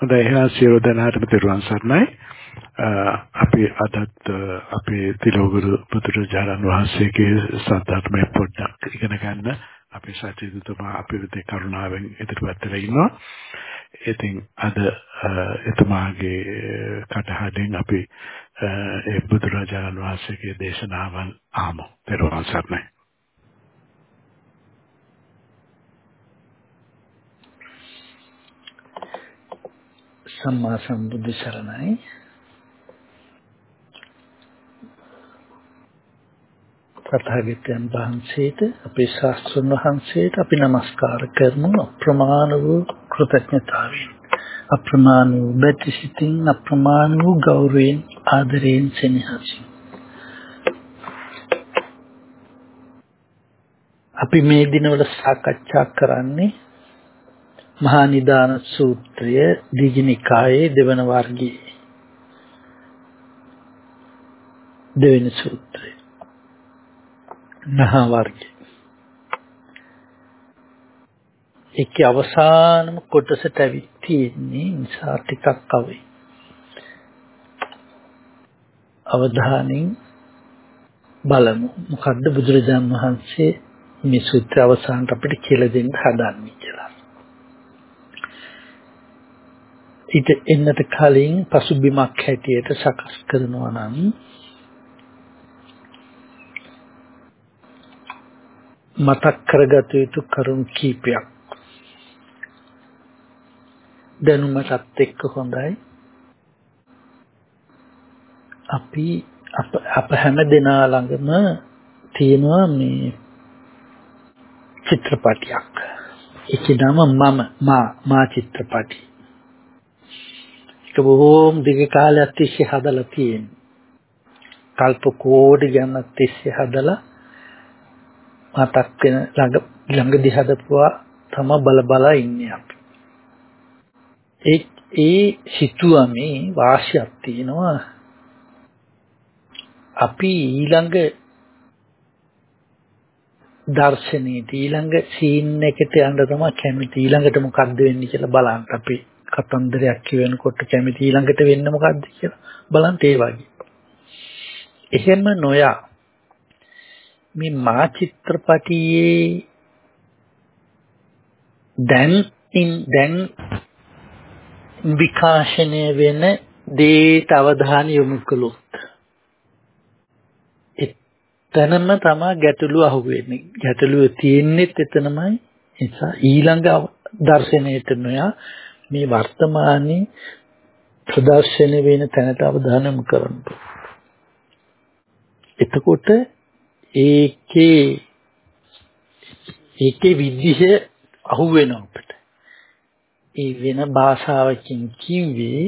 හොඳයි එහෙනම් සියලු දෙනාටම තෙරුවන් සරණයි. අපි අදත් අපේ තිලෝගුරු පුදුරජාණන් වහන්සේගේ සද්ධාත්මය පොඩ්ඩක් ඉගෙන ගන්න අපේ සත්‍යදුතුමා අපි වෙත කරුණාවෙන් ඉදිරිපත් වෙලා ඉන්නවා. ඉතින් අද එතුමාගේ කටහඬෙන් අපි ඒ බුදුරජාණන් වහන්සේගේ දේශනාවන් ආමු. තෙරුවන් සරණයි. සම්මා සම්බුදු සරණයි. තථාගතයන් වහන්සේට අපේ ශාස්ත්‍රඥ වහන්සේට අපි নমස්කාර කරමු. අප්‍රමාණ වූ කෘතඥතාවයෙන් අප්‍රමාණ වූ බැතිසිතින් අප්‍රමාණ වූ ගෞරවයෙන් ආදරයෙන් සෙනෙහසින්. අපි මේ දිනවල සාකච්ඡා කරන්නේ මහා නිදාන සූත්‍රය දීඝනිකායේ දෙවන වර්ගයේ. දෙවෙනි සූත්‍රය. මහා වර්ගය. ඒකේ අවසානම කොටසට ඇවිත් තියෙන්නේ නිසා ටිකක් අවයි අවධානයෙන් බලමු. මොකද්ද බුදුරජාණන් වහන්සේ මේ සූත්‍ර අවසානට අපිට කියලා දෙන්න හදන්නේ කියලා. ඊට එන්නට කලින් පසුබිමක් හැටියට සකස් කරනවා නම් මතක් කරගත යුතු කරුණු කීපයක්. දැනුමටත් එක්ක හොඳයි. අපි අප අප හැම දෙනා ළඟම තියෙනවා මේ චිත්‍රපටියක්. ඒකේ නම මම මා මා චිත්‍රපටි. ඒක බොහෝම දිග කාලයක් තිස්සේ හදලා තියෙනවා. කල්ප කෝටි ගණනක් තිස්සේ හදලා මතක් වෙන ළඟ ළඟදී හදපුවා තම බල බල ඉන්නේ අපි. ඒ ඒ සිතුවමේ වාසියක් තියෙනවා. අපි ඊළඟ දර්ශනීය ඊළඟ සීන් එකට යන්න තමයි කැමති ඊළඟට මොකද්ද වෙන්නේ කියලා බලන්න අපි කතන්දරයක් කියනකොට කැමති ඊළඟට වෙන්න මොකද්ද කියලා බලන්න ඒ වගේ. එහෙම නොයා මේ මා චිත්‍රපටියේ දැන් දැන් විකාශනය වෙන දේට අවධානය යොමු කළොත් එතනම තමයි ගැටලුව අහුවෙන්නේ. ගැටලුව තියෙන්නේත් එතනමයි. නිසා ඊළඟ දර්ශනයට නොයා මේ වර්තමානයේ ප්‍රදර්ශන වෙන තැනට අවධානය යොමු කරන්න. එතකොට ඒකේ ඒකේ විදිහ අහු වෙනවා අපිට. ඒ වෙන භාෂාවකින් කිව්වේ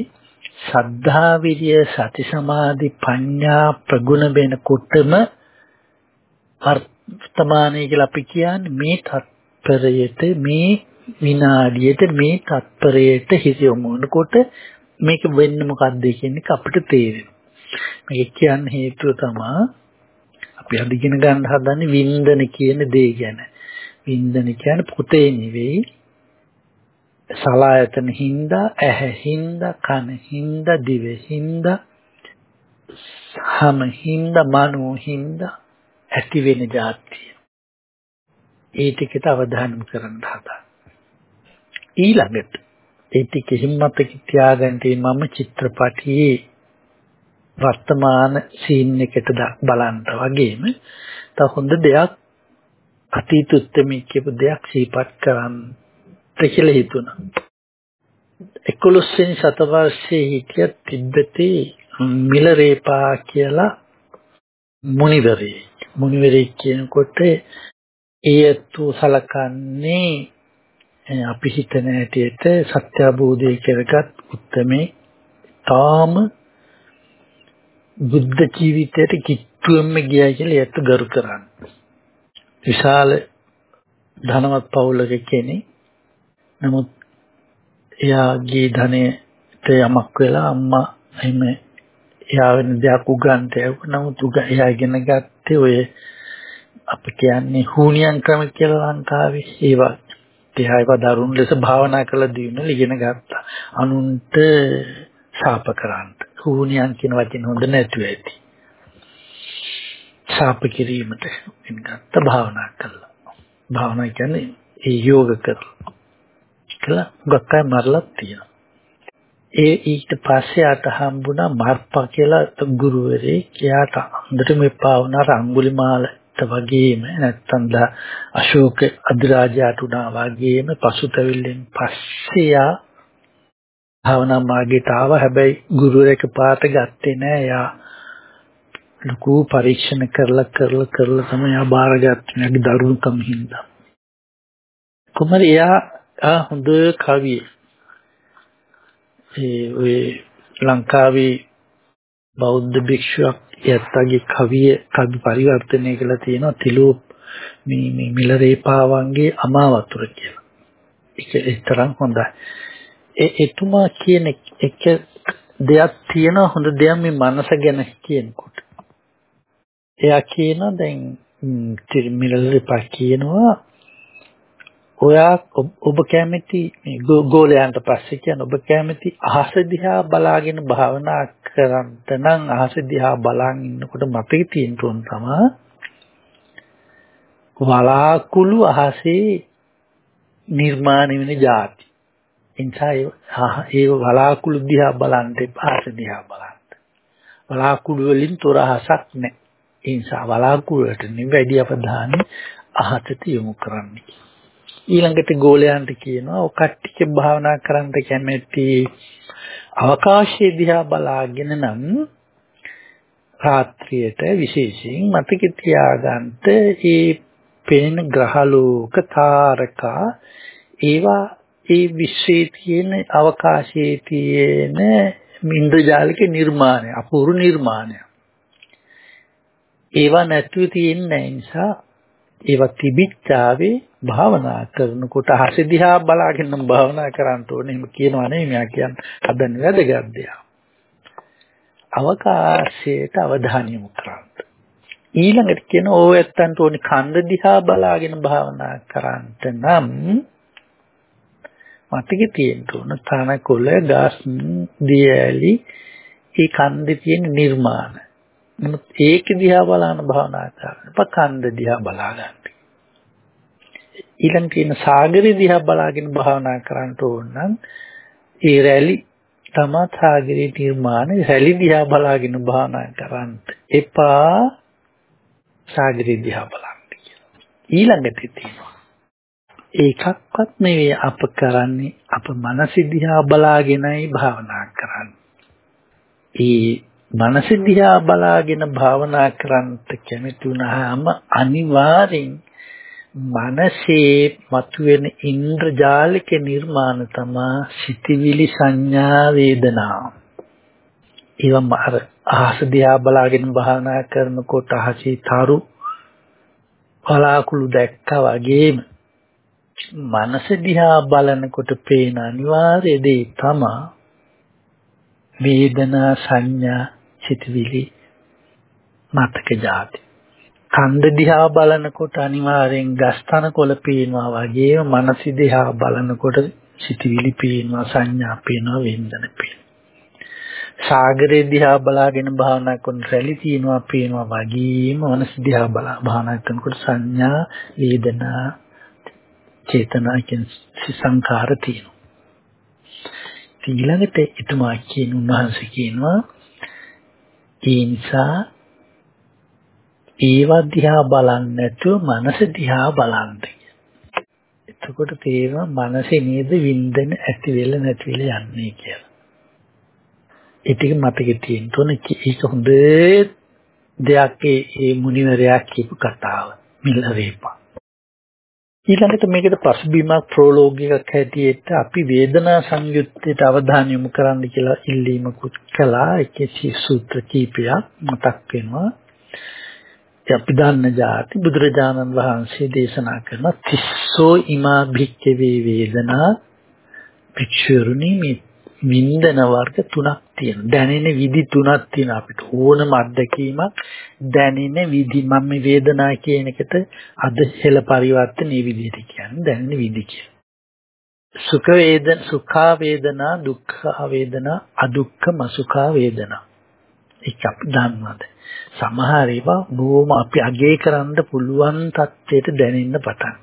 සද්ධා විරිය සති සමාධි ප්‍රඥා ප්‍රගුණ වෙනකොටම වර්තමානයේ කියලා අපි කියන්නේ මේ තත්පරයට මේ විනාඩියට මේ තත්පරයට හිත යොමුනකොට මේක වෙන්නේ මොකද්ද කියන එක අපිට තේරෙනවා. මේක කියන්න හේතුව තමයි අපි අද ඉගෙන ගන්න හදන්නේ වින්දන කියන දේ ගැන. වින්දන කියන්නේ පුතේ නෙවෙයි සලායතන හින්දා ඇහැ හින්දා කන හින්දා දිව හින්දා හම හින්දා මනෝ හින්දා ඇති වෙන જાතිය. ඒ ටිකට අවධානය කරන්න හදා. ඊළඟට ඒ ටික හිම්මතක තියාගන්න මම චිත්‍රපටියේ වර්තමාන සීන් එකට බලන්න වගේම තව හොඳ දෙයක් අතීත උත්මී කියපු දෙයක් සිහිපත් කරන්න කියලා හිතුණා. 11 වෙනි සතවර්ෂයේ හිටිය තිබ්බතේ මිලරේපා කියලා මුනිවරේ මුනිවරේ කියනකොට ඒතු සලකන්නේ අපි හිතන හැටියට සත්‍ය අවබෝධය කරගත් උත්මේ තාම බුද්ධ ජීවිතයට කිට්ටුවෙම ගියා කියලා ඒත් ගරු කරන්නේ. විශාල ධනවත් පවුලක කෙනෙක්. නමුත් එයාගේ ධනයට යමක් වෙලා අම්මා එහෙම එයා වෙන දෙයක් උගන්ට නමුත් උග එයා ඉගෙන ගත්තේ ඔය අපි කියන්නේ හුනියන් ක්‍රම කියලා ලංකාවේ ඒවා ගත්තේ. ආයව දරුණු ලෙස භාවනා කළ දිනවල ඉගෙන ගත්තා. අනුන්ට ශාප කරන්න. හුණියන් කියන වචන හොඳ නැතුව ඇති. ශාප කිරීමට ඉගෙනගත්ත භාවනා කළා. භාවනා කියන්නේ ඒ යෝග කරලා. කළා ගොක්කයි මරලක් තියෙනවා. ඒ ඊට පස්සේ අට හම්බුණා මර්පා කියලා ගුරුවරයෙක්. එයාට හොඳට මේ භාවනා රංගුලිමාලට වගේම නැත්තම් දා අශෝක අධිරාජයාට උනා වගේම පසුතැවිල්ලෙන් පස්සේ යා භාවනා මාර්ගයට ආවා. හැබැයි ගුරුවරයෙක් පාට ගත්තේ නෑ. එයා ලොකු පරීක්ෂණ කරලා කරලා කරලා තමයි එයා බාරගත්තේ. නැගි දරුණුකම හින්දා. කොහමද එයා ආ හොඳ කවියෙක්. ඒ ඔය ලංකාවේ බෞද්ධ භික්ෂුවක් යත්තගේ කවිය කවි පරිවර්තනය කළා තියෙනවා තිලෝ මේ මේ මිලරේපාවන්ගේ අමාවතුර කියලා. ඒක ඒතරම් හොඳයි. ඒ එතුමා කියන එක දෙයක් තියෙනවා හොඳ දෙයක් මේ මනස ගැන කියනකොට. එයා කියනවා දැන් මිලරේපා කියනවා ඔයා ඔබ කැමති ගෝලයන්ට පස්සේ කියන්නේ ඔබ කැමති අහස දිහා බලාගෙන භාවනා කරන්ට නම් අහස දිහා බලන් ඉන්නකොට මතක තියෙන්න ඕන තමයි වලාකුළු අහසේ නිර්මාණය වෙන જાති. එනිසා ඒ වලාකුළු දිහා බලන්න අහස දිහා බලන්න. වලාකුළු වලින් තොර අහසක් නැහැ. ඒ නිසා වලාකුළු වලට වැඩි අවධානය අහසට යොමු කරන්න. ඊළඟට ගෝලයන්ට කියනවා ඔය කට්ටිය භාවනා කරන්න කැමති අවකාශය දිහා බලාගෙන නම් රාත්‍රියට විශේෂයෙන් මතක තියාගන්න ඒ පේන ග්‍රහලෝක තාරකා ඒවා ඒ විශ්වයේ තියෙන අවකාශයේ තියෙන ඉන්ද්‍රජාලික නිර්මාණය අපූර්ව නිර්මාණය. ඒවා නැතුව තියෙන නිසා ඒවා තිබිච්චාවේ භාවනා කරනකොට අහස දිහා බලාගෙන භාවනා කරන්න ඕනේ. එහෙම කියනවා නෙමෙයි මෙයා කියන්නේ. හදන්න වැදගත් දෙයක්. අවකාශයට අවධානය යොමු කරන්න. ඊළඟට කියන ඕව ඇත්තන්ට ඕනේ කන්ද දිහා බලාගෙන භාවනා කරන්නට නම් මතක තියෙන්න ඕන තනකොළ ගස් දියැලි ඒ කන්දේ තියෙන නිර්මාණ. නමුත් ඒක දිහා බලන භාවනා කරන්න. පකන්ද දිහා බලා ගන්න. ඊළඟ තියෙන සාගරය දිහා බලාගෙන භාවනා කරන්න ඕන නම් ඒ රැලි තමා සාගරයේ නිර්මාණය රැලි දිහා බලාගෙන භාවනා කරන්න එපා. සාගරය දිහා බලන්න ඊළඟට තියෙනවා ඒකක්වත් නෙවෙයි අප කරන්නේ අප මනස දිහා බලාගෙනයි භාවනා කරන්නේ. ඒ මනස දිහා බලාගෙන භාවනා කරන්නට කැමති වුණාම අනිවාර්යෙන් මනසේ මතුවෙන ඉන්ද්‍රජාලික නිර්මාණ තමා සිතිවිලි සංඥා වේදනා. ඒවම අර අහස දිහා බලාගෙන භාවනා කරනකොට අහසේ තරු බලාකුළු දැක්කා වගේම මනස දිහා බලනකොට පේන අනිවාර්ය දේ තමා වේදනා සංඥා සිතිවිලි මතක જાති. කන්ද දිහා බලනකොට අනිවාර්යෙන් ගස්තන කොළ පේනවා වගේම මනස දිහා බලනකොට සිතිවිලි පේනවා සංඥා පේනවා වින්දන පේනවා. සාගරේ දිහා බලාගෙන භාවනා කරන රැලි තියෙනවා පේනවා වගේම මනස දිහා බලා භාවනා කරනකොට සංඥා වේදනා චේතනා කියන සංඛාර තියෙනවා. ඊළඟට එතුමා කියන උන්වහන්සේ කියනවා ඒ නිසා ඒවා දිහා බලන්නේ නැතුව මනස දිහා බලන්න. එතකොට තේරෙනවා මනසේ නේද වින්දන ඇති වෙලා නැති වෙලා යන්නේ කියලා. ඒ ටික මතකෙ තියෙන්න ඕනේ. ඒක හොඳ දෙයක් ඒ මුනිවරයා කියපු කතාව. මිලරේපා. ඊළඟට මේකට පසුබිමක් ප්‍රෝලෝග එකක් හැටියට අපි වේදනා සංයුත්තේට අවධානය යොමු කරන්න කියලා ඉල්ලීමකුත් කළා. ඒකේ සූත්‍ර කීපයක් මතක් වෙනවා. අපි දන්න જાති බුදුරජාණන් වහන්සේ දේශනා කරන තිස්සෝ ඉමා භික්ඛවේ වේදනා භික්ෂුරුනි මේ වින්දන වර්ග තුනක් තියෙනවා. දැනෙන විදි තුනක් තියෙනවා අපිට ඕනම අත්දැකීමක් දැනෙන විදි මම මේ වේදනා කියන එකට අද හෙළ පරිවර්තන මේ විදිහට කියන්නේ දැනෙන විදි කියලා. සුඛ වේදන සුඛා වේදනා දුක්ඛා වේදනා අදුක්ඛම සුඛා වේදනා ඒක අපි දන්නවද? සමහර ඒවා බොහොම අපි අගය කරන්න පුළුවන් තත්ත්වයට දැනෙන්න පටන්.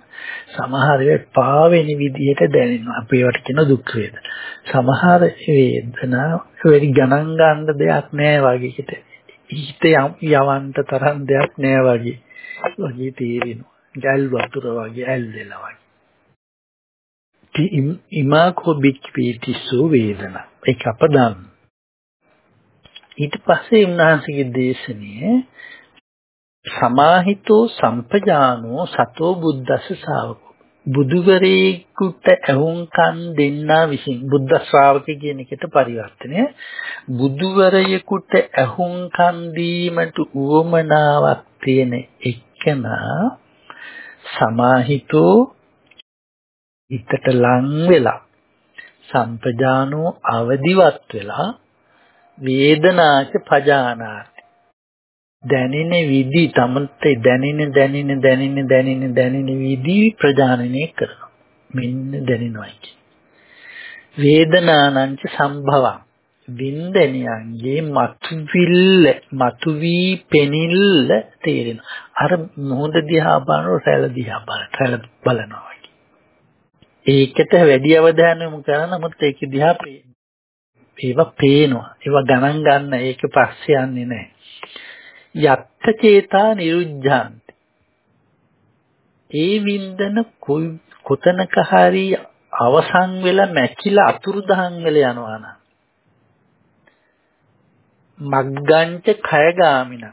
සමහර ඒවා පාවෙන විදිහට දැනෙනවා. අපි ඒවට කියන දුක් වේදනා සමහර වේදනා වෙරි ගණන් ගන්න දෙයක් නෑ වගේ හිත. හිත යවන්න තරම් දෙයක් නෑ වගේ. වගේ තේරෙනවා. ගල් වතුර වගේ ඇල්ලෙලා වගේ. ඉමාකෝ බික්පීතිසෝ වේදනා. ඒක අප දන්න. ඊට පස්සේ උන්වහන්සේගේ දේශනේ සමාහිතෝ සම්පජානෝ සතෝ බුද්දස්ස ශාවකෝ බුදුවරේකුට ඇහුම්කන් දෙන්නා විසින් බුද්ධ ශ්‍රාවක කියන එකට පරිවර්තනය. බුදුවරයෙකුට ඇහුම්කන් දීමට උවමනාවක් තියෙන එක්කනා සමාහිතෝ හිතට ලං වෙලා සම්පජානෝ අවදිවත් වෙලා වේදනාච පජානාති. දැනෙන විදි තමන්ට දැනෙන දැනෙන දැනෙන දැනෙන දැනෙන විදි ප්‍රජානනය කරනවා. මෙන්න දැනෙනවා වේදනානංච සම්භවං. වින්දනයන්ගේ මතුවිල්ල මතුවී පෙනිල්ල තේරෙනවා. අර මොහොත දිහා බලනකොට රැළ දිහා බලන රැළ බලනවා ඒකට වැඩි අවධානය යොමු කරා නමුත් ඒක දිහා ඒවා පේනවා. ඒවා ගණන් ගන්න ඒක පස්සේ යන්නේ නැහැ. යත්ත චේතා නිරුද්ධාන්ති. ඒ වින්දන කොතනක හරි අවසන් වෙලා මැකිලා අතුරුදහන් වෙලා යනවා නම් මග්ගංච කයගාමින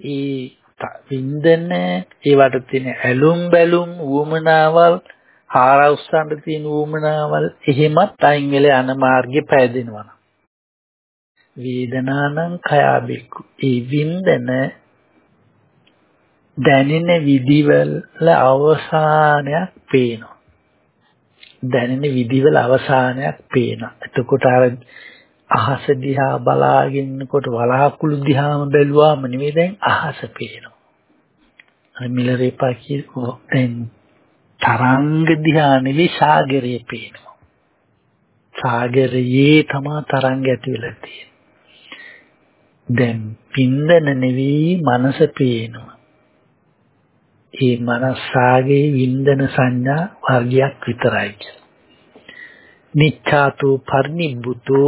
ඒ වින්දන ඒවට තියෙන ඇලුම් බැලුම් උවමනාවල් හාර උස්සන්න තියෙන ඌමනාවල් එහෙමත් අයින් වෙලා යන මාර්ගේ පෑදෙනවා. වේදනානම් කයාබෙක්කු. ඒ වින්දන දැනෙන විදිවල අවසානයක් පේනවා. දැනෙන විදිවල අවසානයක් පේනවා. එතකොට අර අහස දිහා බලාගෙනකොට වලාකුළු දිහාම බැලුවාම නෙමෙයි දැන් අහස පේනවා. අර මිලරේපා කියෝ දැන් තරංග දිහා නෙවෙයි සාගරයේ පේනවා. සාගරයේ තමා තරංග ඇති වෙලා තියෙන්නේ. දැන් පින්දන නෙවෙයි මනස පේනවා. ඒ මනසාගේ වින්දන සංඥා වර්ගයක් විතරයි කියලා. නිච්ඡාතු පරිනිබ්බුතු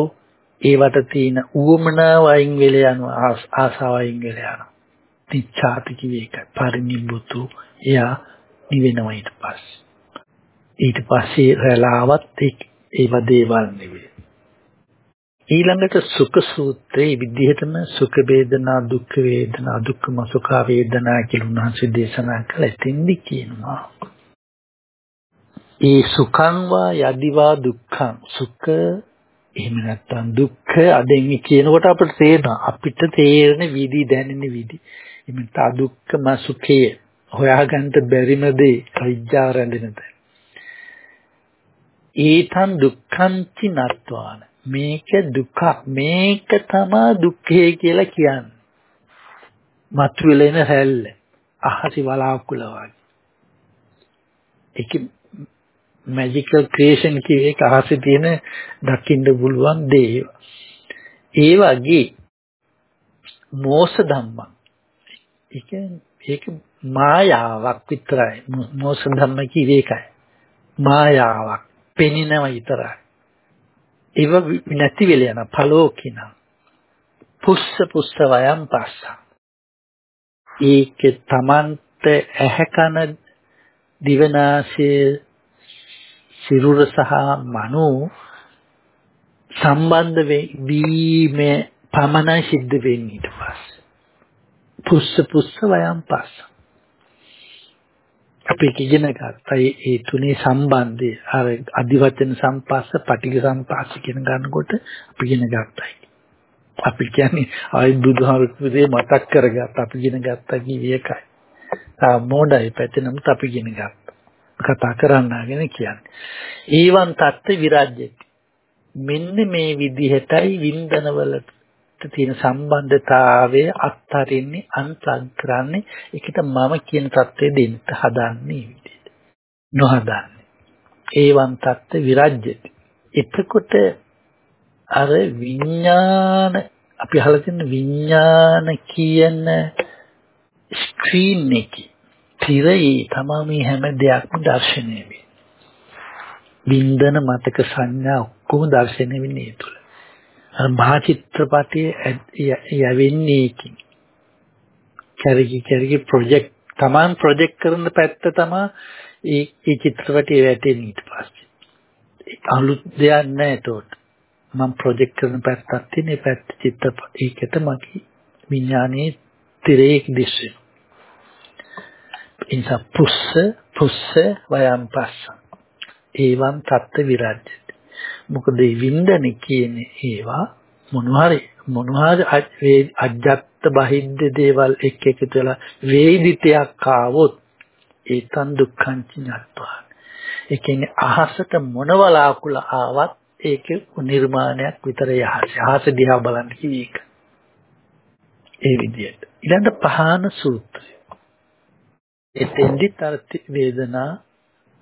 ඒවට තියෙන උවමනාව අයින් වෙලා යනවා ආසාව අයින් වෙලා යනවා. නිච්ඡාති කියේ එකයි පරිනිබ්බුතු එයා නිවෙනවා ඊට පස්සේ. ඊට පස්සේ රැලාවත් ඒව දේවල් නෙවෙයි. ඊළඟට සුඛ සූත්‍රයේ විදිහටම සුඛ වේදනා දුක්ඛ වේදනා දුක්ඛම සුඛ වේදනා කියලා උන්වහන්සේ දේශනා කළ එතෙන්දි කියනවා. ඒ සුඛං වා යදිවා දුක්ඛං සුඛ එහෙම නැත්නම් දුක්ඛ අදෙන් කියනකොට අපිට තේරෙනවා අපිට තේරෙන විදි දැනෙන විදි. එමෙන්න අදුක්ඛම සුඛය හොයාගන්න බැරිම දේ අවිජ්ජා රැඳෙන තැන. ඒතන් දුක්ඛංචි නත්වාන මේක දුක මේක තමා දුක්ඛය කියලා කියන්නේ. මතුවෙලෙන හැල්ල අහසි වලාකුළ වගේ. ඒක මැජිකල් ක්‍රියේෂන් කිය එක අහසේ තියෙන දකින්න පුළුවන් දේ. ඒ වගේ මෝස ධම්මං. ඒක ඒක මායාවක් විතරයි. මෝස ධම්ම කියේ ඒකයි. මායාවක් පෙනිනව විතරයි. ඒව නැති වෙලා යන පලෝකින. පුස්ස පුස්ස වයන් පස්ස. ඒක තමන්ට ඇහැ කන දිවනාශය සිරුර සහ මනෝ සම්බන්ධ වීම පමණයි සිද්ධ වෙන්නේ ඊට පස්සේ. පුස්ස පුස්ස වයන් පස්ස. අපි ඉගෙන ගත්තා ඒ තුනේ සම්බන්ධය අර අදිවචන සම්පස්ස පටිඝ සම්පස්ස කියන ගන්නකොට අපි ඉගෙන ගත්තා. අපි කියන්නේ ආයි බුදුහාමුදුරුවෝ මතක් කරගත්ත අපි ඉගෙන ගත්තා කිව්වේ ඒකයි. තා මොඩයි පැතනම අපි ඉගෙන ගත්තා. කතා කරන්නාගෙන කියන්නේ. ඊවන් තත්ත්ව විරාජ්‍යති. මෙන්න මේ විදිහටයි වින්දනවලට එක්ක තියෙන සම්බන්ධතාවය අත්හරින්නේ අන්ප්ලග් කරන්නේ ඒකට මම කියන தත්ත්වය දෙන්න හදන්නේ විදිහට. නොහදන්නේ. ඒවන් தත්ත්ව විරජ්‍යති. එතකොට අර විඥාන අපි අහලා තියෙන විඥාන කියන ස්ක්‍රීන් එකේ තිරේ තමයි මේ හැම දෙයක්ම දර්ශනය වෙන්නේ. බින්දන මතක සංඥා ඔක්කොම දර්ශනය වෙන්නේ ඒ තුල අර මහා චිත්‍රපටයේ යවෙන්නේ ඒකින්. කැරකි කැරකි ප්‍රොජෙක්ට් Taman ප්‍රොජෙක්ට් කරන පැත්ත තමයි ඒ ඒ චිත්‍රපටයේ වැටෙන්නේ ඊට පස්සේ. අලුත් දෙයක් නැහැ ඒතකොට. මම ප්‍රොජෙක්ට් කරන පැත්තක් තියෙන ඒ පැත්ත චිත්‍රපට ඒකට මගේ විඥානයේ තිරේක් දිස් වෙනවා. ඉන්ස පුස්ස පුස්ස වයම් පස්ස. ඒවම් තත්ත විරජ්‍ය. මොකද මේ වින්දන කියන්නේ ඒවා මොනවාරි මොනවාරි අජ්ජත් බහිද්ද දේවල් එක් එකතු වෙලා වේදිතයක් ආවොත් ඒතන් දුක්ඛං චිඤ්ඤත්වා. ඒ කියන්නේ අහසට මොන වලාකුල ආවත් ඒකේ නිර්මාණයක් විතර යහස. අහස දිහා බලන්න කිවි එක. ඒ විදිහට. ඊළඟ පහන සූත්‍රය. එතෙන්දි තර වේදනා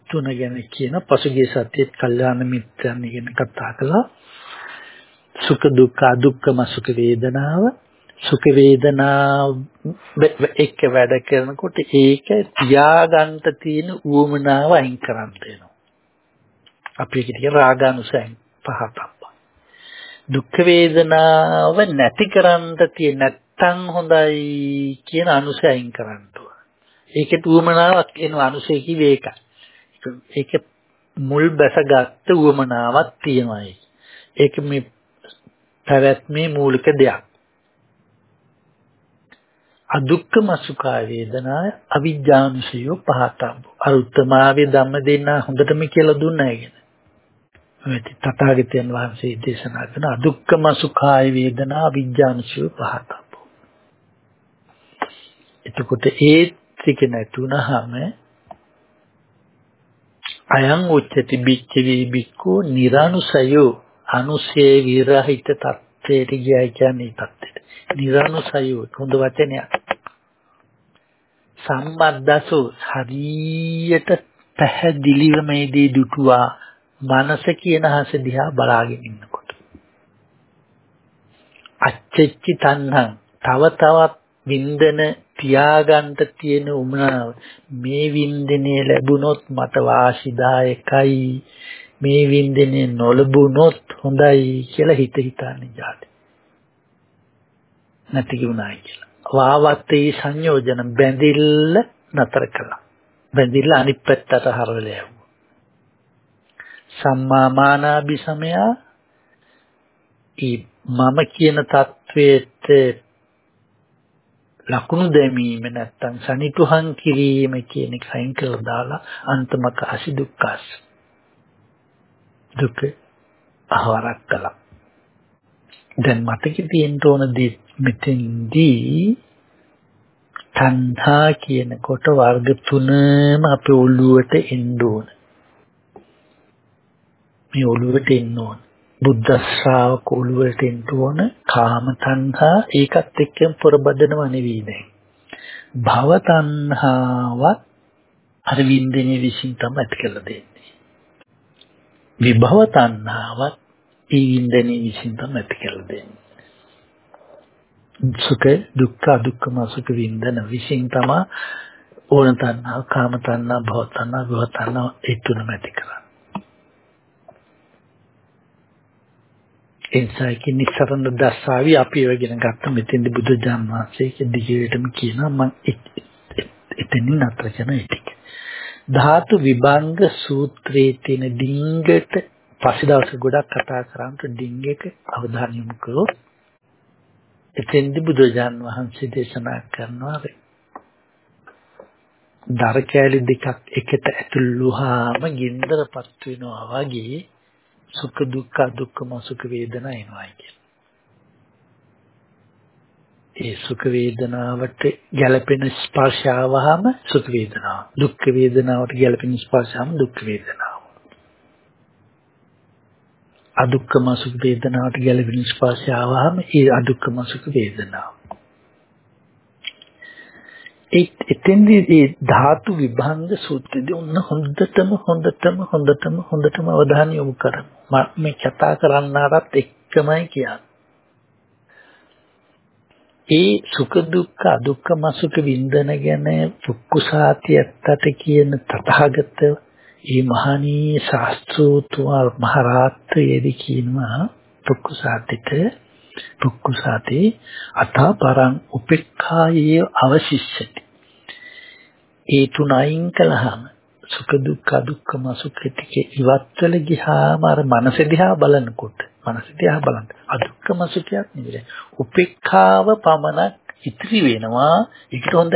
තුන ගැන කියන පසුගිය සතියේත් කල්යාණ මිත්‍රයන් ගැන කතා කළා. සුඛ දුක්ඛ දුක්ඛම සුඛ වේදනාව සුඛ වේදනාව එක්ක වැඩ කරනකොට ඒක තියාගන්න තියෙන ඌමනාව අයින් කරන්න වෙනවා. අපි ඒක කියන රාගානුසයන් පහතක්. දුක්ඛ වේදනාව නැති කරන්න තියෙන නැත්තම් හොඳයි කියන අනුසය අයින් කරන්න ඕන. ඒකට ඌමනාවක් එනවා අනුසය කිව්වේ ඒකයි. ඒක මුල් බැසගත්තු ඌමනාවක් තියෙනවා ඒක මේ පැවැත්මේ මූලික දෙයක්. අදුක්කම සුඛා වේදනාය අවිජ්ජානුසය පහතබ්බ අරුත්තමාවේ ධම්ම දෙන්න හොඳටම කියලා දුන්නා කියන. මේ තථාගතයන් වහන්සේ දේශනා කරන අදුක්කම සුඛාය වේදනා අවිජ්ජානුසය පහතබ්බ. එතකොට ඒ ත්‍රික නැතුණාම අයං උච්චති බිච්චවි බික්කෝ නිරානුසයෝ අනුසේ විරහිත තත්ත්වයට ගියයි කියන්නේ තත්ත්වයට. නිරානුසයෝ හොඳ වචනයක්. සම්බද්දසෝ හරියට පැහැදිලිව මේ දේ දුටුවා මනස කියන හස දිහා බලාගෙන ඉන්නකොට. අච්චච්චි තණ්හං තව තවත් වින්දන තියාගන්න තියෙන උමනාව. මේ වින්දිනේ ලැබුණොත් මට වාසිදායකයි. මේ වින්දිනේ නොලැබුණොත් හොඳයි කියලා හිත හිතන්නේ යාට නැති වුණායි කියලා. වාවත්තේ සංයෝජන බැඳිල්ල නතර කළා. බැඳිල්ල අනිත් පැත්තට හරවලා යවුවා. සම්මා මානාභිසමයා මම කියන தത്വයේ ලකුණු දැමීම නැත්තම් සනිටුහන් කිරීම කියන එක අයින් කරලා දාලා අන්තමක අසි දුක්ඛස් දුක අහවරක් කළා. දැන් මතක තියෙන්න ඕන දේ මෙතෙන්දී තණ්හා කියනකොට වර්ග තුනම අපේ ඔළුවට එන්න ඕන. මේ ඔළුවට එන්න ඕන. බුද්ධ ශ්‍රාවක ඔළුවට එන්න ඕන කාම තණ්හා ඒකත් එක්කම පොරබදනව නෙවෙයි දැන්. භව තණ්හාවත් අර වින්දිනේ විශ්ින් තමයි ඇති කරලා දෙන්නේ. විභව තණ්හාවත් ඒ වින්දිනේ විශ්ින් තමයි ඇති කරලා දෙන්නේ. සුඛ දුක්ඛ දුක්ඛම සුඛ වින්දන විශ්ින් තමයි ඕන තණ්හා කාම තණ්හා භව තණ්හා විභව තණ්හා ඒ තුනම ඇති කරන්නේ. එන්සයිකි නිසරණ දස්සාවි අපි ඔය ඉගෙන ගත්ත මෙතෙන්දි බුදු දහමසේ දිගටම කියනවා මම එතනින් අතර කරන එක. ධාතු විභංග සූත්‍රයේ තියෙන ඩිංගට පස්සේ දවස් ගොඩක් කතා කරාන්ට ඩිංගක අවධානය යොමු කළොත් එතෙන්දි බුදුජාන් වහන්සේ දේශනා කරනවා දර කෑලි දෙකක් එකට ඇතුළු වුවාම ගින්දරපත් වෙනවා වගේ සුඛ දුක්ඛ දුක්ඛම සුඛ වේදනා එනවායි කියන. ඒ සුඛ වේදනාවට ගැළපෙන ස්පර්ශාවහම සුඛ වේදනාව. දුක්ඛ වේදනාවට ගැළපෙන ස්පර්ශාවම දුක්ඛ වේදනාව. අදුක්ඛම සුඛ වේදනාවට ගැළපෙන ස්පර්ශාවහම ඒ අදුක්ඛම සුඛ වේදනාව. එතෙන්දී ඒ ධාතු විභංග සූත්‍රයේදී ඔන්න හොඳටම හොඳටම හොඳටම හොඳටම අවධානය යොමු කරමු. මේ කතා කරන්නාටත් එක්කමයි කියන්නේ. ඒ සුඛ දුක්ඛ අදුක්ඛ මසුඛ වින්දන ගැන පුක්කුසාති ඇත්තට කියන තථාගත ඒ මහණී ශාස්ත්‍රෝතුමා මහරාත්‍රයේදී කියනවා පුක්කුසාතිට පුක්කුසාති අතා පරං උපේක්ඛායේ අවශිෂ්‍යති ඒ තුන අයින් කළාම සුඛ දුක්ඛ දුක්ඛ මසුඛ ටික ඉවත් වෙල ගියාම අර මනස දිහා බලනකොට මනස දිහා බලන්න අදුක්ඛ මසුඛයක් නෙවෙයි. උපේක්ඛාව පමණක් ඉතිරි වෙනවා. ඒකට හොඳ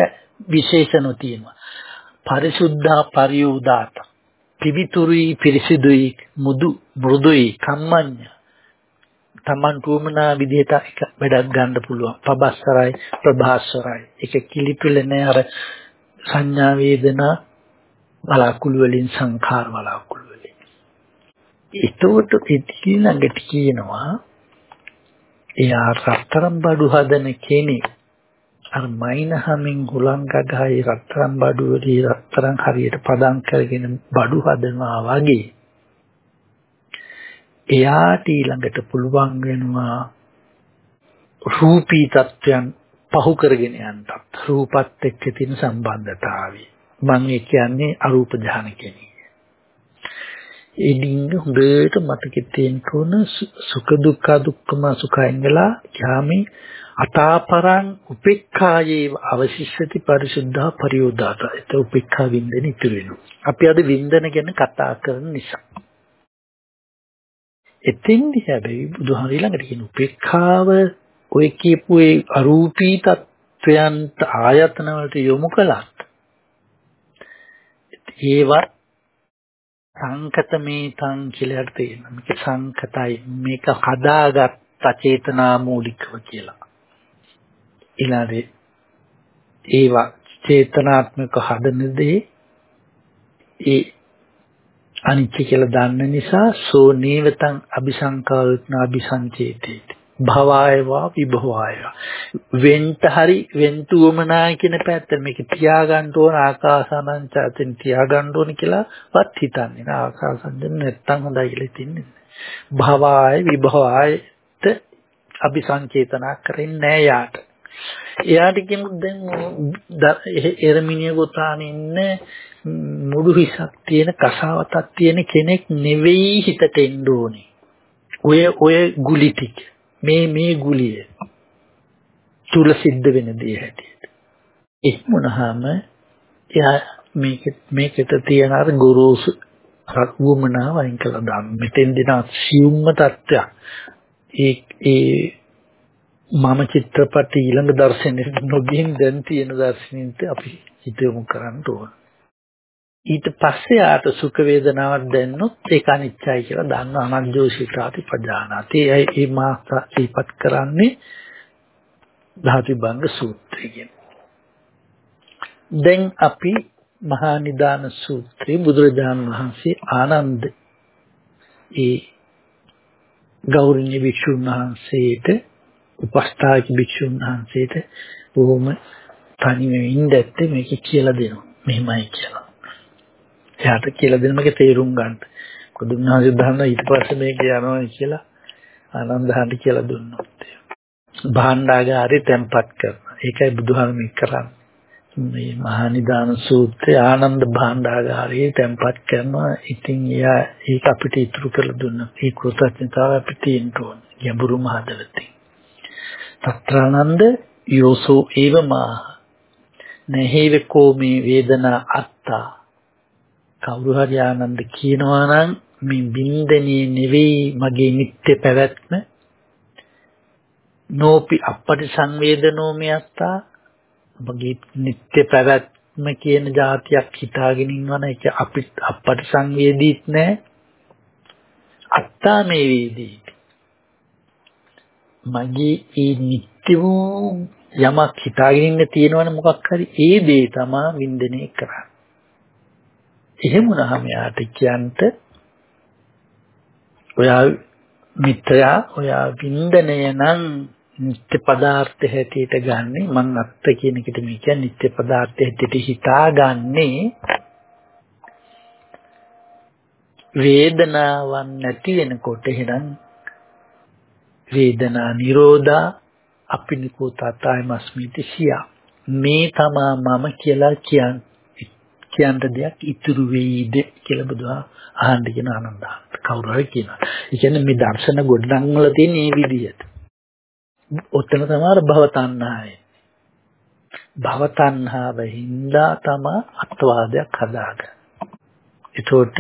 විශේෂණ තියෙනවා පරිසුද්ධා පරියෝදාත. පිවිතුරුයි පිරිසිදුයි මුදු මෘදුයි කම්මඤ්ඤ. Taman කුමනා විදිහට එක වැඩක් ගන්න පුළුවන්? පබස්සරයි ප්‍රභාස්වරයි. ඒක කිලිපෙල නෑ අර සංඥා වේදනා බලාකුළු වලින් සංඛාර බලාකුළු වලින්. ඒතකොට ඊළඟට කියනවා එයා රත්තරන් බඩු හදන කෙනෙක්. අර මයින්හමින් හුලං ගගහයි රත්තරන් බඩු වලී රත්තරන් හරියට පදම් කරගෙන බඩු හදනවා වගේ. එයාට ඊළඟට පුළුවන් වෙනවා රූපී තත්වයන් පහු කරගෙන යන්නත් රූපත් එක්ක තියෙන සම්බන්ධතාවය. මම ඒ කියන්නේ අරූප ධාන කෙනෙක්. ඒ ඩිංග හොඳට මතකෙ තියෙන්න ඕන සුඛ දුක්ඛ දුක්ඛම සුඛයින්දලා යාමේ අතාපරං උපේක්ඛායේ අවශිෂ්‍යති පරිසුද්ධා පරියෝදාත. ඒක උපේක්ඛා වින්දන ඉතුරු වෙනවා. අපි අද වින්දන ගැන කතා කරන නිසා. එතෙන්දි හැබැයි බුදුහාම ඊළඟට කියන උපේක්ඛාව ඔය කියපු ඒ අරූපී තත්වයන්ට ආයතන වලට යොමු කළත් ඒවත් සංකතමේතං කියලා තියෙනවා. මේක සංකතයි. මේක හදාගත් චේතනා මූලිකව කියලා. ඊළඟට ඒවා චේතනාත්මක හදන දේ ඒ අනිත්‍ය කියලා දන්න නිසා සෝ නේවතං අபிසංකාරත්න අபிසංචේතේති. භවයවා විභවය වෙන්ට හරි වෙන්තුවමනා කියන පැත්ත මේක තියාගන්න ඕන ආකාසානංචයෙන් තියාගන්න ඕන කියලා වත් හිතන්නේ නෑ. ආකාසංජන නැත්තම් හොඳයි කියලා තින්නේ භවය විභවයට අபிසංචේතනා කරන්නේ නෑ යාට. එයාට කියමුත් දැන් එරමිනිය ගොතාන ඉන්න මුඩු හිසක් තියෙන කසාවතක් තියෙන කෙනෙක් නෙවෙයි හිතට එන්න ඕනේ. ඔය ඔය ගුලි ටික. මේ මේ ගුලිය තුල සිද්ධ වෙන දේ හැටියට. එහෙම වුණාම එයා මේක මේකට තියෙන අර ගුරුසු වුමනාව අයින් කළා දාන්න. මෙතෙන් දින සියුම්ම තත්ත්වයක්. ඒ ඒ මම චිත්‍රපටි ඊළඟ දර්ශනෙට නොගින් දැන් තියෙන දර්ශනින්ට අපි හිතමු කරන්න ඕන. ඊට පස්සේ ආත සුඛ වේදනාවක් දැන්නොත් ඒක අනිත්‍යයි කියලා දන්න අනජ්ජෝසිතාති පජානාති. ඒ ඒ මාස සිහිපත් කරන්නේ ධාතුබංග සූත්‍රයෙන්. දැන් අපි මහා නිදාන සූත්‍රයේ බුදුරජාණන් වහන්සේ ආනන්ද ඒ ගෞරවනීය භික්ෂුන් වහන්සේට උපස්ථායක භික්ෂුන් වහන්සේට බොහොම තනිවෙ ඉඳද්දී මේක කියලා දෙනවා. මෙහෙමයි කියලා. එයාට කියලා දෙන්න මේක තේරුම් ගන්න. මොකද උන්වහන්සේ දන්නා ඊට පස්සේ මේක යනවා කියලා ආනන්දහන්ට කියලා දුන්නොත්. භාණ්ඩාගාරේ තැන්පත් කරනවා. ඒකයි බුදුහාම මේ කරන්නේ. මේ මහා නිදාන සූත්‍රය ආනන්ද භාණ්ඩාගාරයේ තැන්පත් කරනවා. ඉතින් එයා ඒක අපිට ඉතුරු කරලා දුන්නා. ඒ කෘතඥතාව අපිට තියෙන්න ඕන. ගැඹුරු මහදවතින්. තත්‍රානන්ද යෝසෝ ඒව මාහ නහේවකෝ මේ වේදනා අත්තා කවුරු හරි ආනන්ද කියනවා නම් මේ බින්දනේ නෙවෙයි මගේ නිත්‍ය පැවැත්ම. නෝපි අපටි සංවේදනෝ මෙයත්තා. මගේ නිත්‍ය පැවැත්ම කියන જાතියක් හිතාගෙන ඉන්නවනේ ඒක අපිට අපට සංවේදීත් නැහැ අත්තා මේ වේදී. මගේ ඒ නිත්‍ය වූ යමක් හිතාගෙන ඉන්න තියෙනවනේ මොකක් හරි ඒ දේ තමයි වින්දනය කරන්නේ. එහෙම වුණාම යාට කියන්ට ඔයා මිත්‍රයා ඔයා වින්දනය නම් නිත්‍ය පදාර්ථ හැටියට ගන්නෙ. මං අත්ත කියන එකට මේ කියන්නේ නිත්‍ය පදාර්ථ හැටියට හිතාගන්නේ වේදනාවක් නැති වෙනකොට. එහෙනම් වේදනා නිරෝධා අපිනිකෝ තතයි මස්මිති සියා. මේ තමා මම කියලා කියන් කියන්න දෙයක් ඉතුරු වෙයිද කියලා බුදුහා අහන්න කියන ආනන්දාන්ත කවුරු හරි කියනවා. ඒ කියන්නේ මේ දර්ශන ගොඩනංවල තියෙන මේ විදිහට. ඔතන තමයි භව තණ්හාවයි. භව තණ්හාව හින්දා තමයි අත්වාදයක් හදාගන්නේ. ඒතකොට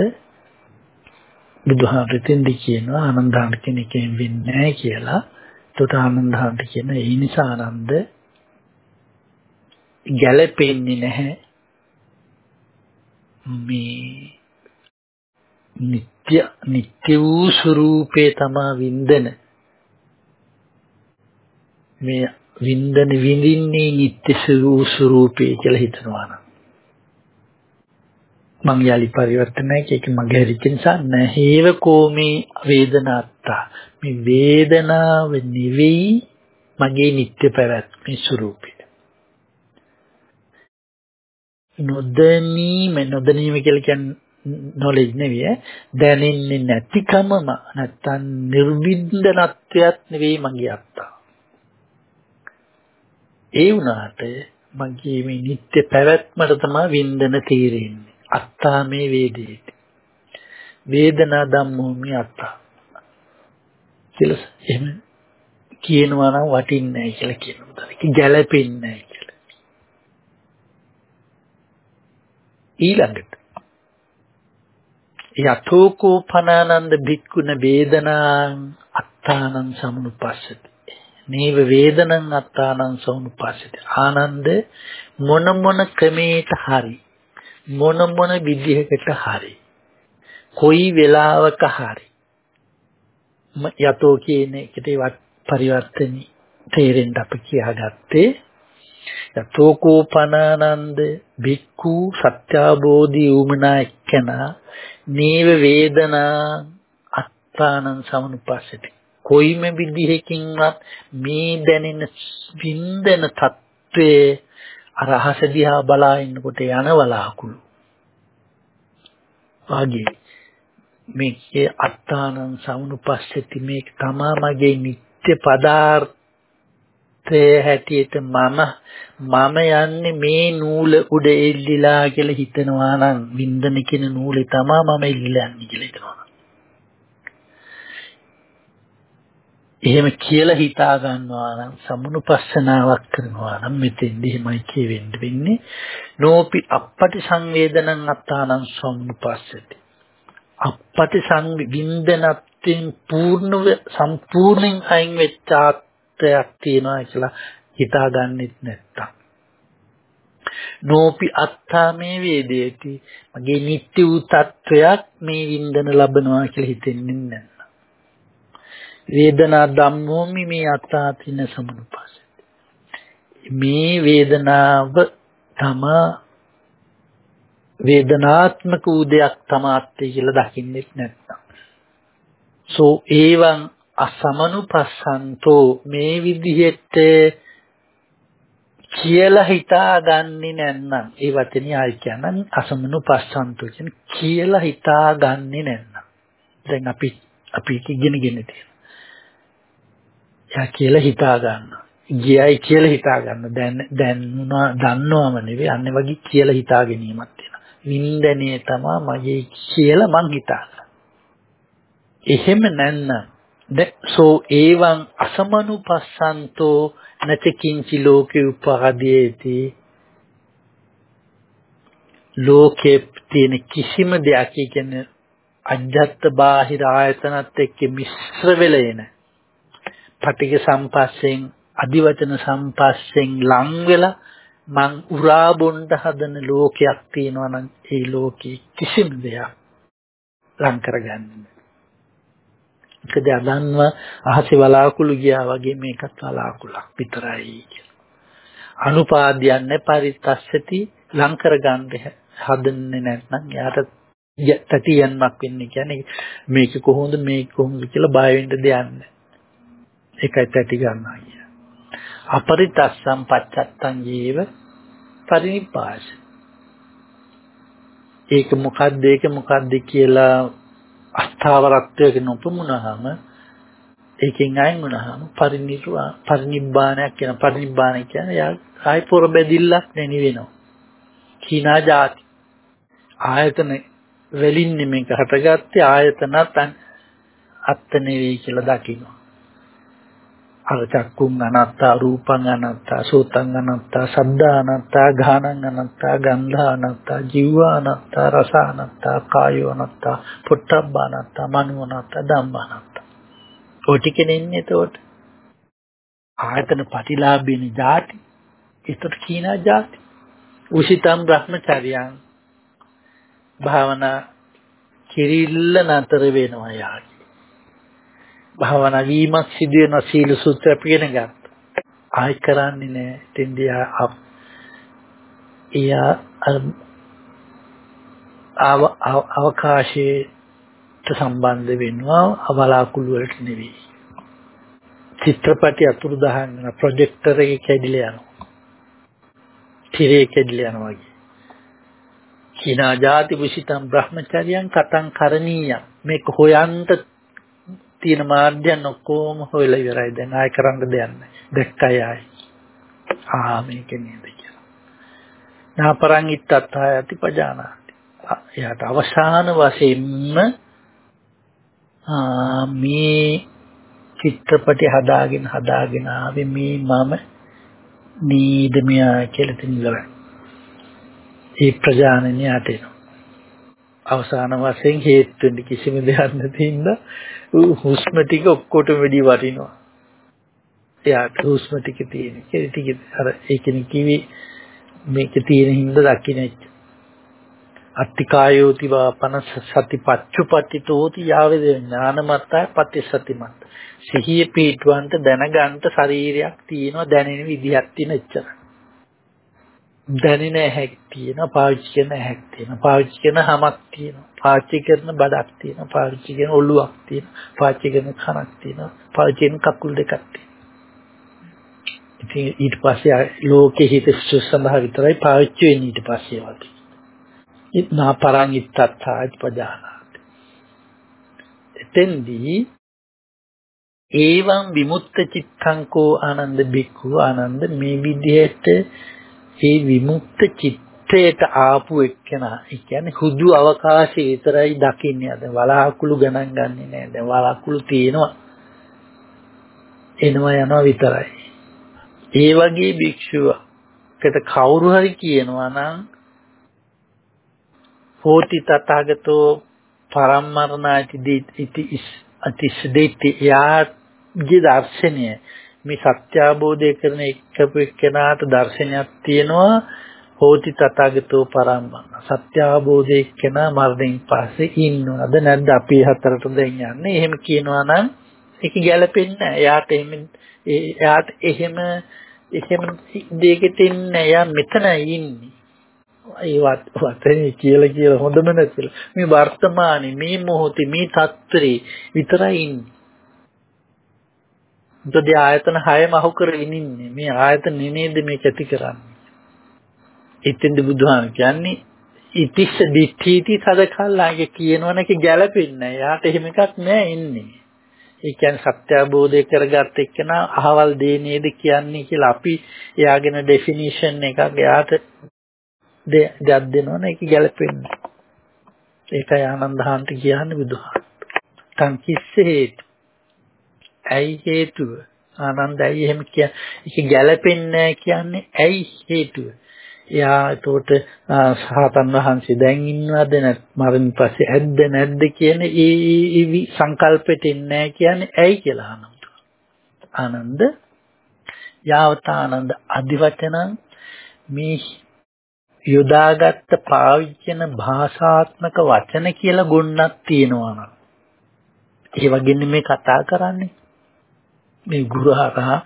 බුදුහාමරෙන්දි කියනවා ආනන්දාන්ත කෙනෙක්ෙන් වෙන්නේ නැහැ කියලා. ඒතකොට ආනන්දාන්ත කියන ඒ නිසා ආනන්ද ගැළපෙන්නේ නැහැ මේ නিত্য නিত্য වූ ස්වરૂපේ තමා වින්දන. මේ වින්දන විඳින්නේ නিত্য වූ ස්වરૂපේ කියලා හිතනවා නම්. මං යාලි පරිවර්තනයක ඒක මගේ හරිච්ච නිසා නැහේව කෝමේ වේදනාත්තා. මේ වේදනාව නිවේයි මගේ නිත්‍ය පැවැත්මේ ස්වરૂපය නොදැනීම නොදැනීම කියලා කියන්නේ knowledge නෙවෙයි. දැනෙන්නේ නැතිකමම නැත්තම් නිර්වින්දනත්වයක් නෙවෙයි මගේ අත්තා. ඒ වුණාට මගේ මේ නිත්‍ය පැවැත්මට තමයි වින්දන තීරෙන්නේ. අත්තා මේ වේදේති වේදනා ධම්මෝ මේ අත්තා. කියලා එහෙම කියනවා නම් වටින්නේ නැහැ කියලා කියනවා. ඒක ගැළපෙන්නේ නැහැ කියලා. ඊළඟට. යතෝකෝ පනානන්ද භික්ඛුන වේදනාං අත්තානං සමුනුපස්සති. නේව වේදනං අත්තානං සමුනුපස්සති. ආනන්ද මොන මොන ක්‍රමයකට හරි මොන මොන විදිහකට හරි කොයි වෙලාවක හරි යතෝ කියන එකට පරිවර්තනි තේරෙන්න අපි කියාගත්තේ යතෝකෝපනානන්ද භික්ඛු සත්‍යාබෝධි උමනා එක්කන නේව වේදනා අත්තානං සමනුපස්සති. කොයිම විදිහකින්වත් මේ දැනෙන වින්දන తත්වයේ අරහස දිහා බලා ඉන්නකොට යන වලාකුළු වාගේ මේකේ අත්තානං සමනුපස්සති මේක තමා මගේ නිත්‍ය පදාර්ථ තේ හැටියට මම මම යන්නේ මේ නූල උඩ එල්ලිලා කියලා හිතනවා නම් වින්දන කියන නූලේ තමයි මම එල්ලිලා යන්නේ කියලා හිතනවා. එහෙම කියලා හිතා ගන්නවා නම් සමුනුපස්සනාවක් කරනවා නම් මෙතෙන්දි එහෙමයි කියවෙන්න වෙන්නේ නෝපි අපපටි සංවේදනං අත්තානං සමුනුපස්සති අපපටි සංවින්දනත්වෙන් පූර්ණව සම්පූර්ණයෙන් අයින් වෙච්චාත් තත්ත්වයක් තියෙනවා කියලා හිතාගන්නෙත් නැත්තම්. නෝපි අත්තා මේ වේදේති. මගේ නිත්‍ය වූ තත්වයක් මේ වින්දන ලබනවා කියලා හිතෙන්නේ නැහැ වේදනා ධම්මෝමි මේ අත්තා තින සමුපස්සති මේ වේදනාව තම වේදනාත්මක වූ දෙයක් තමාත්තේ කියලා දකින්නෙත් නැත්නම් සෝ ඒවං අසමනුපස්සන්තෝ මේ විදිහට කියලා හිතාගන්නේ නැත්නම් ඒ වචනේ ආයි කියනනම් අසමනුපස්සන්තෝ කියන්නේ කියලා හිතාගන්නේ නැත්නම්. දැන් අපි අපි ඉගෙනගෙන තියෙනවා. යා කියලා හිතා ගන්න ගියයි කියලා හිතා ගන්න දැන් දැන්ුණා දන්නවම නෙවෙයි. අන්නේ වගේ කියලා හිතා ගැනීමක් තියෙනවා. වින්දනයේ තමයි මගේ කියලා මං හිතාගන්න. එහෙම නැත්නම් සෝ ඒවං අසමනුපස්සන්තෝ නචකින්චි ලෝකේ උපාදීයේති. ලෝකේ තියෙන කිසිම දෙයක් කියන්නේ අජ්ජත් බාහිර ආයතනත් එක්ක මිශ්‍ර වෙලා එන. පටික සම්පස්යෙන් අදිවචන සම්පස්යෙන් ලං වෙලා මං උරා බොණ්ඩ හදන ලෝකයක් තියෙනවා නම් ඒ ලෝකේ කිසිම දෙයක් ලං කරගන්නේ මොකද අදන්ව අහසේ වලාකුළු ගියා වගේ මේකත් වලාකුළක් විතරයි කියලා. අනුපාද්‍යන්නේ පරිත්තස්සති ලං කරගන්න හදන්නේ නැත්නම් යාට තටියන්මක් වෙන්නේ කියන්නේ මේක කොහොමද මේක කොහොමද කියලා බය වෙන්න දෙයක් නැහැ. ඒකයි තටි ගන්නවා කියන්නේ. අපරිතස්සම් පච්චත්තං ජීව පරිනිපාස. ඒක මොකද්ද ඒක මොකද්ද කියලා අස්ථාවරත්වයක නොපමුණාම ඒකෙන් අයින් වුණාම පරිනිර්වාණ පරිනිබ්බාණයක් කියන පරිනිබ්බාණ කියන්නේ යා ආයි පොර බැදිල්ලක් නැණි වෙනවා. කීනා જાති ආයතන වලින් මේක හටගත්තේ ආයතනත් අත්ත නෙවෙයි කියලා දකිනවා. අර චක්කුං අනත්තා රූපං අනත්තා සෝතං අනත්තා සද්දා අනත්තා ගානං අනත්තා ගන්ධා අනත්තා ජීවා අනත්තා රස අනත්තා කායෝ අනත්තා පොට්ටබ්බා අනත්තා මනෝ අනත්තා ධම්මා අනත්තා. ඔය ටික නෙන්නේ එතකොට. ආයතන ප්‍රතිලාභින ಜಾති ඒතර කීනා ಜಾති උසිතම් බ්‍රහ්මචර්යයන් භාවනා කිරිල්ල නතර වෙනවා යාගේ භාවනා වීමක් සිදු වෙන සීල සූත්‍රය පිළිගෙන ගත්තා. ආයි කරන්නේ නැහැ. තෙන්දී එයා අවකාශයට සම්බන්ධ වෙනවා අවලාකුළු වලට නෙවෙයි. චිත්‍රපටි අතුරුදහන් වෙන ප්‍රොජෙක්ටර් එකේ කැඩිලා යනවා. තිරේ කැඩිලා යනවා වගේ. කිනා ಜಾති විසිතම් බ්‍රහ්මචර්යයන් කතං කරණීය මේක හොයන්ට තියෙන මාධ්‍යයන් ඔක්කොම හොයලා ඉවරයි දැන් ආයෙ කරන්න දෙයක් නැහැ. දැක්කයි ආයෙ. ආ මේක නේද කියලා. නාපරං ඉත්තත්ථායති පජානාති. එයාට අවසාන වශයෙන්ම මේ චිත්‍රපටි හදාගෙන හදාගෙන ආවේ මේ මම නීද මෙයා කියලා තින්ගලයි. ඒ ප්‍රජානනයට එනවා. අවසාන වශයෙන් හේතු වෙන්න කිසිම දෙයක් නැතිනම් හුස්ම ටික ඔක්කොටම වැඩි වටිනවා. එයාට හුස්ම ටික තියෙන. ඒ ටික අර ඒකෙන් කිවි මේක තියෙන හින්දා දකින්න. අත්තිකායෝති වාපන සති පච්චුපට්ඨිතෝති යාවද ඥානමත්තා පටිසතිමත්. සිහිය පීඨවන්ට දැනගන්ට ශරීරයක් තියෙනවා දැනෙන විදිහක් තියෙන එච්චරයි. දැනෙන ඇහැක් තියෙනවා පාවිච්චි කරන ඇහැක් තියෙනවා. පාවිච්චි කරන හමක් තියෙනවා. පාවිච්චි කරන බඩක් තියෙනවා. පාවිච්චි කරන ඔළුවක් තියෙනවා. පාවිච්චි කරන කනක් තියෙනවා. පාවිච්චි කරන කකුල් දෙකක් තියෙනවා. ඉතින් ඊට පස්සේ ලෝකෙ හිත සුසඳහා විතරයි පාවිච්චි වෙන්නේ ඊට පස්සේ වගේ. ඉත්නා පරං ඉත්තත්ථාත් පජානාති. එතෙන්දී ඒවං විමුක්ත චිත්තං කෝ ආනන්ද බික්ඛු ආනන්ද මේ විදිහට ඒ විමුක්ත චිත්තයට ආපු එක්කෙනා. ඒ කියන්නේ හුදු අවකාශය විතරයි දකින්නේ. අද වලාකුළු ගණන් ගන්නෙ නෑ. දැන් වලාකුළු තියෙනවා. එනවා යනවා විතරයි. ඒ වගේ භික්ෂුවකට කවුරු හරි කියනවා නම් හෝති තථාගතෝ පරම්මරණාති ඉති අතිස් දෙති යාගේ දර්ශනය මේ සත්‍ය අවබෝධය කරන එක්කපු එක්කෙනාට දර්ශනයක් තියෙනවා. හෝති තථාගතෝ පරම්මං සත්‍ය අවබෝධය එක්කෙනා මරණයෙන් පස්සේ ඉන්නවද නැද්ද? අපි හතරට දැන් යන්නේ. එහෙම කියනවා නම් ඒක ගැලපෙන්නේ නැහැ. එයාට එහෙම එයාට එහෙම එහෙම දෙයකට ඉන්නේ එයා මෙතන ඉන්නේ. ඒවත් වතේ කියලා කියලා හොඳම නැතිල. මේ වර්තමානයේ මේ මොහොතේ මේ තත්ත්‍රේ විතරයි ඉන්නේ. මොකද ආයතන 6ම අහු කරගෙන ඉන්නේ. මේ ආයතන නේද මේක ඇති කරන්නේ. ඉතින්ද බුදුහාම කියන්නේ ඉතිස්ස දිට්ඨීති සදකල්ලාගේ කියනවනක ගැළපෙන්නේ. යාට එහෙම එකක් නෑ ඉන්නේ. ඒ කියන්නේ සත්‍ය අවබෝධය කරගත්ත එක්කන අහවල් දේ නේද කියන්නේ කියලා අපි එයාගෙන ඩෙෆිනිෂන් එකක් එයාට දෙයක් දෙනවනේ ඒක ගැළපෙන්නේ. ඒකයි ආනන්දහන්ට කියන්නේ බුදුහාම. තන් කිස්සේ හේතු ඇයි හේතුව? ආනන්ද ඇයි එහෙම කියන්නේ? ඒක ගැළපෙන්නේ කියන්නේ ඇයි හේතුව? එයා ඒතකොට සහතන් වහන්සේ දැන් ඉන්නවද නැත් මරණ පස්සේ ඇද්ද නැද්ද කියන ඒ සංකල්පෙට ඉන්නේ කියන්නේ ඇයි කියලා අහනවා. ආනන්ද යාවතානන්ද අදිවචනං මේ යොදාගත්ත පාවිච්චන භාෂාත්මක වචන කියලා ගොන්නක් තියෙනවා නම් ඒ වගේ මේ කතා කරන්නේ මේ ගුරුහරහා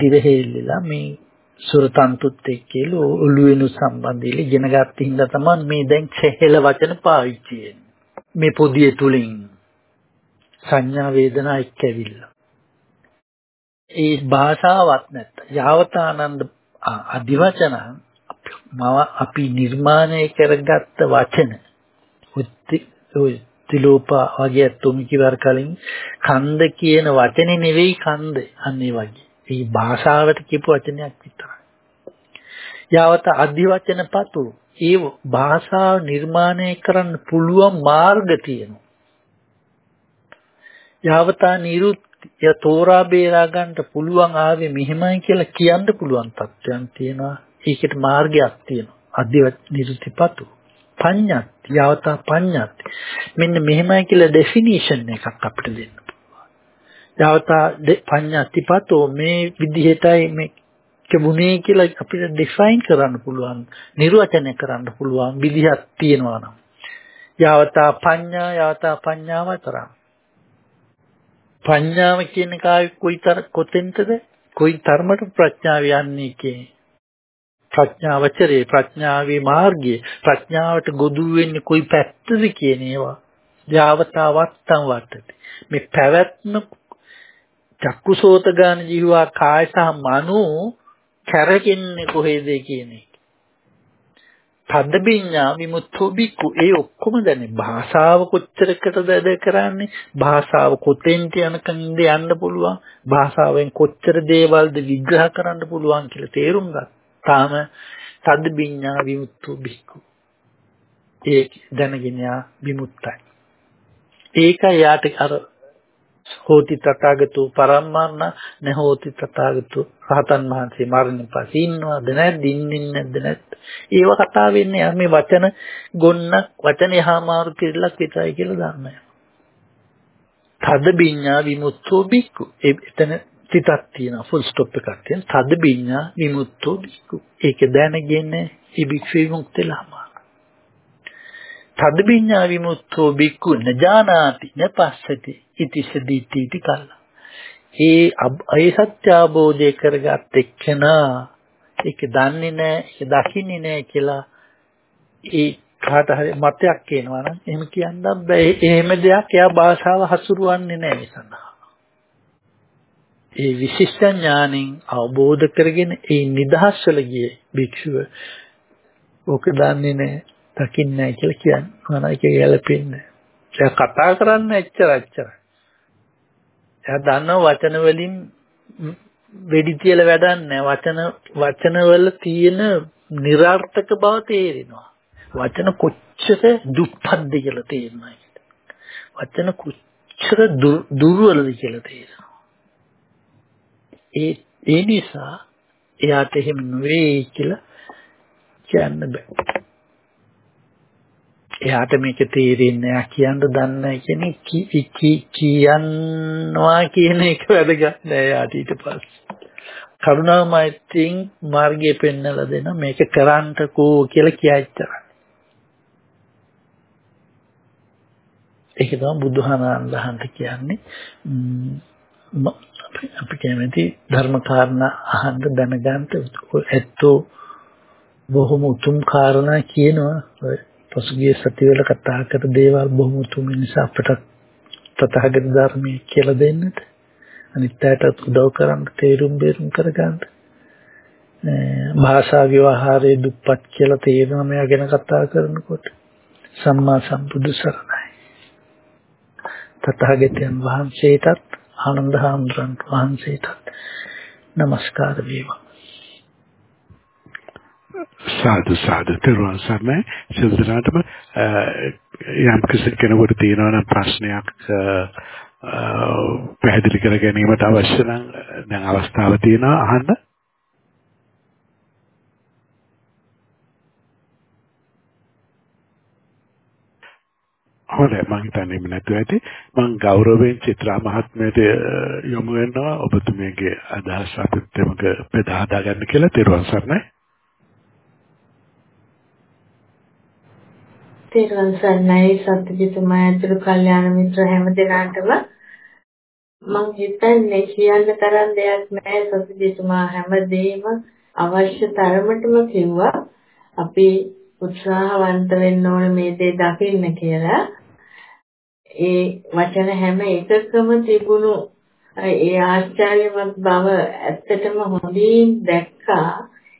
දිරහෙල්ලලා මේ සුරතන්තුත් එක්කල ඔළුවෙනු සම්බන්ධීල ඉගෙන ගත්ත හින්දා තමයි මේ දැන් කෙහෙල වචන පාවිච්චි මේ පොදිය තුලින් සංඥා වේදනා එක්ක ඇවිල්ලා. ඒ භාෂාවක් නැත්නම් යාවතානන්ද අධිවචන මම අපි නිර්මාණය කරගත්ත වචන තිලෝපා වගේ තුන් කිවර කලින් කන්ද කියන වචනේ නෙවෙයි කන්ද අන්නේ වගේ. ඒ භාෂාවට කියපු වචනයක් විතරයි. යාවත අධිවචන පතු ඒ භාෂාව නිර්මාණය කරන්න පුළුවන් මාර්ග තියෙනවා. යාවතා නිරුත් ය තෝරා බේරා ගන්නට පුළුවන් ආවේ මෙහෙමයි කියලා කියන්න පුළුවන් තත්ත්වයන් තියෙනවා. ඒකට මාර්ගයක් තියෙනවා. අධිවත් නිරුතිපතු. පඤ්ඤාත් යවතා පඤ්ඤාත්. මෙන්න මෙහෙමයි කියලා ඩෙෆිනිෂන් එකක් අපිට දෙන්න පුළුවන්. යවතා පඤ්ඤාතිපතෝ මේ විදිහටයි මේ කමුනේ කියලා අපිට ඩිෆයින් කරන්න පුළුවන් නිර්වචනය කරන්න පුළුවන් විදිහක් තියෙනවා නම්. යවතා පඤ්ඤා යවතා පඤ්ඤාව තරම්. පඤ්ඤාව කියන කායි කොයිතර කොතෙන්ටද කොයි තරමට ප්‍රඥාව යන්නේ කියන්නේ ප්‍රඥාවචරේ ප්‍රඥාවේ මාර්ගය ප්‍රඥාවට ගොදුරු වෙන්නේ කොයි පැත්තද කියන ඒවා. යාවතාවත්තම් වටති. මේ පැවැත්ම චක්කුසෝත ගාන ජීවා කාය සහ මනෝ කැරකෙන්නේ කොහෙද කියන එක. පද්දබිඤ්ඤා විමුක්තෝ බික්කු ඒ ඔක්කොම දැනේ. භාෂාව කොච්චරකටද ඇද කරන්නේ? භාෂාව කොතෙන්ට යනකන්ද යන්න පුළුවන්? භාෂාවෙන් කොච්චර දේවල්ද විග්‍රහ කරන්න පුළුවන් කියලා තේරුම් ගන්න. තාම තද බිඤ්ඤා විමුක්තු බික්කු. ඒ දැනගෙන යා විමුක්තයි. ඒකයි යාට අර හෝති තථාගතෝ පරම්මන්න නහෝති තථාගතෝ රහතන් වහන්සේ මරණින් පස්සේ ඉන්නවද නැද්ද ඉන්නේ නැද්ද නැත් ඒව කතා වෙන්නේ මේ වචන ගොන්නක් වචන යහමාරු කිරලක් විතරයි කියලා දන්නවා. තද බිඤ්ඤා විමුක්තෝ බික්කු එතන සිතක් තියෙනවා ෆුල් ස්ටොප් එකක් තියෙන තද බිඤ්ඤා විමුක්තෝ බික්කු ඒක දැනගෙන ඉබික්ෂ විමුක්තලම තද බිඤ්ඤා විමුක්තෝ බික්කු නජානාති නපස්සති ඉතිස දීටි කල්ල. ඒ ඒ සත්‍ය අවබෝධය කරගත් එක්කෙනා ඒක දන්නේ නැහැ ඒක දකින්නේ නැහැ කියලා ඒ කාට හරි මතයක් එනවා නම් එහෙම කියන්න බෑ. එහෙම දෙයක් එයා භාෂාව හසුරුවන්නේ නැහැ ඒ සඳහා. ඒ විශිෂ්ට ඥාණයෙන් අවබෝධ කරගෙන ඒ නිදහස් වෙල ගියේ භික්ෂුව ඕක දන්නේ නැහැ දකින්නේ නැහැ කියලා කියන්නේ මොනයි කිය ගැලපෙන්නේ. එයා කතා කරන්න එච්චර එච්චර. එයා දන්නව වචන වලින් වෙඩි තියලා වැඩක් නැහැ. වචන වචන වල තියෙන નિરර්ථක බව තේරෙනවා. වචන කොච්චර දුප්පත්ද කියලා තේරෙනවා වචන කොච්චර දුර්වලද කියලා තේරෙනවා ඒ ඒ නිසා එයාට එහෙම නෙවෙයි කියලා කියන්න බෑ. එයාට මේක තේරෙන්නේ නැහැ කියන්න දන්නේ කියන්නේ කි කියනවා කියන එක වැදගත් නෑ එයාට ඊට පස්සේ. කරුණා මෛත්‍රියෙන් මාර්ගය පෙන්වලා දෙන මේක කරන්නකෝ කියලා කියයිතරයි. ඒක තමයි බුදුහාමන්දහන්ට කියන්නේ අපි කැමති ධර්ම කාරණා අහන්න දැනගන්න ඇත්තෝ බොහොම උතුම් කාරණා කියනවා. පසුගිය සතිවල කතා කර දේවල් බොහොම උතුම් නිසා අපට තථාගත ධර්මයේ කියලා දෙන්නට. අනිත් අයටත් උදව් කරන්න තේරුම් බේරුම් කරගන්න. භාෂා ව්‍යවහාරයේ දුප්පත් කියලා තේරෙනවා මෙයා ගැන කතා කරනකොට. සම්මා සම්බුදු සරණයි. තථාගතයන් වහන්සේටත් ආනන්ද හාමුදුරන් වහන්සේට নমස්කාර වේවා. සාදු සාදු. තෙරුවන් සරණයි. සිල්දනාටම යම් කිසි කෙනෙකුට තියෙනවා නම් ප්‍රශ්නයක් පැහැදිලි කර ගැනීමට අවශ්‍ය නම් දැන් අවස්ථාව තියෙනවා. අහන්න. හොඳයි. මම හිතන්නේ එහෙම නැතුව ඇති. මම ගෞරවයෙන් චිත්‍රා මහත්මයට යොමු වෙනවා. ඔබතුමියගේ අදහස් අපිත් එමග බෙදා හදා ගන්න කියලා. තෙරුවන් සරණයි. තෙරුවන් සරණයි. සත්‍යජිතුමා ඇතුළු කල්යාණ මිත්‍ර හැම දෙනාටම. මම හිතන්නේ කියන්න තරම් දෙයක් නැහැ සත්‍යජිතුමා හැමදේම අවශ්‍ය තරමටම කිව්වා. අපි උත්සාහවන්ත වෙන්න ඕන මේ දේ දකින්න කියලා ඒ වචන හැම එකකම තිබුණු ඒ ආශ්චර්යමත් බව ඇත්තටම හොඳින් දැක්කා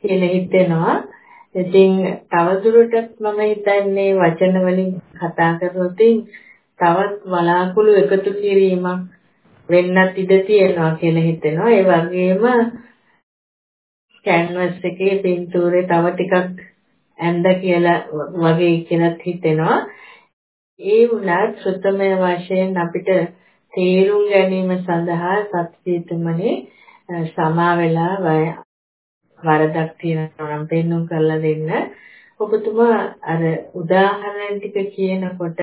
කියලා හිතෙනවා. ඉතින් තවදුරටත් මම හිතන්නේ වචන වලින් කතා කරොත් තවත් වලාකුළු එකතු කිරීමක් වෙන්නත් ඉඩ තියෙනවා කියලා හිතෙනවා. ඒ වගේම කැන්වස් එකේ පින්තූරේ තව ටිකක් ඇඳ කියලා වගේ කියලාත් හිතෙනවා. ඒ වුණත් සුත්තමය වශයෙන් අපිට තේරුම් ගැනීම සඳහා සත්‍යීතුමනේ සමා වෙලා වරදක් තියෙනවා නම් පෙන්눔 කරලා දෙන්න. ඔබතුමා අර උදාහරණ ටික කියනකොට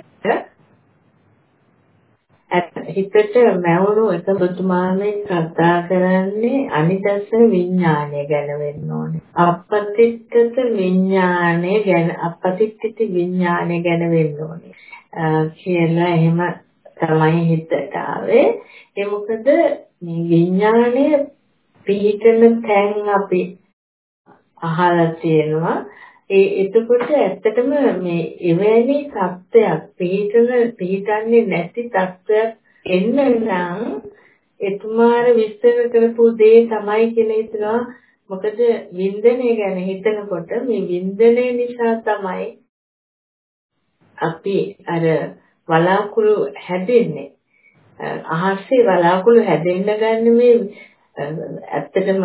හිතට මැවුණු එක ඔබතුමාමේ කතා කරන්නේ අනිදස විඥානය ගැන වෙන්න ඕනේ. අපපතිත්ත විඥානය ගැන අපපතිත්ති විඥානය ගැන වෙන්න ඕනේ. කියලා එහෙම තමයි හිතට ආවේ. ඒ මොකද මේ විඥානය පිහිටන තැන් අපි අහලා තියෙනවා. ඒ එතකොට ඇත්තටම මේ එවැනි தත්ත්වයක් පිහිටන පිහිටන්නේ නැති தත්ත්වයක් එන්න නම් එතුමාර විස්තර කරපු දේ තමයි කියලා හිතනවා. මොකද වින්දනය ගැන හිතනකොට මේ වින්දනය නිසා තමයි අපි අර වලාකුළු හැදෙන්නේ. අහස්සේ වලාකුළු හැදෙන්න ගන්න මේ ඇත්තටම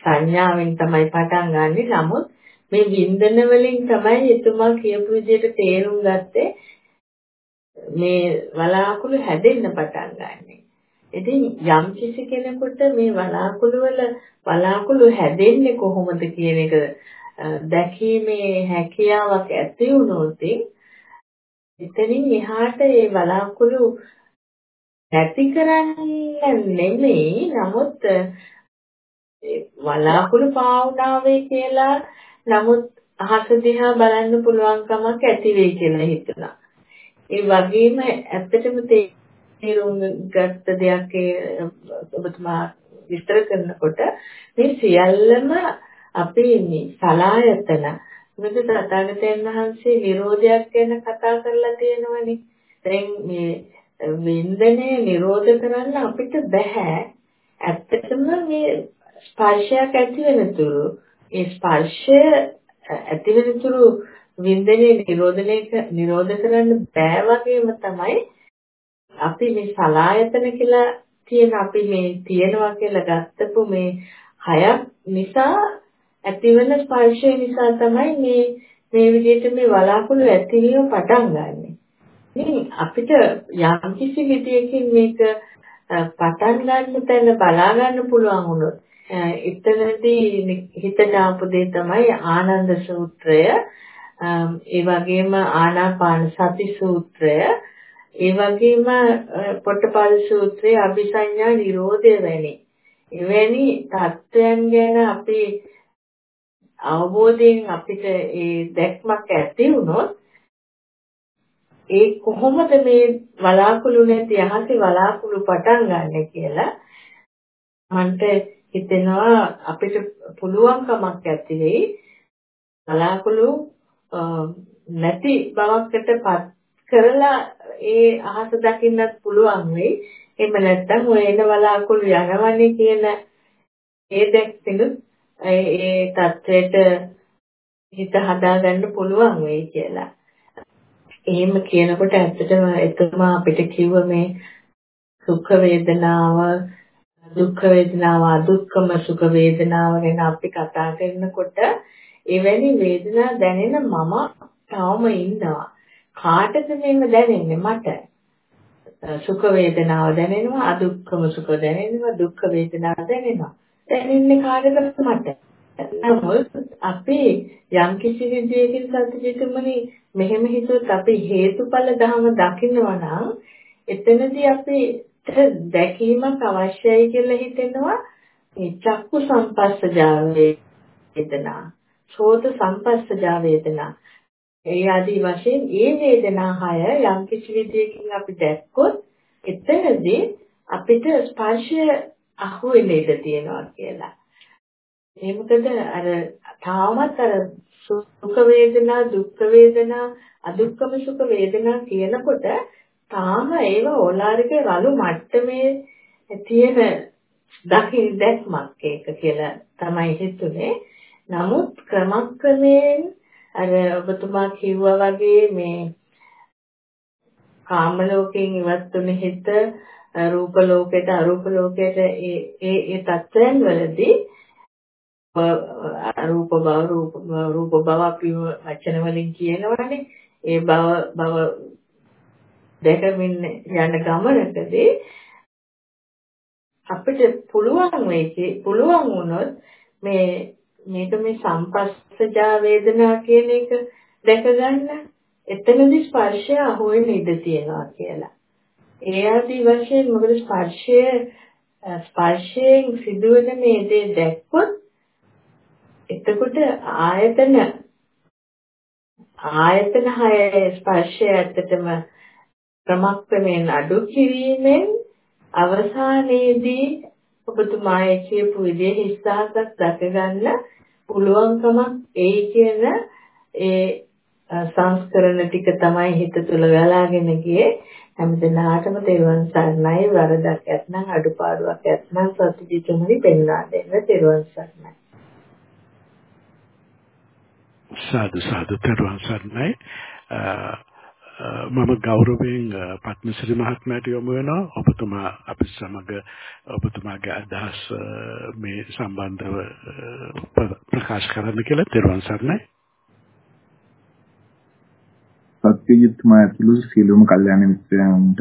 සංඥාවෙන් තමයි පටන් ගන්නෙ. නමුත් මේ වින්දන වලින් තමයි එතුමා කියපු විදිහට තේරුම් ගත්තේ මේ වලාකුළු හැදෙන්න පටන් ගන්නෙ. ඉතින් යම් කිසි කෙනෙකුට මේ වලාකුළු වල වලාකුළු හැදෙන්නේ කොහොමද කියන එක දැකීමේ හැකියාවක් ඇති වුණොත් එතනින් එහාට ඒ වලාකුළු නැති කරන්න නෙමෙයි නමුත් වලාකුළු පාවුනාවේ කියලා නමුත් අහස දිහා බලන්න පුළුවන් කමක් ඇති වෙයි කියලා හිතුණා. ඒ වගේම ඇත්තටම තේරුම් ගත්ත දෙයක් ඔබතුමා විස්තර කරනකොට මේ සියල්ලම අපේ මේ සලායතන මොකද තථාගතයන් වහන්සේ නිරෝධයක් ගැන කතා කරලා තියෙනවනේ. දැන් මේ වින්දනය නිරෝධ කරන්න අපිට බෑ. ඇත්තටම මේ ස්පර්ශයක් ඇති වෙනතුරු ඒ ස්පර්ශය ඇති වෙනතුරු වින්දනය නිරෝධනය නිරෝධ කරන්න බෑ වගේම තමයි අපි මේ සලායතන කියලා කියන අපි මේ තියනවා කියලා ගත්තපු මේ හයක් නිසා ඇතිවන ස්පර්ශය නිසා තමයි මේ මේ විදිහට මේ වලාකුළු ඇතිවීම පටන් ගන්නෙ. ඉතින් අපිට යම් කිසි විදියකින් මේක පටන් ගන්න තැන බලා ගන්න පුළුවන් වුණොත් එතනදී හිතට ආපු දේ තමයි ආනන්ද සූත්‍රය. ඒ වගේම ආනාපාන සති සූත්‍රය. ඒ වගේම පොට්ටපාද සූත්‍රයේ අபிසඤ්ඤා නිරෝධය වැනි. එවැනි தත්වයන් ගැන අපි අවබෝධයෙන් අපිට ඒ දැක්මක් ඇති වුණොත් ඒ කොහොමද මේ වලාකුළු නැති අහසේ වලාකුළු පටන් ගන්න කියලා මන්ට හිතෙනවා අපිට පුළුවන්කමක් ඇති වෙයි බලාකුළු නැති බවකටපත් කරලා ඒ අහස දකින්නත් පුළුවන් වෙයි. එහෙම නැත්නම් ඔය එන බලාකුළු යනවනේ කියන ඒ දැක්කලු ඒ தത്വෙට හිත හදාගන්න පුළුවන් වෙයි කියලා. එහෙම කියනකොට ඇත්තටම එතුමා අපිට කිව්ව මේ සුඛ වේදනාව දුක් වේදනාව අදුක්කම සුඛ වේදනාව ගැන අපි කතා කරනකොට එවැනි වේදනා දැනෙන මම තාම ඉන්නවා. කාටද මේව දැනෙන්නේ? මට. සුඛ වේදනාව දැනෙනවා අදුක්කම සුඛ දැනෙනවා දුක් වේදනාව දැනෙනවා. දැනෙන්නේ කාටද මට? නමුත් අපි යම් කිසි විදියකින් සත්‍යජිතමනි මෙහෙම හිතුවොත් අපි හේතුඵල ධම දකින්නවා නම් එතනදී අපි දැකීමක් අවශ්‍යයි කියලා හිතෙනවා මේ චක්කු සම්පස්සජා වේදනා සෝත සම්පස්සජා වේදනා ඒ ආදී වශයෙන් ඒ වේදනා හය යම් කිසි විදියකින් අපි දැක්කොත් එතනදී අපිට ස්පර්ශය අහු වෙන්න ඉඩ තියෙනවා කියලා. ඒ මොකද අර තාමත් අර සුඛ වේදනා දුක්ඛ වේදනා අදුක්ඛම සුඛ වේදනා කියනකොට තාම ඒව ඕලාරික රළු මට්ටමේ තියෙන දකින් දැක්මක් ඒක කියලා තමයි හිතුනේ. නමුත් ක්‍රමක්‍රමයෙන් අර ඔබතුමා කිව්වා වගේ මේ කාම ලෝකයෙන් ඉවත් වුණ හිත රූප ලෝකයට අරූප ලෝකයට ඒ ඒ ඒ තත්ත්වයන් වලදී රූප බව රූප රූප බව අපි වචන වලින් කියනවනේ ඒ බව බව දැකමින් යන ගමනකදී අපිට පුළුවන් වෙයි පුළුවන් වුණොත් මේ මේක මේ සම්පස්සජා වේදනා කියන එක දැක ගන්න එතනදි ස්පර්ශය අහුවෙන්න ඉඩ තියෙනවා කියලා. ඒ ආදී වශයෙන් මොකද ස්පර්ශය ස්පර්ශයෙන් සිදුවෙන මේ දේ දැක්කොත් එතකොට ආයතන ආයතන හය ස්පර්ශය ඇත්තටම ක්‍රමක්‍රමයෙන් අඩු කිරීමෙන් අවසානයේදී ඔබතුමායේ කියපු විදිහේ හිස්සහසක් දැක ගන්න පුළුවන්කමක් එයි කියන ඒ සංස්කරණ ටික තමයි හිත තුළ ගලාගෙන ගියේ. හැමදෙනාටම තෙරුවන් සරණයි. වරදක් ඇත්නම් අඩුපාඩුවක් ඇත්නම් සත්‍යජිතුමනි පෙන්වා දෙන්න තෙරුවන් සරණයි. සාදු සාදු. තෙරුවන් සරණයි. මම ගෞරවයෙන් පත්මසිරි මහත්මයාට යොමු වෙනවා. ඔබතුමා අපි සමග ඔබතුමාගේ අදහස් මේ සම්බන්ධව ප්‍රකාශ කරන්න කියලා තෙරුවන් සරණයි. සත්‍යජිත්තුමා ඇතුළු සියලුම කල්යාණ මිත්‍රයන්ට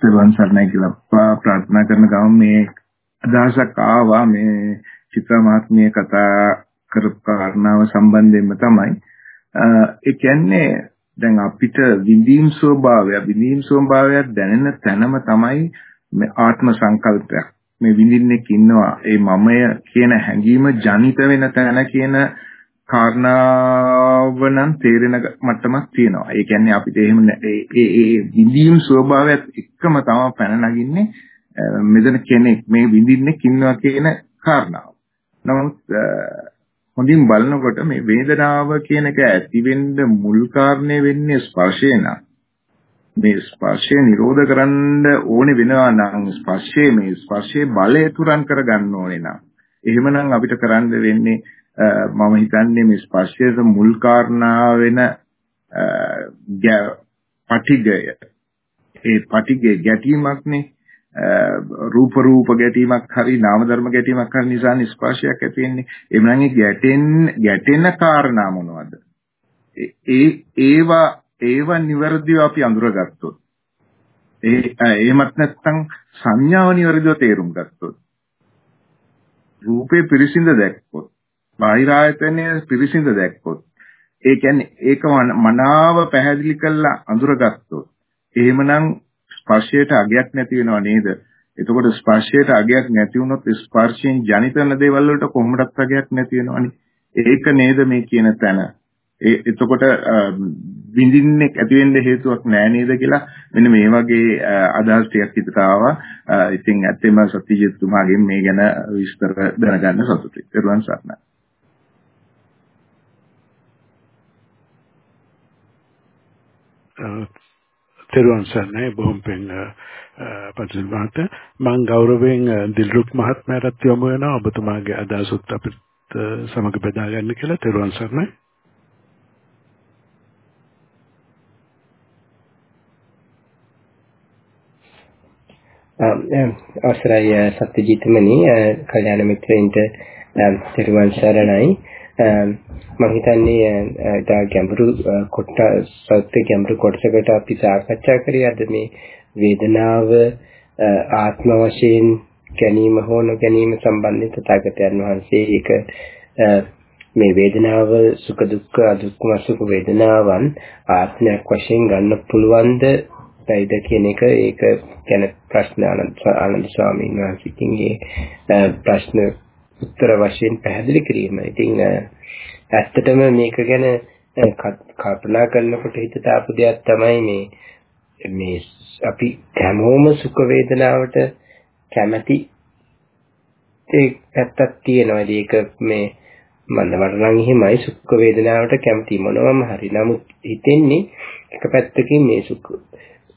තෙරුවන් සරණයි කියලා ප්‍රාර්ථනා කරන ගමන් මේ අදහසක් ආවා. මේ චිත්‍ර මහත්මිය කතා කරපු කාරණාව සම්බන්ධයෙන්ම තමයි ඒ කියන්නේ දැන් අපිට විඳීම් ස්වභාවය විඳීම් ස්වභාවය දැනෙන තැනම තමයි මේ ආත්ම සංකල්පයක් මේ විඳින්නෙක් ඉන්නවා ඒ මමය කියන හැඟීම ජනිත වෙන තැන කියන කාරණාව නම් තේරෙන මට්ටමක් තියෙනවා. ඒ කියන්නේ අපිට එහෙම ඒ ඒ විඳීම් ස්වභාවයත් එක්කම තමයි පැන නගින්නේ මෙතන කෙනෙක් මේ විඳින්නෙක් ඉන්නවා කියන කාරණාව. නමුත් හොඳින් බලනකොට මේ වේදනාව කියන එක ඇති වෙන්න මුල් කාරණේ වෙන්නේ ස්පර්ශය නම් මේ ස්පර්ශය නිරෝධ කරන්න ඕනේ වෙනවා නම් ස්පර්ශයේ මේ ස්පර්ශයේ බලය තුරන් කරගන්න ඕනේ නම් එහෙමනම් අපිට කරන්න වෙන්නේ මම හිතන්නේ මේ ස්පර්ශයේ මුල් කාරණා වෙන පටිගය. ඒ පටිගය ගැටීමක්නේ රූප රූප ගැටීමක් හරි නාම ධර්ම ගැටීමක් හරි නිසා ස්පර්ශයක් ඇති වෙන්නේ. එමනම් ඒ ගැටෙන් ගැටෙන කාරණා මොනවද? ඒ ඒවා ඒවා નિවර්දිව අපි අඳුරගත්තොත් ඒ එහෙමත් නැත්නම් සංඥාව નિවර්දිව තේරුම් ගත්තොත් රූපේ පිරිසිඳ දැක්කොත් බාහිර ආයතනය පිරිසිඳ දැක්කොත් ඒ කියන්නේ ඒක මනාව පැහැදිලි කරලා අඳුරගත්තොත් එහෙමනම් ස්පර්ශයට අගයක් නැති වෙනව නේද? එතකොට ස්පර්ශයට අගයක් නැති වුණොත් ස්පර්ශයෙන් ජනිත වෙන දේවල් වලට කොහොමදත් අගයක් නැති වෙනවනේ. ඒක නේද මේ කියන තැන. ඒ එතකොට විඳින්නේ ඇති වෙන්න හේතුවක් නෑ නේද කියලා මෙන්න මේ වගේ අදහස් ටිකක් හිතට ආවා. ඉතින් ඇත්තම සත්‍යජිත්තුමාගෙන් මේ ගැන විස්තර දැනගන්න සතුටුයි. ඊට සරණයි. තෙරුවන් සරණයි. බොහොම පෙන් පන්සල් මහත්තයා. මම ගෞරවයෙන් දිල්රුක් මහත්මයාට යොමු වෙනවා. ඔබතුමාගේ අදහසත් අපිට සමග බෙදා ගන්න කියලා තෙරුවන් සරණයි. අවසරයි සත්‍යජීතමනි කල්‍යාණ මිත්‍රයින්ට තෙරුවන් සරණයි. Um, මම හිතන්නේ uh, තා ගැඹුරු uh, කොට සත්‍ය ගැඹුරු කොටසකට අපි සාකච්ඡා කරේ අද මේ වේදනාව uh, ආත්ම වශයෙන් ගැනීම හෝ නොගැනීම සම්බන්ධයෙන් තථාගතයන් වහන්සේ ඒක මේ වේදනාව සුඛ දුක්ඛ අදුක්ඛම සුඛ වේදනාවන් ආත්මයක් වශයෙන් ගන්න පුළුවන්ද? නැයිද කියන එක ඒක ගැන ප්‍රශ්න ආනන්ද ස්වාමීන් වහන්සේකින්ගේ ප්‍රශ්න උත්තර වශයෙන් පැහැදිලි කිරීම. ඉතින් ඇත්තටම මේක ගැන කල්පනා කරනකොට හිතට ආපු දෙයක් තමයි මේ මේ අපි හැමෝම සුඛ වේදනාවට කැමැති ඒ පැත්තක් තියෙනවා. ඒක මේ මම වරණන් එහෙමයි සුඛ වේදනාවට කැමති මොනවම හරි. නමුත් හිතෙන්නේ එක පැත්තකින් මේ සුඛ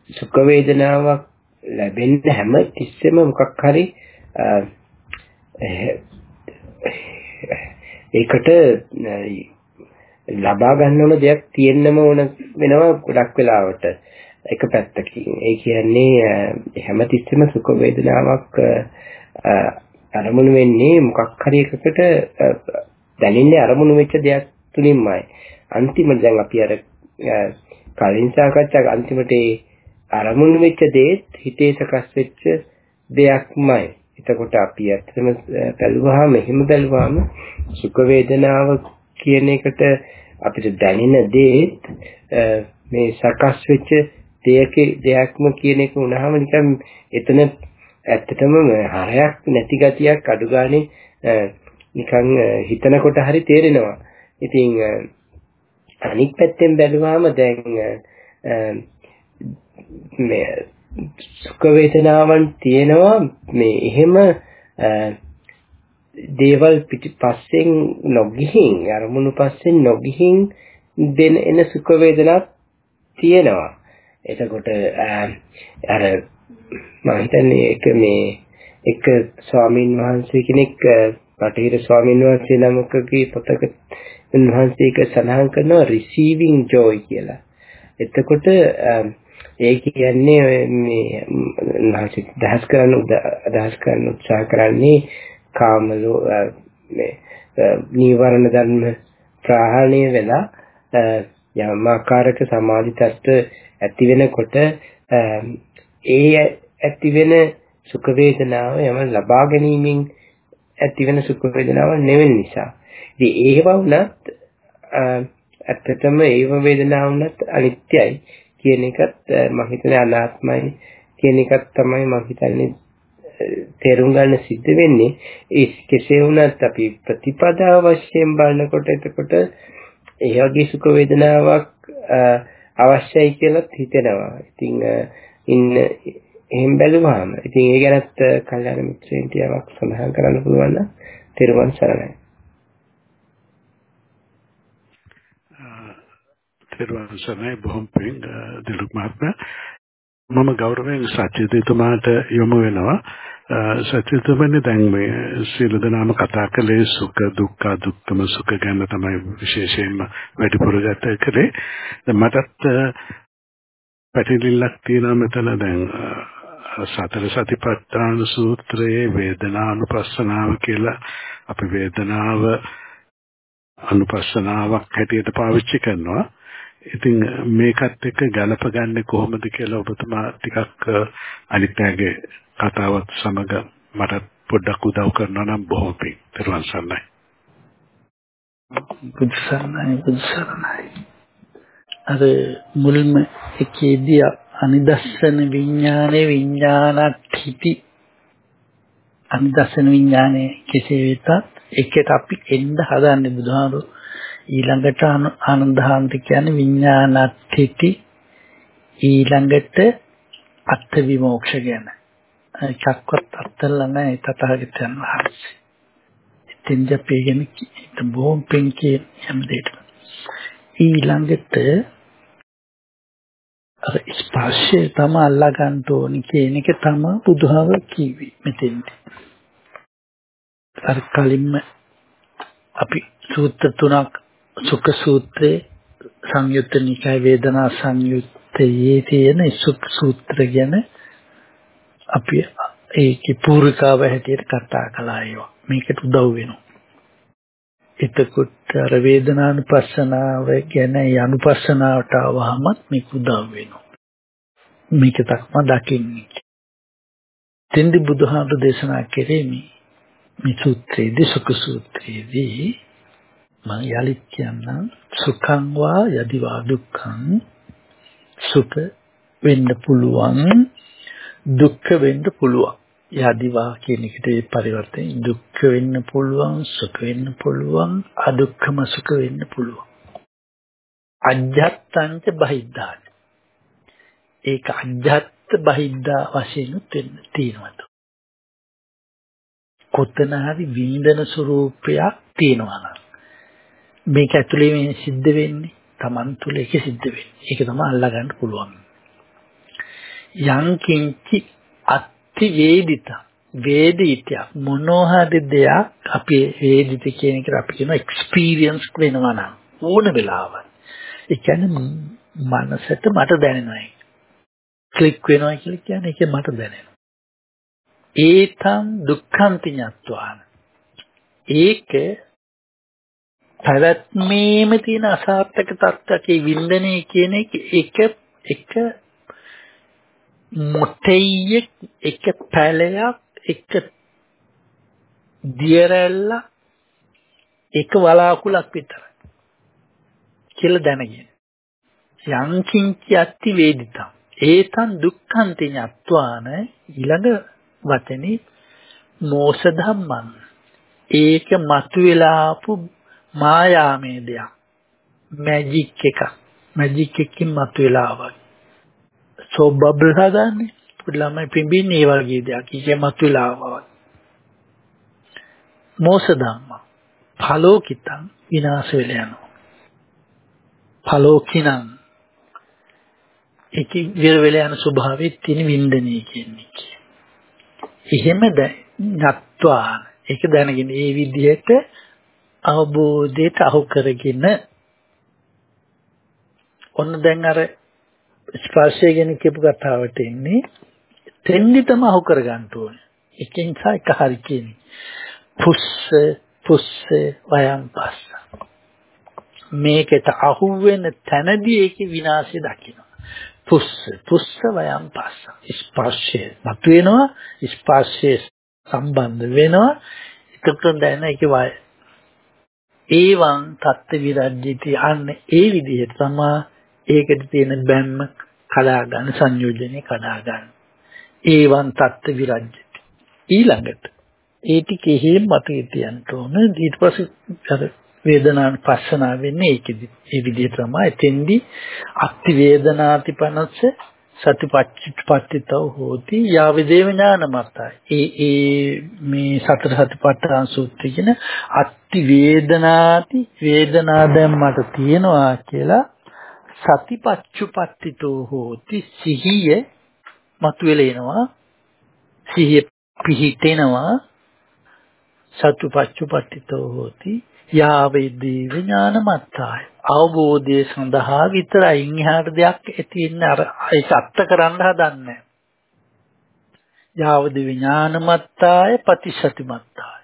සුඛ වේදනාවක් ලැබෙන්න හැම තිස්සෙම මොකක් හරි ඒකට ලබා ගන්න ඕන දෙයක් තියෙන්නම ඕන වෙනවා ගොඩක් වෙලාවට එක පැත්තකින් ඒ කියන්නේ හැමතිස්සෙම සුඛ වේදනාවක් අරමුණු වෙන්නේ මොකක් හරි එකකට දැනෙන්නේ අරමුණු වෙච්ච දෙයක් තුලින්මයි අන්තිමට දැන් අපි අර කලින් සාකච්ඡා අන්තිමට ඒ අරමුණු වෙච්ච දේත් හිතේ සකස් වෙච්ච දෙයක්මයි. එතකොට අපි ඇත්තටම බැලුවාම එහෙම බැලුවාම සුඛ වේදනාව කියන එකට අපිට දැනෙන දේත් මේ සකස් වෙච්ච දෙයක දෙයක්ම කියන එක වුණාම නිකන් එතන ඇත්තටම හරයක් නැති ගතියක් අඩු ගානේ නිකන් හිතනකොට හරි තේරෙනවා. ඉතින් අනික් පැත්තෙන් බැලුවාම දැන් මේ සුඛ වේදනාවන් තියෙනවා මේ එහෙම දේවල් පිටිපස්සෙන් නොගිහින් අරමුණු පස්සෙන් නොගිහින් දෙන එන සුඛ වේදනාවක් තියෙනවා එතකොට අර මම හිතන්නේ ඒක මේ එක ස්වාමින් වහන්සේ කෙනෙක් බටහිර ස්වාමින් වහන්සේ නමකගේ පොතක උන්වහන්සේක සඳහන් කරනවා receiving joy කියලා. එතකොට ඒ කියන්නේ මේ උන්වහන්සේ දහස් කරන්න අදහස් කරන්න උත්සාහ කරන්නේ කාමලෝ මේ නීවරණ ධර්ම ප්‍රහාණය වෙලා යම් ආකාරයක සමාධි තත්ත්ව ඇති වෙනකොට ඒ ඇති වෙන සුඛ වේදනාව යම ලබා ගැනීමෙන් ඇති වෙන සුඛ වේදනාව නෙවෙයි නිසා. ඉතින් ඒව වුණත් ඇත්තටම ඒව වේදනාව වුණත් අනිත්‍යයි. කියන එකත් මම හිතන්නේ අනාත්මයි කියන එකත් තමයි මම හිතන්නේ තේරුම් ගන්න සිද්ධ වෙන්නේ ඒ කෙසේ වුණත් අපි ප්‍රතිපදාව වශයෙන් බලනකොට එතකොට ඒ වගේ සුඛ වේදනාවක් අවශ්‍යයි කියලා හිතෙනවා. ඉතින් ඉන්න එහෙම බැලුවාම ඉතින් ඒ ගැනත් කල්යාණ මිත්‍රයන්ට යමක් සඳහන් කරන්න පුළුවන් නම් තෙරුවන් සරණයි. තෙරුවන් සරණයි. බොහොම පිං දිලුක් මහත්මයා. මම ගෞරවයෙන් සත්‍යදිතුමාට යොමු වෙනවා. සත්‍යතුමනි දැන් මේ සීල දනාම කතා කළේ සුඛ දුක්ඛ දුක්ඛම සුඛ ගැන තමයි විශේෂයෙන්ම වැඩිපුර ගත කළේ. දැන් මටත් පැටලිල්ලක් තියෙනවා මෙතන. දැන් සතර සතිපට්ඨාන සූත්‍රයේ වේදනානුපස්සනාව කියලා අපි වේදනාව අනුපස්සනාවක් හැටියට පාවිච්චි කරනවා. ඉතින් මේකත් එක්ක ගලප ගන්න කොහොමද කියලා ඔබතුමා ටිකක් අනිත් අයගේ කතාවත් සමග මට පොඩ්ඩක් උදව් කරනවා නම් බොහොම පිං. ත්වන් සරණයි. බුදු සරණයි බුදු සරණයි. අර මුල්ම එකේදී අනිදස්සන විඥානේ විඥානත්‍ත්‍ති අනිදස්සන විඥානේ කෙසේ වෙතත් එකට අපි එන්න හදන්නේ බුදුහාමුදුරුවෝ ඊළඟට ආනන්දහාන්ති කියන්නේ විඥානත්‍ත්‍ති ඊළඟට අත්ථ විමෝක්ෂ ගැන එකක්වත් අත්දැල්ල නැහැ තථාගතයන් වහන්සේ. ඉතින් අපි ගැන බොහොම පිංකේ හැම දෙයකම. ඊළඟට අර ස්පර්ශය තම අල්ලා ගන්න ඕනි කියන එක තමයි බුදුහාම කිව්වේ මෙතෙන්දී. අර කලින්ම අපි සූත්‍ර තුනක් සුඛ සූත්‍රයේ සංයුත්ත නිකාය වේදනා සංයුත්තයේ තියෙන සුඛ සූත්‍ර ගැන අපි ඒකේ පූර්විකාව හැටියට කතා කළා ඒවා. මේකට උදව් වෙනවා. එතකොට අර වේදනානුපස්සනාව ගැන යනුපස්සනාවට ආවහමත් මේක උදව් වෙනවා. මේක තක්ම දකින්නේ. තෙන්දි බුදුහාමුදුර දේශනා කරේ මේ මේ සූත්‍රයේදී සුඛ සූත්‍රයේදී මම යලිත් කියන්නම් සුඛං වා යදිවා දුක්ඛං. සුඛ වෙන්න පුළුවන් දුක්ඛ වෙන්න පුළුවන්. යදිවා කියන එකට ඒ පරිවර්තනය. දුක්ඛ වෙන්න පුළුවන් සුඛ වෙන්න පුළුවන් අදුක්ඛම සුඛ වෙන්න පුළුවන්. අජ්ජත්තංච බහිද්ධාන. ඒක අජ්ජත් බහිද්ධා වශයෙන් තියෙනවා. කොතන හරි වින්දන ස්වરૂපයක් තියෙනවා නම් මේක ඇතුලේ මේ සිද්ධ වෙන්නේ Taman තුල ඒක සිද්ධ වෙන්නේ. ඒක තමයි අල්ලා ගන්න පුළුවන්. යං කිංචි අත්ති වේදිත. වේදිතය. මොනෝහරි දෙයක් අපි වේදිත කියන එක අපි කියන එක්ස්පීරියන්ස් වෙනවා නම් ඕන වෙලාවක් ඒ කියන්නේ මනසට මට දැනෙනවා ක්ලික් වෙනවා කියලා කියන්නේ ඒක මට දැනෙනවා. ඒතම් දුක්ඛන්ති ඤත්වාන. ඒක පැවැත්මේම තියෙන අසාර්ථක තත්ත්වකේ වින්දනය කියන එක. එක එක මොටෙයිය එක පැලයක් එක දියරැල්ල එක වලාකුලක් විතර කියලා දැනගෙන. යං කිංචි අත්ති වේදිතම් ඒතන් දුක්ඛන්ති ඤත්වාන ඊළඟ වචනේ මෝස ධම්මං. ඒක මතුවලා ආපු මායාමය දෙයක්. මැජික් එකක්. මැජික් එකකින් මතුවලා ආවා සෝ බබල් හදන්නේ? පොඩි ළමයි පිඹින්නේ ඒ වගේ දෙයක්. ඉතින් මතුවලා ආවා මෝස ධම්ම. ඵලෝකිතං විනාශ වෙලා යනවා. ඵලෝකිනං ඒක විර වෙලා යන ස්වභාවයේ තියෙන වින්දනය කියන්නේ එහෙම දැනත්වා ඒක දැනගෙන ඒ විදිහට අවබෝධයට අහු කරගෙන ඔන්න දැන් අර ස්පර්ශය ගැන කියපු කතාවට එන්නේ තෙන්නිටම අහු කරගන්න ඕනේ. එකෙන් සා එක හරි කියන්නේ. පුස්ස පුස්ස වයන් පස්ස. මේකට අහු වෙන තැනදී ඒකේ විනාශය දකිනවා. පුස්ස පුස්ස වයන් පස්ස. ස්පර්ශය මතුවෙනවා ස්පර්ශය සම්බන්ධ වෙනවා. එතකොට දැන ඒකේ වය ඒවං තත්ත්ව විරජ්‍යති අන්න ඒ විදිහට තමයි ඒකට තියෙන බැම්ම කඩා ගන්න සංයෝජනේ කඩා ගන්න. ඒවං තත්ත්ව විරජ්‍යති. ඊළඟට ඒ ටික එහෙම මතකේ තියන්න ඕන. ඊට පස්සේ අර වේදනාන් පස්සනා වෙන්නේ ඒකෙදි. ඒ විදිහ තමයි එතෙන්දි අත්ති වේදනාති පනස්ස සතිපට්ඨිතව හෝති. යාව දේව ඥානමත්තයි. ඒ ඒ මේ සතර සතිපට්ඨාන සූත්‍රය කියන අත්ති වේදනාති. වේදනා දැන් මට තියෙනවා කියලා සතිපච්චුපට්ඨිතෝ හෝති. සිහිය මතුවෙලා එනවා. සිහිය පිහිටෙනවා. සතුපච්චුපට්ඨිතෝ හෝති. යාවේදී විඥානමත්තාය. අවබෝධය සඳහා විතරයි. ඉන්හාට දෙයක් ඇතිවෙන්නේ අර ඒක අත්ත කරන්න හදන්නේ. යාවද විඥානමත්තාය ප්‍රතිශතිමත්තාය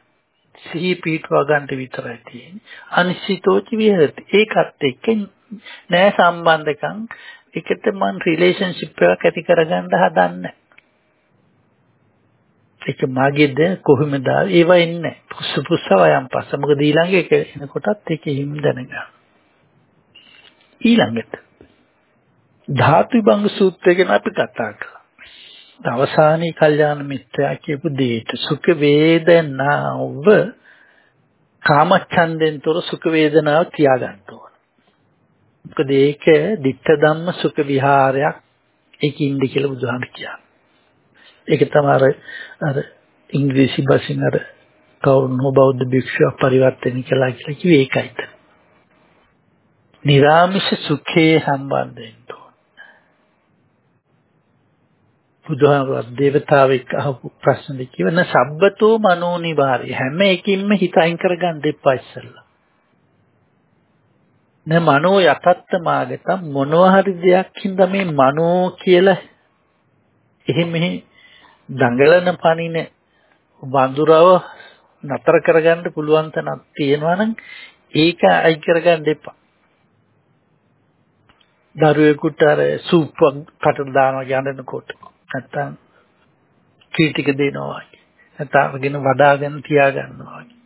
සිහි පීඨව ගන්නට විතරයි තියෙන්නේ. අනිශ්චිතෝච විහෙරති. ඒකත් එක්ක නෑ සම්බන්ධකම්. එකට මන් රිලේෂන්ෂිප් එකක් ඇති කරගන්න හදන්නේ. ඒක මාගේද කොහොමද ඒව එන්නේ පුස්ස පුස්ස වයන් පස්ස මොකද ඊළඟ එක එනකොටත් ඒක හිම් දැනගන්න ඊළඟට ධාතු භංග සූත්‍රය ගැන අපි කතා කළා. අවසානයේ කල්යාණ මිත්‍යා කියපු දෙයට සුඛ වේදනාව කාමච්ඡන්දෙන් තොර සුඛ වේදනාව තියාගන්න ඕන. මොකද ඒක ditta ධම්ම සුඛ විහාරයක් ඒකින්ද කියලා බුදුහාම කියනවා. ඒක තමයි අර අර ඉංග්‍රීසි භාෂෙන් අර කවුරුනෝ බෞද්ධ භික්ෂුව පරිවර්තන කළා කියලා කිව්වේ ඒකයිද. නිරාමිෂ සුඛේ සම්බන්ධයෙන් බුදුහාමුදුරුවෝ දේවතාවෙක් අහපු ප්‍රශ්න දෙක කිව්වන සබ්බතෝ මනෝනිවාරය හැම එකකින්ම හිත අයින් කරගන්න දෙපා ඉස්සල්ලා. න මනෝ යතත්ත මාගත මොනවා හරි දෙයක් හින්දා මේ මනෝ කියලා එහෙම මෙහි දඟලන පණින වඳුරව නතර කරගන්න පුළුවන් තැනක් තියෙනවා නම් ඒක අයින් කරගන්න එපා. දරුවෙකුට අර සූප් කටට දානවා යන්නකොට නැත්තම් කී ටික දෙනවා වගේ. නැත්නම් අරගෙන වඩාගෙන තියාගන්නවා වගේ.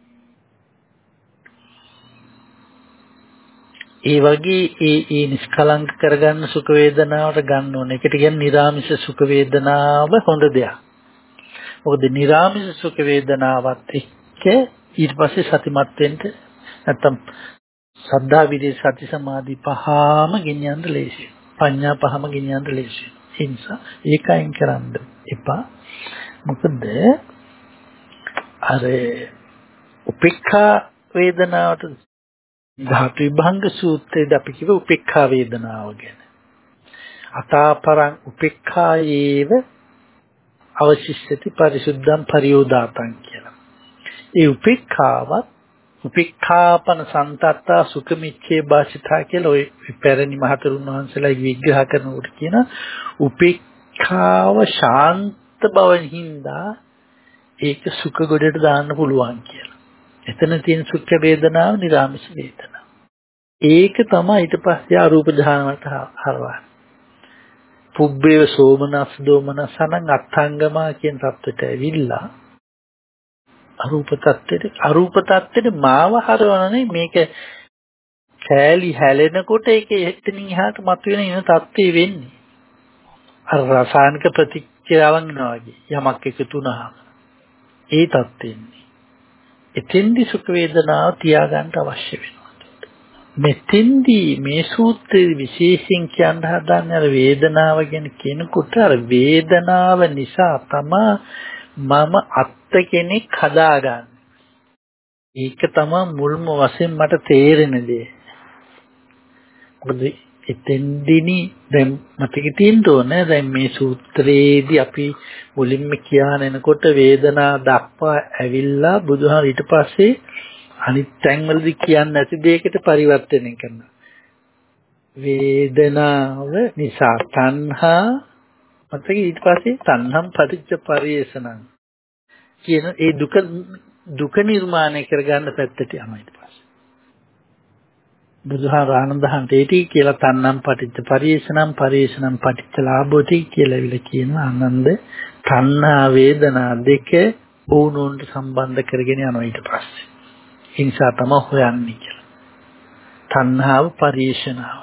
ඒ වගේ ඒ ඒ නිෂ්කලංක කරගන්න සුඛ වේදනාවට ගන්න ඕනේ. ඒකට කියන්නේ නිරාමිෂ සුඛ වේදනාව හොඳ දෙයක්. මොකද නිරාමිෂ සුඛ වේදනාවත් එක්ක ඊට පස්සේ සතිමත් වෙන්න නැත්තම් සද්ධා විදේ සති සමාධි පහම ගෙනියන්න ලේසියි. පඤ්ඤා පහම ගෙනියන්න ලේසියි. ඒ නිසා ඒකයින් කරන්න එපා. මොකද අර උපේක්ඛා වේදනාවට ධාතු විභංග සූත්‍රයේදී අපි කිව්ව උපේක්ඛා වේදනාව ගැන. අතාපරං උපේක්ඛායේව අවශිෂ්‍යති පරිසුද්ධං පරියෝදාතං කියලා. ඒ උපේක්ඛාවත් උපේක්ඛාපන සන්තත්තා සුඛමිච්ඡේ භාෂිතා කියලා ওই පැරණි මහතෙරුන් වහන්සේලා විග්‍රහ කරනකොට කියන උපේක්ඛාව ශාන්ත බවින් හින්දා ඒක සුඛ ගොඩට දාන්න පුළුවන් කියලා. එතන තියෙන සුඛ වේදනාව නිරාමිෂ වේදනාව. ඒක තමයි ඊට පස්සේ අරූප ධානයට හරවන්නේ. පුබ්බේ සෝමනස් දෝමනසනං අත්ංගමා කියන தත්වෙට ඇවිල්ලා අරූප தත්වෙට අරූප தත්වෙට මාව හරවනනේ මේක කෑලි හැලෙනකොට ඒක එතනින් එහාට මතුවෙන ඉන தත්ත්වේ වෙන්නේ. අර රසායනික ප්‍රතික්‍රියාවන් වෙනවා වගේ යමක් එකතු වුණාම ඒ தත්ත්වෙන්නේ එතෙන්දි සුඛ වේදනාව තියාගන්න අවශ්‍ය වෙනවා. මෙතෙන්දී මේ සූත්‍රයේ විශේෂයෙන් කියන්න හදන්නේ අර වේදනාව ගැන කියනකොට අර වේදනාව නිසා තමා මම අත්ත කෙනෙක් හදාගන්නේ. ඒක තමයි මුල්ම වශයෙන් මට තේරෙන දේ. මොකද එතෙන්දිනි දැන් මතක තියෙන්න ඕනේ දැන් මේ සූත්‍රයේදී අපි මුලින්ම කියන එනකොට වේදනා දක්වා ඇවිල්ලා බුදුහාම ඊට පස්සේ අනිත් තැන්වලදී කියන්නේ නැති දෙයකට පරිවර්තනය කරනවා. වේදනාව නිසා තණ්හා මතක ඊට පස්සේ තණ්හම් පටිච්ච පරිේෂණං කියන ඒ දුක දුක නිර්මාණය කරගන්න පැත්තට යනවා ඊට පස්සේ. බුදුහාර ආනන්දහන්ට ඒටි කියලා තන්නම් පටිච්ච පරිේශනම් පරිේශනම් පටිච්ච ලාභෝති කියලා විල කියනවා. ආනන්ද තණ්හා වේදනා දෙක ඕනෝන්ට සම්බන්ධ කරගෙන යනවා ඊට පස්සේ. ඒ නිසා තමයි හොයන්නේ කියලා. තණ්හාව පරිේශනාව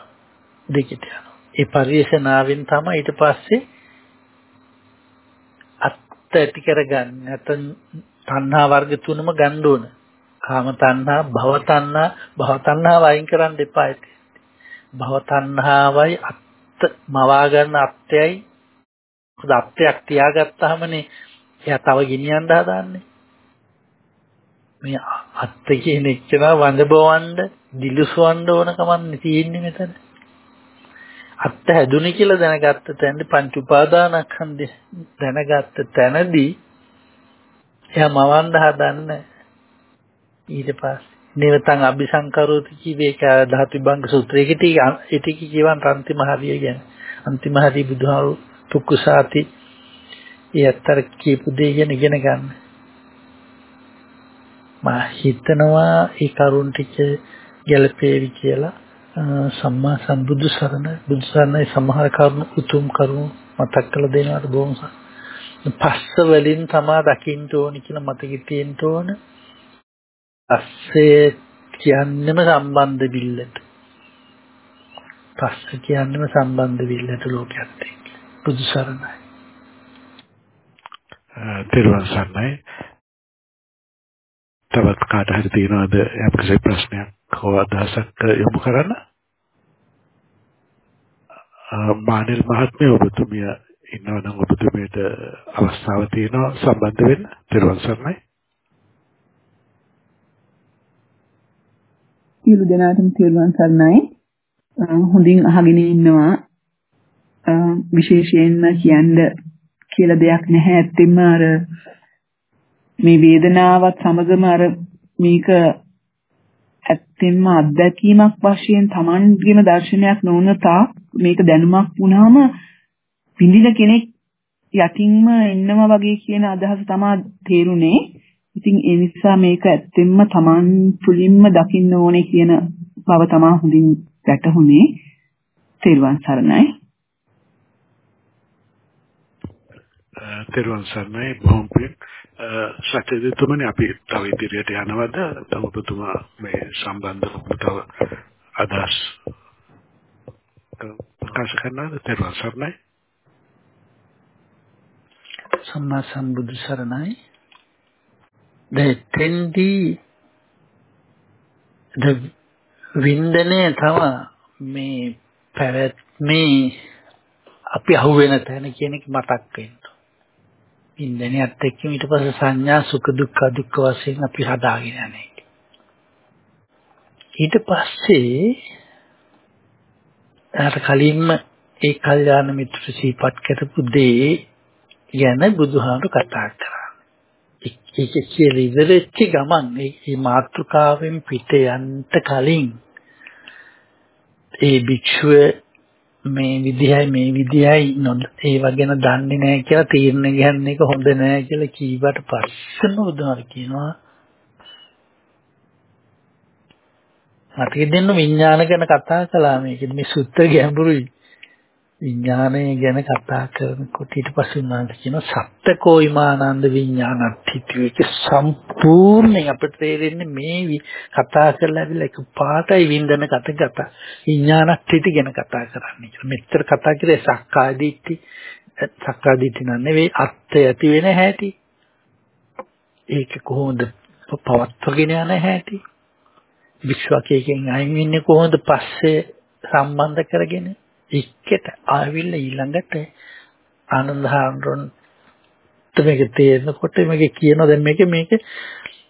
දෙකට යනවා. ඒ පරිේශනාවෙන් තමයි ඊට පස්සේ අත් ඇති කරගන්නේ. නැත්නම් තණ්හා වර්ග තුනම ගන්න ඕන. කාම තණ්හා, භව තණ්හා, භව තණ්හාව අයින් කරන්න එපා ඇති. භව තණ්හාවයි අත් මවා ගන්න අත්‍යයි මොකද අත්‍යයක් තියාගත්තාමනේ එයා තව ගෙනියන්න හදාන්නේ. මේ අත්‍ය කියන එච්චර වඳබවන්න, දිලුසවන්න ඕන කමන්නේ තියෙන්නේ මෙතන. අත්ත හැදුනේ කියලා දැනගත්ත තැනදී පංච උපාදානස්කන්ධය දැනගත්ත තැනදී එයා මවන්න හදන්නේ ඊට පස්සේ. නිරතං අபிසංකරෝති කිව්වේ ඒක ධාතු විභංග සූත්‍රයේ ටික ඒ ටික කියවන් අන්තිම හරිය ගැන අන්තිම හරිය බුදුහාරු පුක්කුසාති ඒ අතර කියපු දේ ගැන ඉගෙන ගන්න. මා හිතනවා ඒ කරුණ ටික ගැලපේවි කියලා සම්මා සම්බුදු සරණ බුදු සරණයි සමහර කරුණු උතුම් කරුණු මතක් කරලා දෙනවට බොහොම පස්ස වලින් තමා දකින්න ඕනි කියලා මතකෙ තියෙන්න ඕන. පස්සේ කියන්නෙම සම්බන්ධ බිල්ලට. පස්ස කියන්නෙම සම්බන්ධ බිල්ලට ලෝකයක් එක්ක බුදු සරණයි. තෙරුවන් සරණයි. තවත් කාට හරි තියෙනවද? යම්කිසි ප්‍රශ්නයක් හෝ අදහසක් යොමු කරන්න? මානෙල් මහත්මිය ඔබතුමිය ඉන්නවනම් ඔබතුමියට අවස්ථාව තියෙනවා සම්බන්ධ වෙන්න. තෙරුවන් සරණයි. සියලු දෙනාටම තෙරුවන් සරණයි. හොඳින් අහගෙන ඉන්නවා. විශේෂයෙන්ම කියන්න කියලා දෙයක් නැහැ. ඇත්තෙන්ම අර මේ වේදනාවත් සමගම අර මේක ඇත්තෙන්ම අත්දැකීමක් වශයෙන් Tamanගේම දර්ශනයක් නොවන තාක් මේක දැනුමක් වුණාම පිළිඳ කෙනෙක් යටින්ම ඉන්නවා වගේ කියන අදහස තමයි තේරුනේ. ඉතින් ඒ නිසා මේක ඇත්තෙන්ම Taman තුලින්ම දකින්න ඕනේ කියන බව තමයි හොඳින් වැටහුනේ. තෙරුවන් සරණයි. තෙරුවන් සරණයි බොහොම පිං සත්‍යදතුමනි අපි තව ඉදිරියට යනවද? ඔබතුමා මේ සම්බන්ධව තව අදහස් ප්‍රකාශ කරනවද? තෙරුවන් සරණයි. සම්මා සම්බුදු සරණයි. දෙතෙන්දී ද වින්දනය තම මේ පැවැත්මේ අපි අහුවෙන තැන කියන එක මතක් වෙන්න. වින්දනයත් එක්ක ඊට පස්සේ සංඥා සුඛ දුක්ඛ දුක්ඛ වශයෙන් අපි හදාගෙන යන්නේ. ඊට පස්සේ අර කලින්ම ඒ කල්යාණ මිත්‍ර සිහිපත් කරපු දේ ගැන බුදුහාමුදුරු කතා කරා. ඒක කියලා ඉවරෙච්ච ගමන් මේ මාතෘකාවෙන් පිට යන්න කලින් ඒ භික්ෂුව මේ විදිහයි මේ විදිහයි ඒව ගැන දන්නේ නැහැ කියලා තීරණ ගන්න එක හොඳ නැහැ කියලා කීවට පස්සෙම බුදුහාර කියනවා. මතක දෙන්න විඥාන ගැන කතා කළා මේක මේ සුත්‍ර ගැඹුරුයි. විඥානය ගැන කතා කරනකොට ඊට පස්සේ උනාට කියන සත්‍යකෝයිමානන්ද විඥානත්ථිතියක සම්පූර්ණයෙන් අපිට තේරෙන්නේ මේ කතා කරලා ඇවිල්ලා එක පාටයි වින්දන කතගත විඥානත්ථිති ගැන කතා කරන්නේ කියලා. මෙච්චර කතා කරේ සක්කාය දිට්ඨි සක්කාය දිට්ඨි නෙවෙයි අත්‍ය ඇති වෙන හැටි. ඒක කොහොමද පවත්වගෙන යන හැටි. විශ්වකයෙන් අයින් වෙන්නේ කොහොමද පස්සේ සම්බන්ධ කරගෙන එක්කට ආවිල්ල ඊළඟට ආනන්ද හාමුදුරන් මේක තේරෙනකොට මේක කියනවා දැන් මේක මේක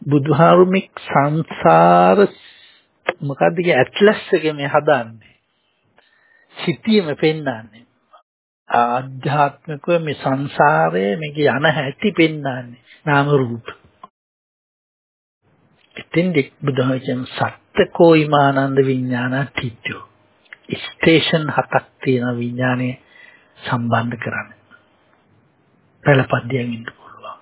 බුදුහාමුදුරුමික් සංසාර මොකද්ද කිය ඇට්ලස් එක මේ හදාන්නේ. සිටියම පෙන්වන්නේ. ආධ්‍යාත්මිකව මේ සංසාරයේ මේක යන හැටි පෙන්වන්නේ. නාම රූප. ඉතින් දෙක් බුදුහාමුදුරුන් සත්ත්‍යකෝයිමානන්ද විඥානටිච්චෝ ස්ටේෂන් හතක් තියෙන විඥානය සම්බන්ධ කරන්න. පළපද්‍යයෙන් ඉන්න පුළුවන්.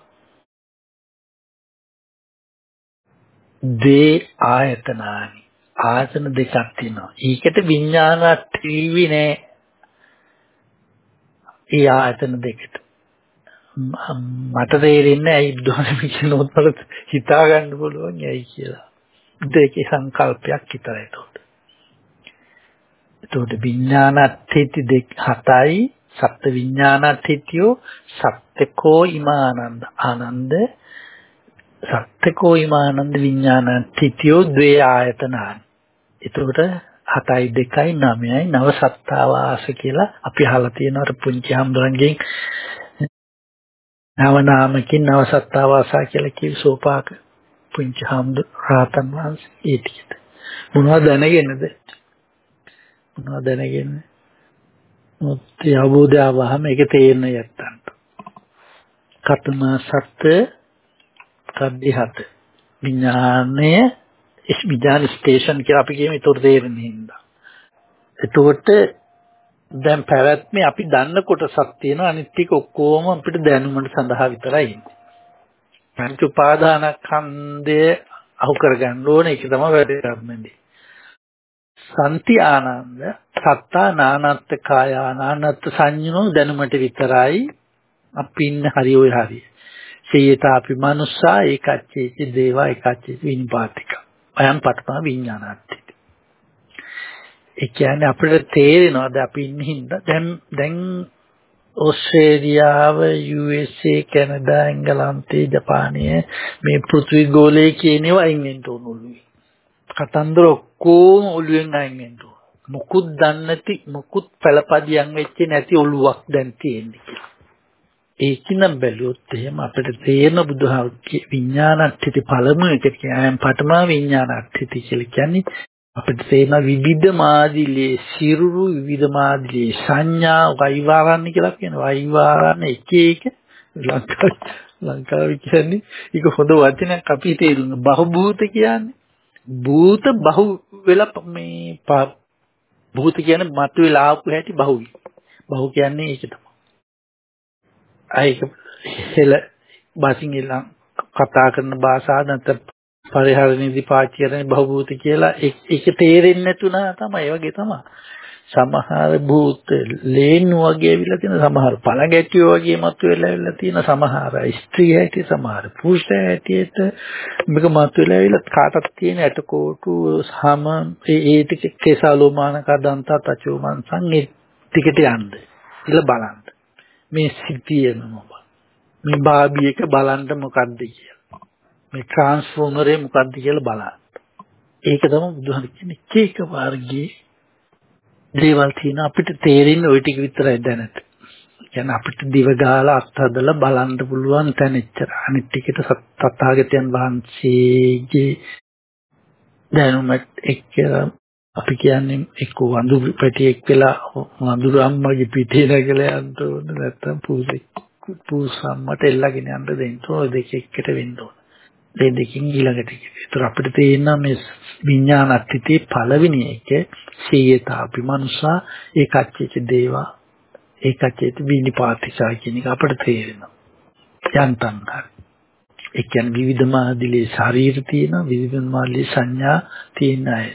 දේ ආයතනානි ආයතන දෙකක් තියෙනවා. ඒකට විඥාන ටීවි නෑ. ඒ ආයතන දෙකට. මට තේරෙන්නේ ඇයි බුදුහාම කියනොත් මට හිතා ගන්න පුළුවන් ඇයි කියලා. දෙකේ සංකල්පයක් විතරයි ඒක. එතකොට විඥානත්ථಿತಿ දෙක හතයි. සත්ත්ව විඥානත්ථිතියෝ සත්‍යකෝ ඉමානන්ද ආනන්ද. සත්‍යකෝ ඉමානන්ද විඥානත්ථිතියෝ ද්වේ ආයතනානි. එතකොට 7යි 2යි 9යි නව සත්තාවාස කියලා අපි අහලා තියෙනවා අර පුංචි හම්දුරන්ගෙන්. නව නාමකින් නව සත්තාවාසා කියලා කිව් සෝපාක පුංචි හම්දු රාතන් වහන්සේ ඒ ටිකට. මොනවද දැනගෙනද? මොනවද දැනගන්නේ? මුත්‍ය අවබෝධය ආවහම ඒක තේරෙන යත්තන්ට කතම සත්‍ය කද්දිහත. විඥානය ඉස් විඥාන ස්ටේෂන් කියලා අපි කියමු ඒතොර තේරෙන්නේ හින්දා. එතකොට දැන් පැවැත්මේ අපි දන්න කොටසක් තියෙනවා අනිත් ටික ඔක්කොම අපිට දැනුමට සඳහා විතරයි ඉන්නේ. පංච උපාදානස්කන්ධය අහු කරගන්න ඕනේ. ඒක තමයි වැඩි කරන්නේ සන්ති ආනන්ද සත්තා නානත්ත් කාය ආනත්ත් සංයමෝ දැනුමට විතරයි අපි ඉන්න හරි ඔය හරි. සීයතාපි මනුස්සා ඒකච්චේති දේවා ඒකච්චේති විනිපාතික. අයම් පටම විඥානාත්ති. ඒ කියන්නේ අපිට තේරෙනවාද අපි ඉන්න හින්දා දැන් දැන් ඕස්ට්‍රේලියාව USA කැනඩා එංගලන්තේ ජපානය මේ පෘථිවි ගෝලයේ කියනවා අයින් වෙන්න ඕනුලුයි. කතන්දර ඔක්කොම ඔළුවෙන් අයින් වෙන්න ඕන. මුකුත් දන්නේ නැති මුකුත් පළපදියම් වෙච්ච නැති ඔළුවක් දැන් තියෙන්නේ කියලා. ඒකිනම් බැලුවොත් එහෙම අපිට තේරෙන බුදුහාමුදුරුවෝ විඥානට්ඨිති පළමු එක කියන්නේ පඨමා විඥානට්ඨිති කියලා කියන්නේ අපිට තේරෙන විවිධ මාදිලේ සිරුරු විවිධ මාදිලේ සංඥා වෛවාරණ කියලා කියන වෛවාරණ එක එක ලංකාවේ ලංකාවේ කියන්නේ ඒක හොඳ වචනයක් අපි තේරුම් බහූත කියන්නේ භූත බහු වෙලා මේ භූත කියන්නේ මතු වෙලා ආපු හැටි බහුයි. බහු කියන්නේ ඒක තමයි. අයක හෙල බසින් ඉලන් කතා කරන භාෂාව නැත්නම් පරිහරණයේදී පාවිච්චි කරන බහුභූත කියලා ඒක තේරෙන්නේ නැතුණා තමයි. ඒ වගේ තමයි. සමහර භූත ලේනු වගේ ඇවිල්ලා තියෙන සමහර පළගැටියෝ වගේ මතුවෙලා ඇවිල්ලා තියෙන සමහර ස්ත්‍රී හැටි සමහර පුරුෂ හැටියට මේක මතුවෙලා ඇවිල්ලා කාටත් තියෙන ඇටකොටු සම ඒ ඒ ටික කේසාලෝමාන කදන්ත තචෝ මන්සන් ඒ ටිකට යන්න ඉල බලන්න. මේ සිටියන මොබ? මේ බාබි එක බලන්න මොකද්ද කියලා? මේ ට්‍රාන්ස්ෆෝමරේ මොකද්ද කියලා බලන්න. ඒක තමයි බුදුහාම කියන්නේ එක වර්ගයේ දේවල් තියෙන අපිට තේරෙන්නේ ওই ටික විතරයි දැනට. කියන්නේ අපිට දිව ගාලා අත්හදලා බලන්න පුළුවන් තැන එච්චර. අනිත් ටිකට තථාගතයන් වහන්සේගේ දැනුමත් එක්ක අපි කියන්නේ එක්ක වඳුරු පැටියෙක් වෙලා වඳුරු අම්මගේ පිටේ නැගලා යන්න ඕන නැත්තම් පූසෙක් පූසම්මට එල්ලගෙන යන්න දෙන්න ඕන දෙක එකට වෙන්න ඕන. මේ දෙකකින් ඊළඟට ඒතර අපිට තේරෙනවා මේ විඥානත්‍ත්‍යේ පළවෙනි එක සීයතාපි මනුසා ඒකච්චේච දේවා ඒකච්චේත විනිපාතිසා කියන එක අපිට තේරෙනවා. යන්තම් හරි. ඒ කියන්නේ විවිධ මාදිලේ ශරීර තියෙන විවිධ මාදිලේ සංඥා තියෙන අය.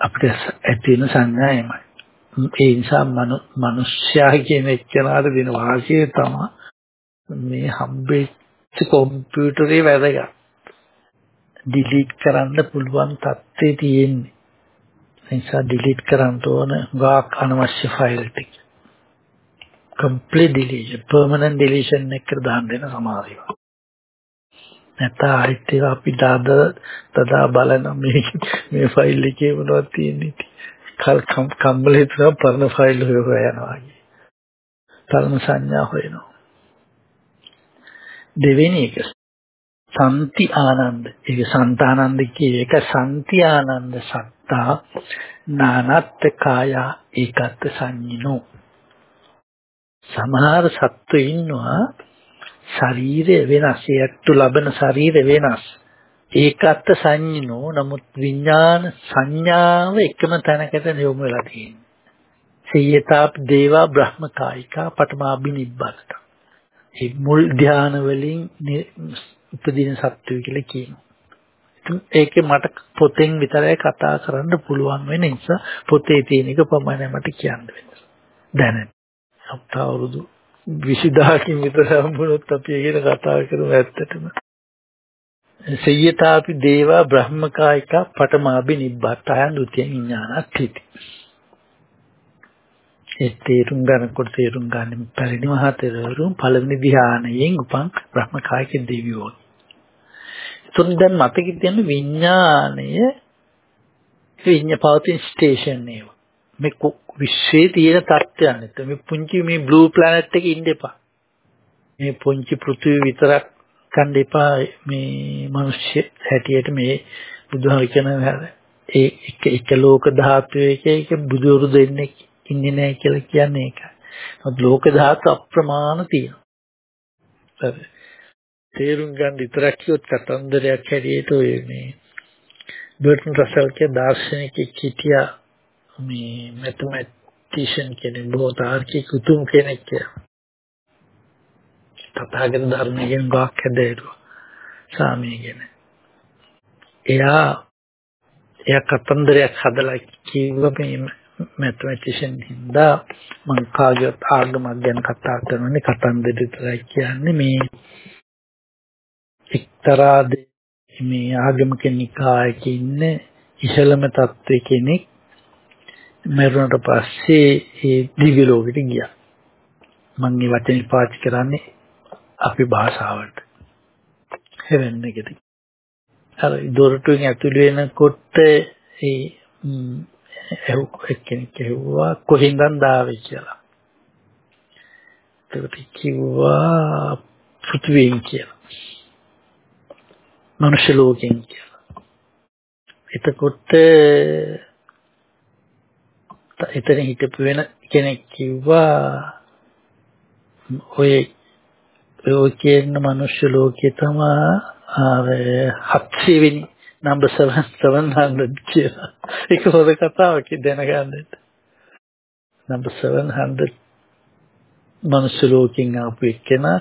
අපිට ඇති වෙන සංඥා එමය. ඒ නිසා මනුෂ්‍යයා කියන එක්කෙනාට දෙන වාසිය තමයි මේ හම්බෙච්ච කම්පියුටරේ වැදගත්. ඩිලීට් කරන්න පුළුවන් තත්ත්වයේ තියෙන්නේ. ඒ නිසා ඩිලීට් කරන්න ඕන ගාක් අනවශ්‍ය ෆයිල් ටික. complete deletion permanent deletion එකට දාන්න දෙන සමාධිය. නැත්නම් ආයිත් ඒක අපි දාද තදා බලන මේ මේ ෆයිල් එකේ මොනවද තියෙන්නේ කල් කම්බලේ තුන පරණ ෆයිල් හොයලා යනවා වගේ. පරණ සංඥා හොයනවා. දෙවෙනි එක. සම්ති ආනන්ද. ඒක සන්තානන්ද කිය එක. සම්ති ආනන්ද සත්තා නානත් කාය ඒකත් සංඤිනෝ. සමහර සත්තු ඉන්නවා ශරීරය වෙනස් ඒත්තු ලබන ශරීරය වෙනස්. ඒකත් සංඥෝ නමුත් විඥාන සංඥාව එකම තැනකට යොමු වෙලා තියෙනවා. සියතාප් දේවා බ්‍රහ්මකායිකා පටමාබිනිබ්බත ඒ මුල් ධාන වලින් උපදින සත්තු කියලා කියනවා ඒකේ මට පොතෙන් විතරයි කතා කරන්න පුළුවන් වෙන නිසා පොතේ තියෙන එක පමණයි මට කියන්න වෙන්නේ දැනෙන අපට අවුරුදු 20000කින් විතර හම්බුනොත් අපි ඒක කතා කරමු ඇත්තටම. සය්‍යතාපි දේවා බ්‍රහ්මකායික පටමාබි නිබ්බතයන් ဒ ුතිය විඥානත්‍ත්‍ති. ඒ තේරුම් ගන්නකොට තේරුම් ගන්න පරිණි මහතෙරුන් පළවෙනි ධ්‍යානයෙන් උපන් බ්‍රහ්මකායික දෙවියෝ. තුන් දැන් මතකෙ තියෙන විඥාණය විඤ්ඤාපවතින් ස්ටේෂන් එක. මේ විශ්වයේ තියෙන තත්ත්වයන් නැත්නම් මේ පුංචි මේ බ්ලූ ප්ලැනට් එකේ ඉන්න එපා. මේ පුංචි පෘථිවි විතරක් ගන්න එපා මේ මිනිස්සු හැටියට මේ බුදුහාම කියන ඒ එක එක ලෝක ධාතුවක එක බුදුරු දෙන්නේ ඉන්නේ නැහැ කියලා කියන්නේ ඒකයි. මොකද ලෝක ධාතු අප්‍රමාණ තියෙනවා. තේරුම් ගන්න විතරක් කියොත් කතන්දරයක් හැටියට ඔය මේ බර්ටන් රසල් කිය දාර්ශනිකයෙක් හිටියා මේ මැතමැටිෂන් කෙනෙක් බොහෝ තාර්කික උතුම් කෙනෙක් කියලා. තථාගත ධර්මයෙන් ගාක් හැදේරුවා. සාමිය ගැන. එයා එයා කතන්දරයක් හදලා කිව්ව මේ මැතමැටිෂන් හින්දා මං කාගේත් ආගමක් ගැන කතා කරනනේ කතන්දර විතරයි කියන්නේ මේ එක්තරා මේ ආගමක නිකායක ඉන්න ඉහළම තත්ත්වයේ කෙනෙක් මරුණට පස්සේ ඒ දිව්‍ය ලෝකෙට ගියා. මම මේ වචනේ පාවිච්චි කරන්නේ අපි භාෂාවට. හෙවෙන්න එකද. අර දොරටුවෙන් ඇතුළු වෙනකොට ඒ එක්කෙනෙක් ඇහුවා කොහෙන්ද ආවේ කියලා. ඒකට කිව්වා පෘථිවියෙන් කියලා. මනුෂ්‍ය ලෝකයෙන් කියලා. එතකොට එතන හිටපු වෙන කෙනෙක් කිව්වා ඔය ඔය කියන මනුෂ්‍ය ලෝකේ තමයි අර හත්සි වෙනි number 7 700 කියලා. ඒක හොද කතාවක් දැනගන්න. number 700 මනුෂ්‍ය ලෝකෙන් ආපු එක්කෙනා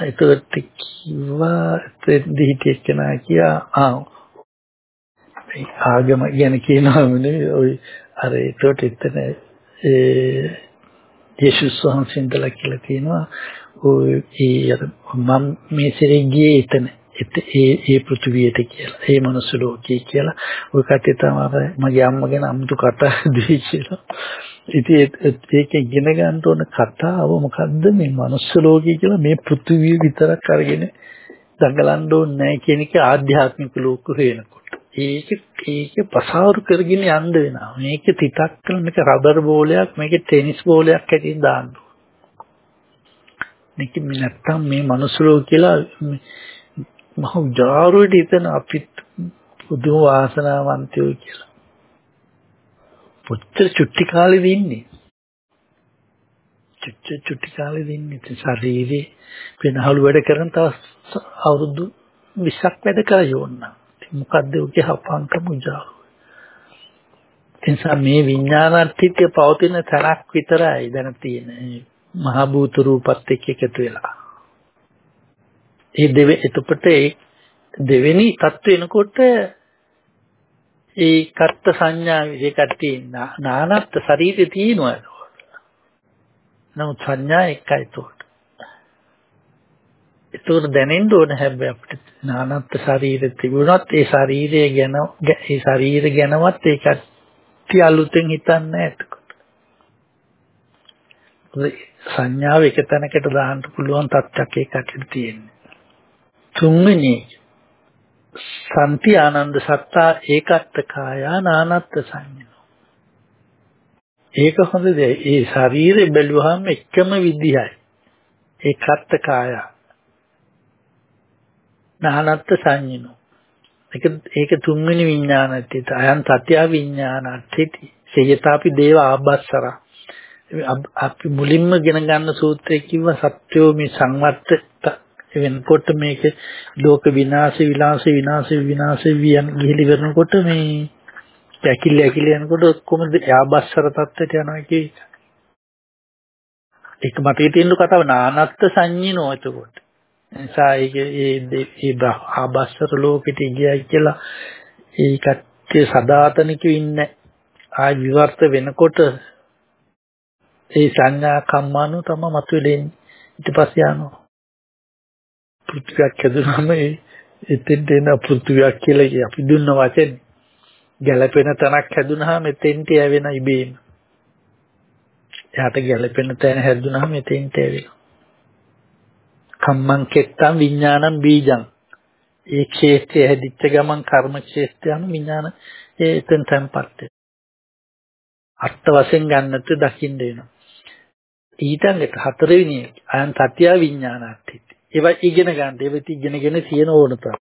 ඒකට කිව්වා දෙදි හිටිය එක්කෙනා කියා ආ ආගම ගැන කියනවම නෙවෙයි ඔය අර ඒකට එතන ඒ යේසුස් වහන්සේන්දලා කියලා කියනවා ඔය ඒ අර මම මේ සිරේ ගියේ එතන ඒ ඒ පෘථුවියට කියලා ඒ මනුස්ස ලෝකේ කියලා ඔය කටේ තමයි මගේ අම්මගෙන අමුතු කතා දෙයි කියලා ඉතින් ඒක ඉගෙන ගන්න ඕන කතාව මොකද්ද මේ මනුස්ස ලෝකේ කියලා මේ පෘථුවිය විතරක් අරගෙන දඟලන්න ඕනේ නැහැ කියන එක ආධ්‍යාත්මික ලෝක හේනකොට ඒක ඒක පසාරු කරගෙන යන්න වෙනවා. මේක තිතක් කළ මේක රබර් බෝලයක් මේක ටෙනිස් බෝලයක් හැටියට දාන්න. මේක නැත්තම් මේ මනුස්සලෝ කියලා මහ උජාරුවට හිතන අපිත් පුදුම වාසනාවන්තයෝ කියලා. පුච්චර චුට්ටි කාලෙදි ඉන්නේ. චුට්ටි චුට්ටි කාලෙදි ඉන්නේ. ඉතින් ශරීරේ වෙනහළු වැඩ කරන තව අවුරුදු 20ක් වැඩ කරා යෝන්න. මොකද්ද ඔගේ හපංකම උජාව. එනිසා මේ විඥානාර්ථිකය පවතින තරක් විතරයි දැන තියෙන්නේ. මහ භූත රූපත් එක්ක එකතු වෙලා. ඒ දෙවෙ එතකොට ඒ දෙවෙනි தත්ත්ව එනකොට ඒ කර්ත සංඥා ඒකට තියෙන නානත් ශරීරේ තියෙනවා. නමුත් සංඥා එකයි උඩ. ඒතකොට දැනෙන්න ඕන හැබැයි අපිට නානත් ශරීරෙ තිබුණත් ඒ ශරීරය ගැන ඒ ශරීර ගැනවත් ඒකට අලුතෙන් හිතන්නේ නැහැ සංඥාව එක තැනකට දාන්න පුළුවන් තත්ත්වයක් ඒකට තියෙන්නේ. තුන්වෙනි සම්ති ආනන්ද සත්තා ඒකත්ත කායා නානත්ත් සංඥා. ඒක හොඳ දෙයක්. ඒ ශරීරය බැලුවහම එකම විදිහයි. ඒකත්ත කායා. නානත්ත් සංඥා. ඒක ඒක තුන්වෙනි විඥානත්‍යට අයන් තත්‍ය විඥානත්‍යට සේයතාපි දේව ආබස්සරා අපි මුලින්ම ගෙන ගන්න සූත්‍රය කිව්ව සත්‍යෝ මේ සංවත්ත වෙනකොට මේක ලෝක විනාශ විලාස විනාශ විනාශ වියන් ගිහිලි වෙනකොට මේ ඇකිලි ඇකිලි යනකොට ඔක්කොම යාබස්සර තත්ත්වයට යනවා කිය ඒක මතකේ තියෙන කතාව නානත්ත් සංඤිනෝ එතකොට නිසා ඒක ඒ ඒ ආබස්සර ලෝකෙට ගියයි කියලා ඒකට සදාතනිකව ඉන්නේ ආයි විවර්ත වෙනකොට ඒ සංඥා කම්මානු තමයි මතුවෙන්නේ. ඊට පස්සේ යනවා. පෘථිවියක් හැදුනම ඒ එතෙන්ට එන පෘථිවියක් කියලා අපි දුන්න වචනේ. ගැළපෙන තැනක් හැදුනහම එතෙන්ට යවෙන ඉබේම. එයාට ගැළපෙන තැන හැදුනහම එතෙන්ට යවෙනවා. කම්මං කෙත්තං විඥානං බීජං. ඒ ක්ෂේත්‍රය හැදිච්ච ගමන් කර්ම ක්ෂේත්‍රයම විඥාන ඒ එතෙන් තැන්පත් වෙනවා. අර්ථ වශයෙන් ගන්නත් දකින්න වෙනවා. ඊටඟට හතරවෙනි අයන් සත්‍ය විඥානාර්ථය. ඒවා ඉගෙන ගන්න. ඒවත් ඉගෙනගෙන තියෙන ඕන තමයි.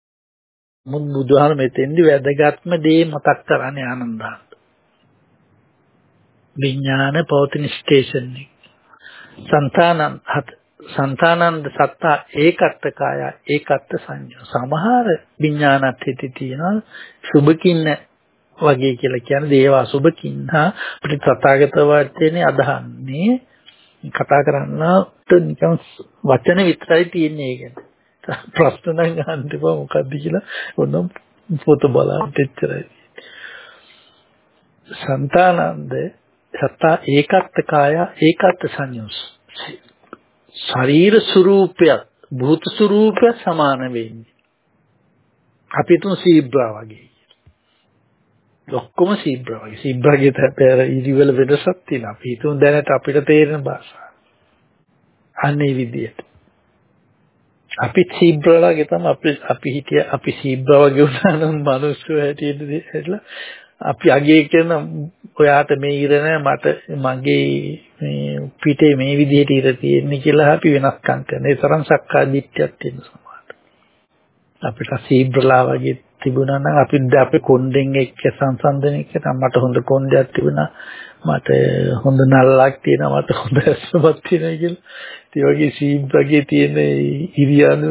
මුත් බුදුහාම මෙතෙන්දි වැදගත්ම දේ මතක් කරන්නේ ආනන්දහාට. විඥාන පෞතින ස්ටේෂන් එක. సంతానం හත సంతానంද සත්තා ඒකත් කාය ඒකත් සංඥා. සමහර විඥානත් හිතේ තියෙනවා සුභකින්න වගේ කියලා කියන්නේ දේවා සුභකින්හා අපිට තථාගත වාක්‍යනේ අදහන්නේ කතා කරන්නට නිකන් වචන විතරයි තියෙන්නේ ඒක. ප්‍රශ්න නම් අහන්න එපා මොකද්ද කියලා ඔන්න පොත බලන්න දෙච්චරයි. සන්තානන්ද සත්තා ඒකත් කාය ඒකත් සංයුස්. ශරීර ස්වરૂපයත් භූත ස්වરૂපය සමාන වෙන්නේ. අපි තුන් සීබ්‍රා වගේ. ඔක්කොම සීබ්‍රා වගේ. සීබ්‍රාගේ තැපෑර ඉරිවල වෙනසක් තියෙනවා. අපි හිතුව දැනට අපිට තේරෙන භාෂාව. අන්නේ විදියට. අපි සීබ්‍රාගේ තමයි අපි අපි හිතිය අපි සීබ්‍රා වගේ වුණා නම් මිනිස්සු හැටියට හැටලා අපි අගේ කරන ඔයාට මේ ඉර නෑ මට මගේ මේ පිටේ මේ විදිහට ඉර තියෙන්නේ කියලා අපි වෙනස්කම් කරන. ඒ තරම් සක්කා දිට්ඨියක් තියෙන සමහරට. අපිට සීබ්‍රලා වගේ තිබුණා නම් අපි අපේ කොණ්ඩෙන් එක්ක සංසන්දනය කරා මට හොඳ කොණ්ඩයක් තිබුණා මට හොඳ නල්ලක් තියෙනවා මට හොඳ ඇස්මක් තියෙනවා කියලා. ඒ වගේ සීම් වගේ තියෙන ඉරියානු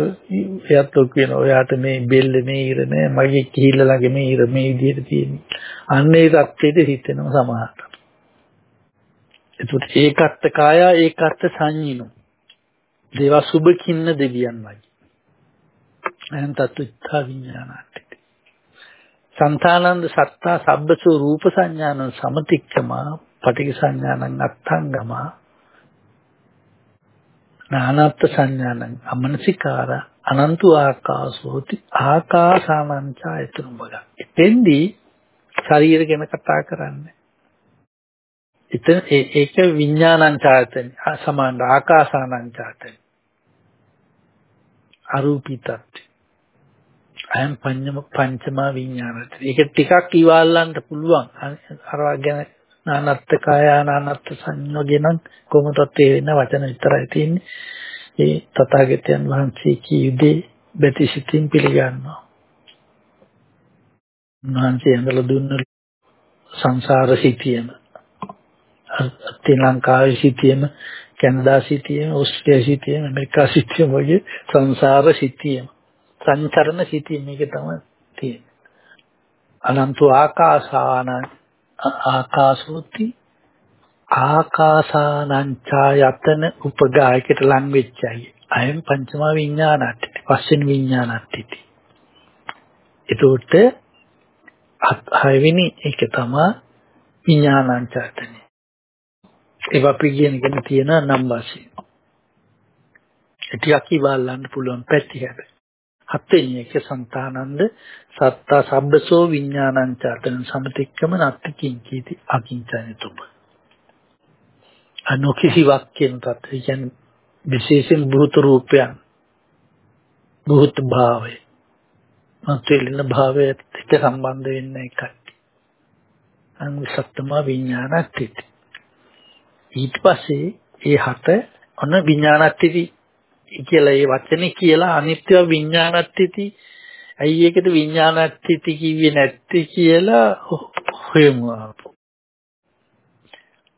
එයාත් ඔක් වෙනවා. ඔයාට මේ බෙල්ල මේ ඉර නෑ මගේ කිහිල්ල ළඟ මේ ඉර මේ විදිහට තියෙන්නේ. අන්න ඒ தත්ත්වෙට හිතෙනවා සමහරට. ඒකට ඒකත්ත කාය ඒකත්ත සංඤිනෝ. දේවා සුභ කින්න දෙවියන් වගේ. අයන් තත්ත්ව විඥානාටි. සංතානන්ද සත්තා සබ්බසෝ රූප සංඥානං සමතික්කමා පටික සංඥානං අත්ථංගම නානත්ත් සංඥානං අමනසිකාර අනන්තු ආකාශෝති ආකාසානංචායතන බග. එතෙන්දී ශරීර ගැන කතා කරන්නේ. එතන ඒක විඥානංචායතන සමාන ආකාසානංචායතන අරූපී තත්ත්වය. අයම් පඤ්චම පංචමා විඥානත්. ඒක ටිකක් ඉවල්ලන්න පුළුවන්. අරවා ගැන නානත්ත් කාය නානත්ත් සංයෝගයෙන් කොහොමද තේරෙන වචන විතරයි තියෙන්නේ. ඒ තථාගතයන් වහන්සේ කී යුදේ බැතිසිතින් පිළිගන්නවා. උන්වහන්සේ ඇඳලා දුන්න සංසාර සිටියම ශ්‍රී ලංකාවේ සිටියම කැනඩා සිටියම ඕස්ට්‍රේලියා සිටියම ඇමරිකා සිටියම වගේ සංසාර සිටියම සංචරණ සිටියම මේක තමයි තියෙන්නේ. අනන්ත ආකාසාන ආකාසෝති ආකාසානංචායතන උපගායකට ලං වෙච්චයි. අයම් පංචම විඥානත් පස්වෙනි විඥානත් ඉති. එතකොට හයවෙනි එක තමයි විඥානංචායතනෙ ඒවා අපි කියන කෙන තියෙන නම් වශයෙන්. ටිකක් ඉවල්ලන්න පුළුවන් පැති හැබැයි. හත්වෙනි එක సంతాනන්ද සත්තා සබ්බසෝ විඥානංචායතන සමතික්කම නත්ති කිංචීති අකිංචනිතුබ අනෝකිසිවක් කියන තත්ත්වය කියන්නේ විශේෂයෙන් භූත රූපයන් භූත භාවය. මතෙලින භාවයට සම්බන්ධ වෙන්න එකයි. අං සත්තම විඥානත්‍ති ඊට පස්සේ ඒ හත අන විඥානත්‍ති කියලා ඒ වචනේ කියලා අනිත්‍ය විඥානත්‍ති ඇයි ඒකද විඥානත්‍ති කිව්වේ නැත්තේ කියලා හොයමු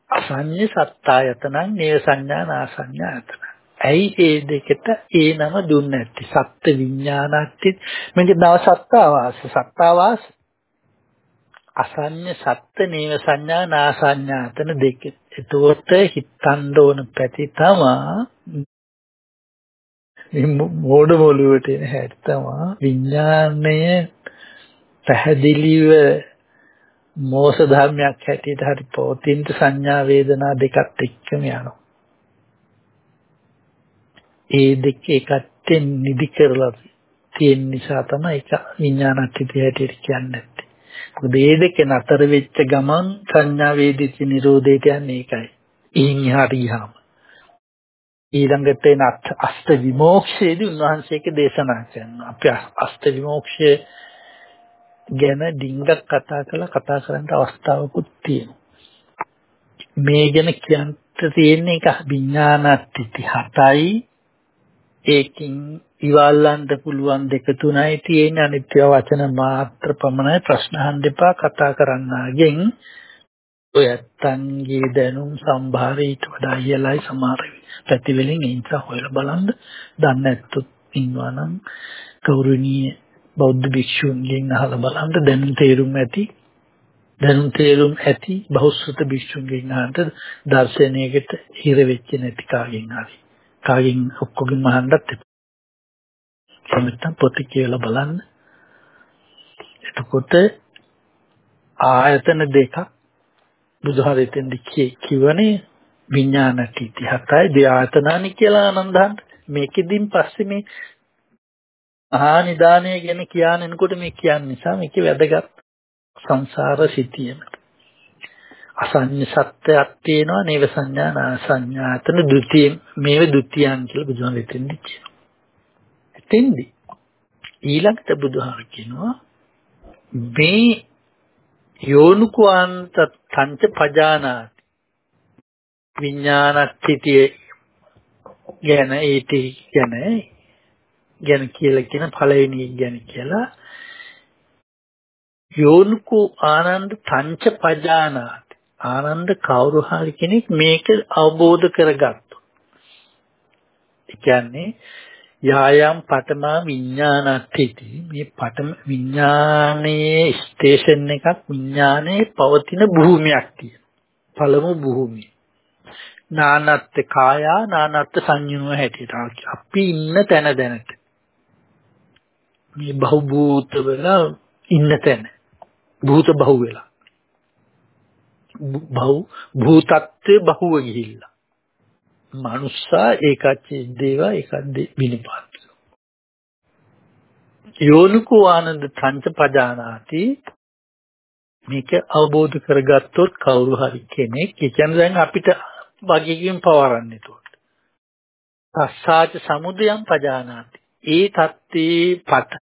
අසඤ්ඤ සත්තායතනං නේව සංඥා නාසඤ්ඤායතන. ඇයි ඒ දෙකට ඒ නම දුන්නේ නැත්තේ? සත්ත්ව විඥානත්ති මේක නව සත්තාවාස සත්තාවාස අසඤ්ඤ සත්ත්ව නේව සංඥා නාසඤ්ඤායතන දෙක. එතකොට හිතන්න ඕන පැති තමා මේ මෝඩ මොළුවට එන හැටි තමා විඥාණය පැහැදිලිව මෝස ධර්මයක් හැටියට හරි පවතින සංඥා වේදනා දෙකත් එක්කම යනවා. ඒ දෙක එකට නිදි කරලා තියෙන නිසා තමයි ඒක විඥානක්තිය හැටියට කියන්නේ. මොකද මේ දෙක නතර වෙච්ච ගමන් සංඥා වේදිත නිරෝධයට යන්නේ ඒකයි. ඊන් එහාට ගියාම. ඊළඟට එන අෂ්ට විමෝක්ෂයේදී උන්වහන්සේක දේශනා කරනවා. අපි අෂ්ට විමෝක්ෂයේ ගැන ඩිංගක් කතා කරලා කතා කරන්න අවස්ථාවකුත් තියෙනවා. මේ ගැන කියන්න තියෙන එක විඥානත්‍ත්‍ති හතයි ඒකින් ඉවල්ලන්න පුළුවන් දෙක තුනයි තියෙන අනිත්‍ය වචන මාත්‍ර පමණයි ප්‍රශ්න අහන්න එපා කතා කරන්නාගෙන් ඔය ඇත්තන්ගේ දැනුම් සම්භාරයට වඩා ඉහළයි සමහර පැතිවලින් ඉන්ස හොයලා බලන්න. දන්නේ නැත්තොත් ඉන්නවා නම් ගෞරවනීය බෞද්ධ භික්ෂුන්ගෙන් අහලා බලන්න. දැනුම් තේරුම් ඇති. දැනුම් තේරුම් ඇති බෞද්ධ භික්ෂුන්ගෙන් අහන්න දර්ශනයකට හිර වෙච්ච නැති කාගෙන් හරි. කාගෙන් ඔක්කොගෙන් අහන්නත් සමිතම් පොත කියලා බලන්න. එතකොට ආයතන දෙකක් බුදුහාරයෙන් කිව්වනේ විඥාන කීති හතයි ධාතනානි කියලා ආනන්දහන්. මේකෙදින් පස්සේ මේ මහා නිදානය ගැන කියනනකොට මේ කියන්නේ නිසා මේකේ වැදගත් සංසාර සිටියම. අසඤ්ඤ සත්‍යයක් තියෙනවා නේව සංඥා නාසඤ්ඤාතන ဒ ුතිය මේව ဒ ුතියන් කියලා බුදුහාම දෙතෙන්දි කියනවා. එතෙන්දි ඊළඟට බුදුහාම කියනවා මේ යෝනුකාන්ත තංච පජානාති. විඥානස්ථිතිය ගැන ඒටි ගැන ගැන කියලා කියන පළවෙනි ගැන කියලා යෝනිකෝ ආනන්ද පංච පජානාති ආනන්ද කවුරු හරි කෙනෙක් මේක අවබෝධ කරගත්තු. ඒ කියන්නේ යායම් පඨමා විඥානත්‍ත්‍ති මේ පඨම විඥානයේ ස්ටේෂන් එකක් විඥානයේ පවතින භූමියක් තියෙනවා. පළමු භූමිය. නානත් කායා නානත් සංයුනව හැටියට. අපි ඉන්න තැන දැනට. මේ බහුභූත වෙලා ඉන්න තැන. භූත බහුව වෙලා. බහු භූතත්වයේ බහුව ගිහිල්ලා. මනුස්සා ඒකච්ච දේවා ඒකත් විනිපාත. යෝනිකෝ ආනන්ද තංච පජානාති. මේක අවබෝධ කරගත්තොත් කවුරු හරි කෙනෙක් ඒ කියන්නේ දැන් අපිට වගකීම් පවරන්නේ උඩ. පස්සාච සමුදයම් පජානාති. ඒ தත්තේ පට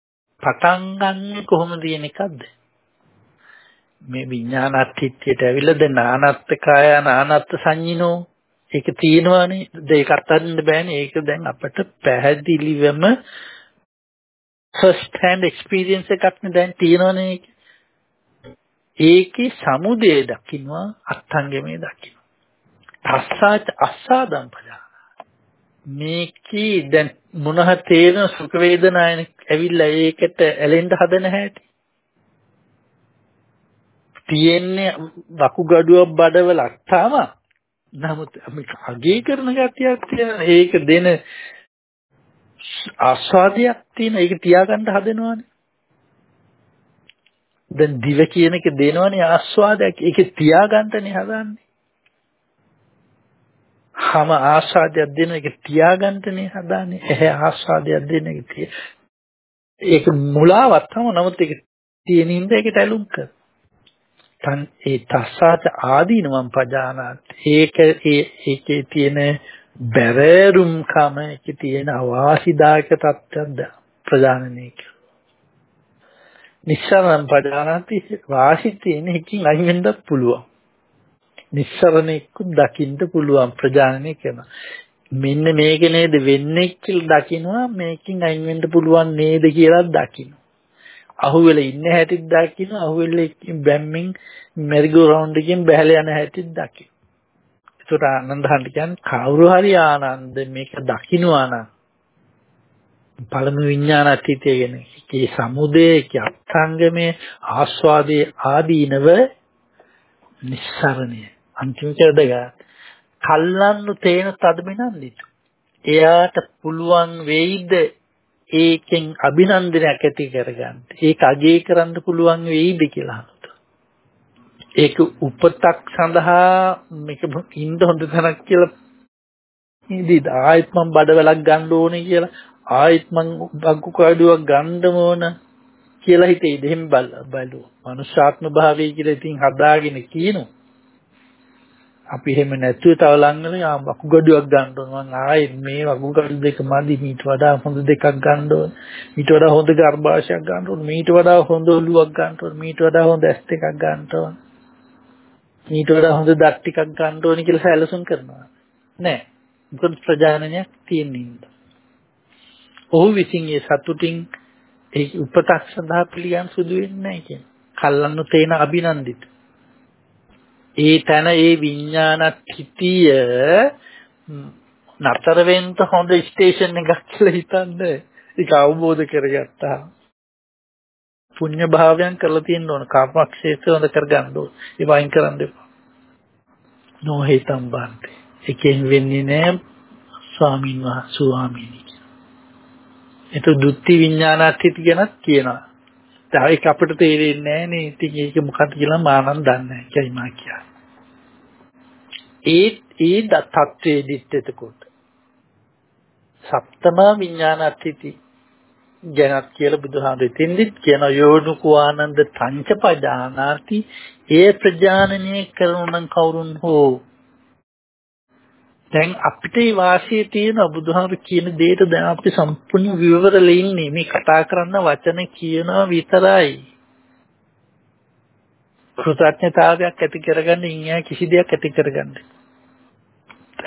පටන් ගන්න කොහොමද කියන එකක්ද? මේ විඥානත්ත්‍යයට ඇවිල්ලා දැන් නානත්ත් කාය නානත්ත් සංඤිනෝ ඒක තියෙනවානේ දෙකක් අරින්න බෑනේ ඒක දැන් අපිට පැහැදිලිවම first hand experience එකක් නේ දැන් තියෙනවනේ ඒකේ සමුදය දකින්නවා අත්ංගමේ දකින්න. තස්සාච අස්සාදම් පදා. මේකේ දැන් මොනහ තේරෙන සුඛ වේදනායන ඇවිල්ලා ඒකට ඇලෙන්න හදන හැටි. තියෙන්නේ වකුගඩුවක් බඩවලක් තමයි. නමුත් මේක අගේ කරන ගැතියක් තියෙන ඒක දෙන ආස්වාදයක් තියෙන ඒක තියාගන්න හදනවානේ. දැන් දිව කියන එක දෙනවනේ ආස්වාදයක් ඒක තියාගන්නනේ හදන්නේ. හැම ආස්වාදයක් දෙන එක තියාගන්නනේ හදන්නේ. එහේ ආස්වාදයක් දෙන එක තිය. ඒක මුලාවක් තමයි නමුත් ඒක තියෙන ඉඳ ඒකට ඇලුම් කර. තන් ඒ තස්සාත ආදීනවම් පජානාත් ඒක ඒකේ තියෙන බැරෑරුම් කම ඒකේ තියෙන අවාසිදායක තත්ත්වයක් ප්‍රදානනය කර. නිස්සරණ පජානාති වාසි තියෙන එකකින් අයින් වෙන්නත් පුළුවන්. නිස්සරණෙකුත් දකින්න පුළුවන් ප්‍රජානනය කරන. මෙන්න මේක නේද වෙන්නේ කියලා දකින්නවා මේකෙන් අයින් වෙන්න පුළුවන් නේද කියලා දකින්න. අහුවෙලා ඉන්න හැටිත් දකින්න අහුවෙලා බැම්මින් මෙරිගෝ රවුන්ඩ් එකෙන් බැහැලා යන හැටිත් දකින්න. ඒකට ආනන්ද හන්ට කියන්නේ කවුරු හරි ආනන්ද මේක දකින්නවා නම් පළමු විඥානাতীතය ගැන ඒ සමුදේ අත්ංගමේ ආස්වාදයේ ආදීනව නිස්සරණය අන්තිමට වැඩගත් කල්ලන්නු තේන තදමිනන්දිතු එයාට පුළුවන් වෙයිද ඒකෙන් අභිනන්දනයක් ඇති කරගන්න? ඒක අගේ කරන්න පුළුවන් වෙයිද කියලා ඒක උපතක් සඳහා මේක ඉන්න හොඳ තැනක් කියලා ඉඳී ආයෙත් මම බඩවැලක් ගන්න ඕනේ කියලා. ආයෙත් මං බග්ගු කාඩුවක් ගන්න ඕන කියලා හිතේ. දෙහිම් බල බලුවා. මනුෂ්‍යාත්ම භාවය කියලා ඉතින් හදාගෙන කියනවා. අපි එහෙම නැතුව තව ලංගල යා වකුගඩුවක් ගන්න ඕන. මං ආයෙත් මේ වකුගඩු දෙක මදි. මීට වඩා හොඳ දෙකක් ගන්න ඕන. මීට වඩා හොඳ ගර්භාෂයක් ගන්න ඕන. මීට වඩා හොඳ ඔලුවක් ගන්න ඕන. මීට වඩා හොඳ ඇස් දෙකක් ගන්න ඕන. මීට වඩා හොඳ දත් ටිකක් ගන්න ඕන කියලා සැලසුම් කරනවා. නෑ. මොකද ප්‍රජානනයක් තියෙනින්ද ඔහු විසින් ඒ සතුටින් ඒ උපතක් සඳහා පිළිගන්න සුදු වෙන්නේ නැහැ කියන්නේ. කල්ලන්නු තේන අභිනන්දිත. ඒ තන ඒ විඥානත් හිතිය නතර වෙන්න හොඳ ස්ටේෂන් එකක් කියලා හිතන්න ඒක අවබෝධ කරගත්තා. පුණ්‍ය භාවයන් කරලා තියෙන්න ඕන කාමක්ෂේත්‍ර හොඳ කරගන්න ඕන. ඒ වයින් කරන්න එපා. නොහිතම් බන්තේ. එකෙන් වෙන්නේ නෑ ස්වාමින් වහන්සේ ස්වාමීනි. ඒක දුක්ති විඥානාත්ථිත ගැනත් කියනවා. තව ඒක අපිට තේරෙන්නේ නැහැ නේ. ඉතින් ඒක මොකක්ද කියලා මානම් දන්නේ නැහැ. කියයි මා කියන්නේ. ඒ ඒ තත්ත්වයේදීත් එතකොට. සප්තම විඥානාත්ථිති ගැනත් කියලා බුදුහාමුදුරේ තින්දිත් කියන යෝනුකෝ ආනන්ද පංචපදානාති ඒ ප්‍රජානනීය කරන කවුරුන් හෝ? දැන් අපිට මේ වාසිය තියෙන බුදුහාමර කියන දෙයට දැන් අපි සම්පූර්ණ විවරල ඉන්නේ. මේ කතා කරන්න වචන කියනවා විතරයි. කෘතඥතාවයක් ඇති කරගන්න ඉන්නේ කිසි දෙයක් ඇති කරගන්න.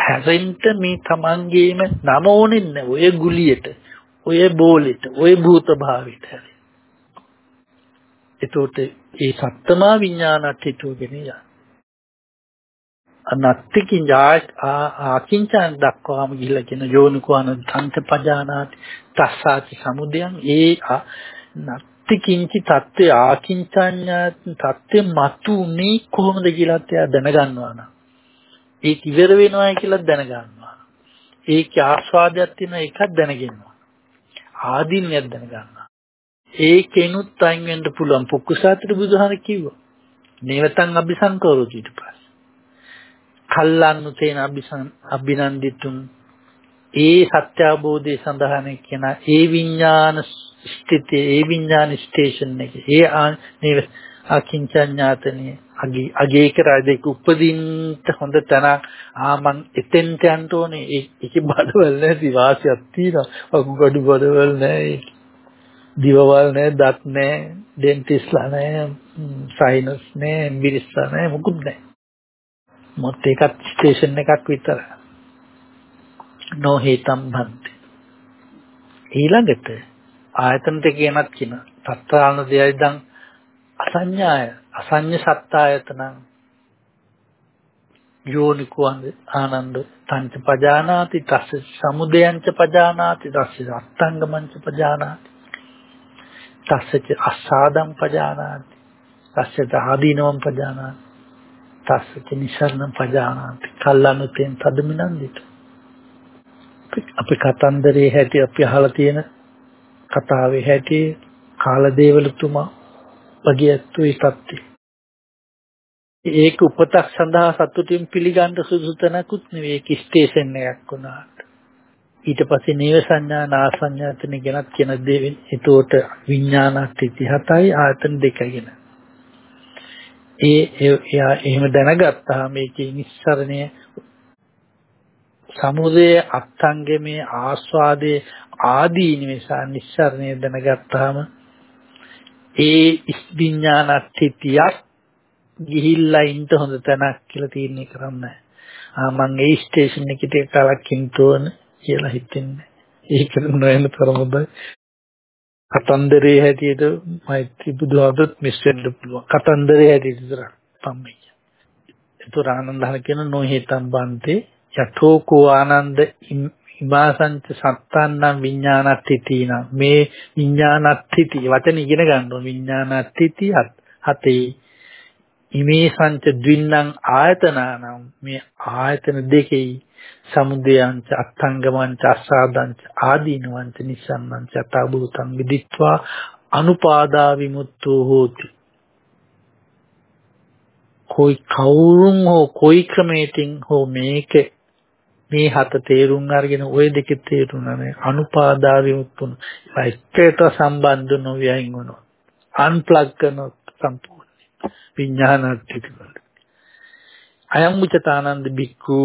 හැරෙන්න මේ තමන්ගේම නම ඕනෙන්නේ ඔය ගුලියට ඔය බෝලෙට ඔය භූත භාවයට හැරෙන්න. එතකොට ඒ සත්තමා විඥානත් හිතුවගෙන යනවා නත්තිකින් ආකින්චන් දක්වාම ගිහිල්ලා කියන යෝනිකෝන තන්ත පජානාති තස්සාති සමුදයන්. ඒ නත්තිකින්චි தත්ත්‍ය ආකින්චඤ්ඤා தත්ත්‍ය මතුනේ කොහොමද කියලාත් එයා දැනගන්නවා නම්. ඒක ඉවර වෙනවායි කියලා දැනගන්නවා. ඒකේ ආස්වාදයක් තියෙන එකක් දැනගෙනවා. ආදීනියක් දැනගන්නවා. ඒකෙනුත් අයින් වෙන්න පුළුවන්. පුක්කුසාතර බුදුහාර කිව්වා. නේවතං අபிසංකෝරෝ ඊට පස්සේ. කල්ලන්නු තේන අභිනන්දිතුම් ඒ සත්‍ය අවබෝධය සඳහන් කියන ඒ විඥාන ස්ථිතිය ඒ විඥාන ස්ටේෂන් එක ඒ ආනේ අකින්චඤ්ඤාතනිය අගේ අගේ කරා දෙක උපදින්න හොඳ තැනක්. ආ මං එතෙන්ට යන්න ඕනේ. ඒකේ බඩවල නැති වාසියක් තියෙනවා. අකුගඩු බඩවල නැහැ. දිවවල් නැහැ දත් නැහැ. ඩෙන්ටිස්ලා නැහැ. සයිනස් නැහැ. මිරිස්ලා නැහැ. මොකුත් නැහැ. මොත් ඒකත් ස්ටේෂන් එකක් විතර. නොහේතම් භන්ති. ඊළඟට ආයතන දෙකේනත් කියන තත්තාන දෙයයි දන් අසඤ්ඤාය. අසඤ්ඤ සත්තායතන. යෝනිකෝ ආනන්ද තංච පජානාති තස්ස සමුදයංච පජානාති තස්ස අත්තංගමංච පජානාති. තස්සච අසාදම් පජානාති. තස්සච ආදීනවම් පජානාති. තස්සච නිසරණම් පජානාති. කල්ලානුතෙන් තදමිනන්දිත. අපි කතන්දරේ හැටි අපි අහලා තියෙන කතාවේ හැටි කාලදේවලතුමා වගේ ඇත්තෝ ඒකත් ඒක උපතක් සඳහා සතුටින් පිළිගන්න සුදුසු තැනකුත් නෙවෙයි. ඒක ස්ටේෂන් එකක් වුණාට. ඊට පස්සේ නේව සංඥා නාසඤ්ඤාතන ගැනත් කියන දේ එතකොට විඥානත් ඉතිහතයි ආයතන දෙකගෙන. ඒ එයා එහෙම දැනගත්තාම මේකේ නිස්සරණය සමුදය අත්ංගමේ ආස්වාදයේ ආදී නිසා නිස්සරණය දැනගත්තාම ඒ විඥානත්තිතියක් ගිහිල්ලා ඉන්න හොඳ තැනක් කියලා තීරණය කරන්නේ ආ මං ඒ ස්ටේෂන් එකට කලක් ඉන්න ඕන කියලා හිතෙන්නේ ඒක නොයන තරමද කතන්දරේ හැටියට මෛත්‍රී බුදුහාමුදුරුත් මිස් වෙන්න පුළුවන්. කතන්දරේ හැටියට විතර පම්මයි ඒතර ආනන්දහන කියන නොහිතම් බන්තේ යතෝකෝ ආනන්ද ඉමාසංච සත්තාන්නම් විඥානත්ථිතින මේ විඥානත්ථිති වචන ඉගෙන ගන්න ඕන විඥානත්ථිති හතේ ඉමේ සංච ද්වින්නම් ආයතනානම් මේ ආයතන දෙකේ සමුදයංච අත්ංගමංච අස්සාදංච ආදීනවංච නිසන්නංච තබුතං විදිත්වා අනුපාදා විමුක්තෝ හෝති કોઈ කවුරුන් හෝ કોઈ ක්‍රමයකින් හෝ මේක මේ හත තේරුම් අරගෙන ওই දෙකේ තේරුණා නේ අනුපාදා විමුක්තුන එකට සම්බන්ධ නොවියයින් වුණා අන්ප්ලග් කරන සම්පූර්ණ විඥානාත්මික අයම් උචතානන්ද බික්කු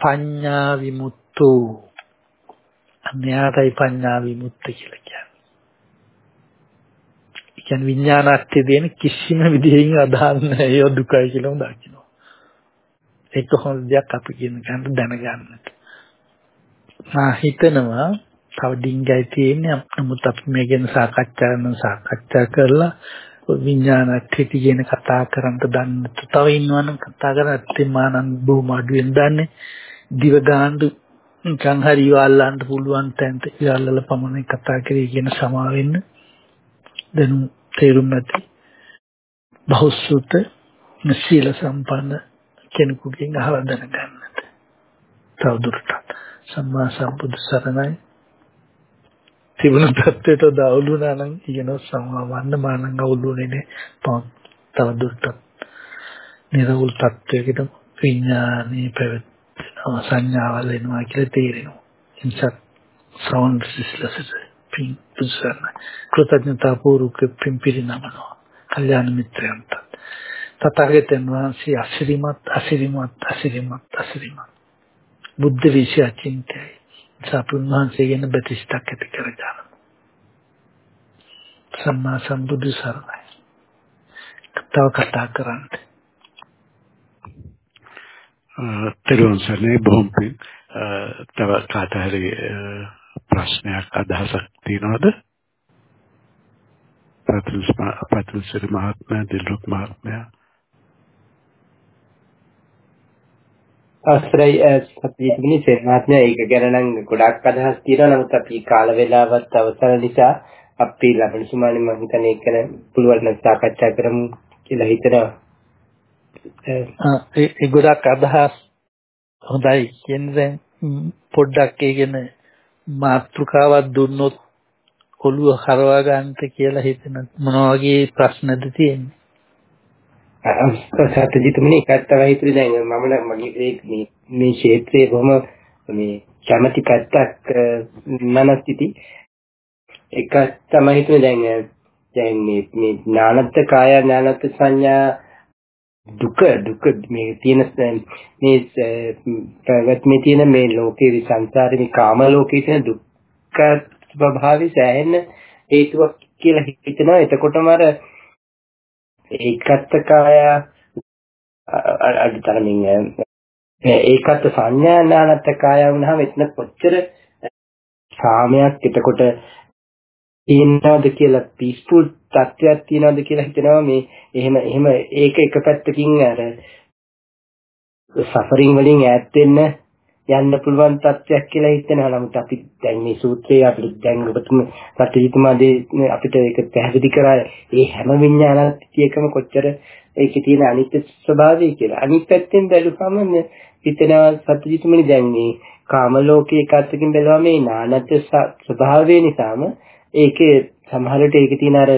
පඤ්ඤා විමුක්තෝ. අන්‍යයටයි පඤ්ඤා විමුක්ත කියලා කියන්නේ. ඒ කියන්නේ විඥානාත්‍ය දෙන කිසිම විදිහකින් අදහස් නැහැ. ඒ දුකයි කියලා දකිනවා. ඒක හොඳ දෙයක් අපි කියන කන්ට දැනගන්නට. මා හිතනවා තව ඩිංගයි තියෙන්නේ. නමුත් අපි මේ ගැන සාකච්ඡා කරන සාකච්ඡා කරලා විඥානත් හිටි කියන කතා කරන්න දන්න තව ඉන්නවනම් කතා කරද්දී මානම් බොහොම අඩුවෙන් දන්නේ. දිව ගාන්න නිකන් හරි ඉවල්ලන්න පුළුවන් තැනට ඉවල්ලල පමණයි කතා කරේ කියන සමා වෙන්න දැනු තේරුම් නැති බහුසුත සීල සම්පන්න කෙනෙකුගෙන් අහලා දැනගන්නට තවදුරටත් සම්මා සම්බුදු සරණයි තිබුණු තත්ත්වයට දවුලුනා නම් කියන සමාවන්න මානං අවුලුනේ නේ තවදුරටත් නිරවුල් තත්ත්වයකට විඥානේ පැවැත් සංඥාවල් එනවා කියලා තේරෙනවා. එනිසා සවුන්ඩ් සිස්ලසට පින් පුසන්න කෘතඥතා පූර්වක පින් පිරිනමනවා. කල්යාණ මිත්‍රයන්ට. තථාගතයන් වහන්සේ අසිරිමත් අසිරිමත් අසිරිමත් අසිරිමත් බුද්ධ විශ්ය අචින්තයයි. සතුන් වහන්සේ ගැන ප්‍රතිෂ්ඨක් ඇති කරගන්න. සම්මා සම්බුදු සරණයි. තව කතා කරන්නේ තෙරුවන් සරණයි බොහොම පිං තව කාට හරි ප්‍රශ්නයක් අදහසක් තියෙනවද පතුල්සිරි මහත්මයා දිල්රුක් මහත්මයා අවසරයි සත්‍යීතිනේ සේනාත්මයා ඒක ගැන නම් ගොඩක් අදහස් තියෙනවා. නමුත් අපි කාල වේලාවත් අවසර නිසා අපි ලබන සුමානේ මම හිතන්නේ ඒක ගැන පුළුවන් නම් සාකච්ඡා කරමු කියලා හිතනවා. ඒ ගොඩක් අදහස් හොඳයි කියන්නේ පොඩ්ඩක් ඒගෙන මාතෘකාවක් දුන්නොත් ඔළුව හරවා ගන්නට කියලා හිතන මොන වගේ ප්‍රශ්නද තියෙන්නේ? සත්‍යජිතුමනි එකක් තමයි හිතුවේ දැන් මම මගේ මේ මේ ක්ෂේත්‍රයේ බොහොම මේ කැමැති පැත්තක් මනස්තිති එකක් තමයි හිතුවේ දැන් දැන් මේ මේ ඥානත් කාය ඥානත් සංඥා දුක දුක මේ තියෙන මේ පැවැත්මේ තියෙන මේ ලෝකේ සංසාරේ මේ කාම ලෝකේ තියෙන දුක්ඛ ස්වභාවය සෑහෙන හේතුවක් කියලා හිතනවා. එතකොටම අර ඒකත් කාය අදිතරමින් ඒකත් සංඥා නානත් කාය වුණාම එතන කොච්චර සාමයක් එතකොට ඉන්නවද කියලා පීස්ෆුල් තත්ත්වයක් තියනවද කියලා හිතනවා. මේ එහෙම එහෙම ඒක එක පැත්තකින් අර සෆරින් වලින් ඈත් වෙන්න යන්න පුළුවන් තත්ත්වයක් කියලා හිතනවා. නමුත් අපි දැන් මේ සූත්‍රයේ අපිට දැන් ඔබතුම සත්‍යීතුමාදී අපිට ඒක පැහැදිලි කරා ඒ හැම විඥානත්‍යකම කොච්චර ඒකේ තියෙන අනිත්‍ය ස්වභාවය කියලා. අනිත් පැත්තෙන් බැලුවම හිතනවා සත්‍යීතුමනි දැන් මේ කාම ලෝකයේ එකත්කින් බැලුවම මේ නානත්‍ය ස්වභාවය නිසාම ඒකේ සමහරට ඒකේ තියෙන අර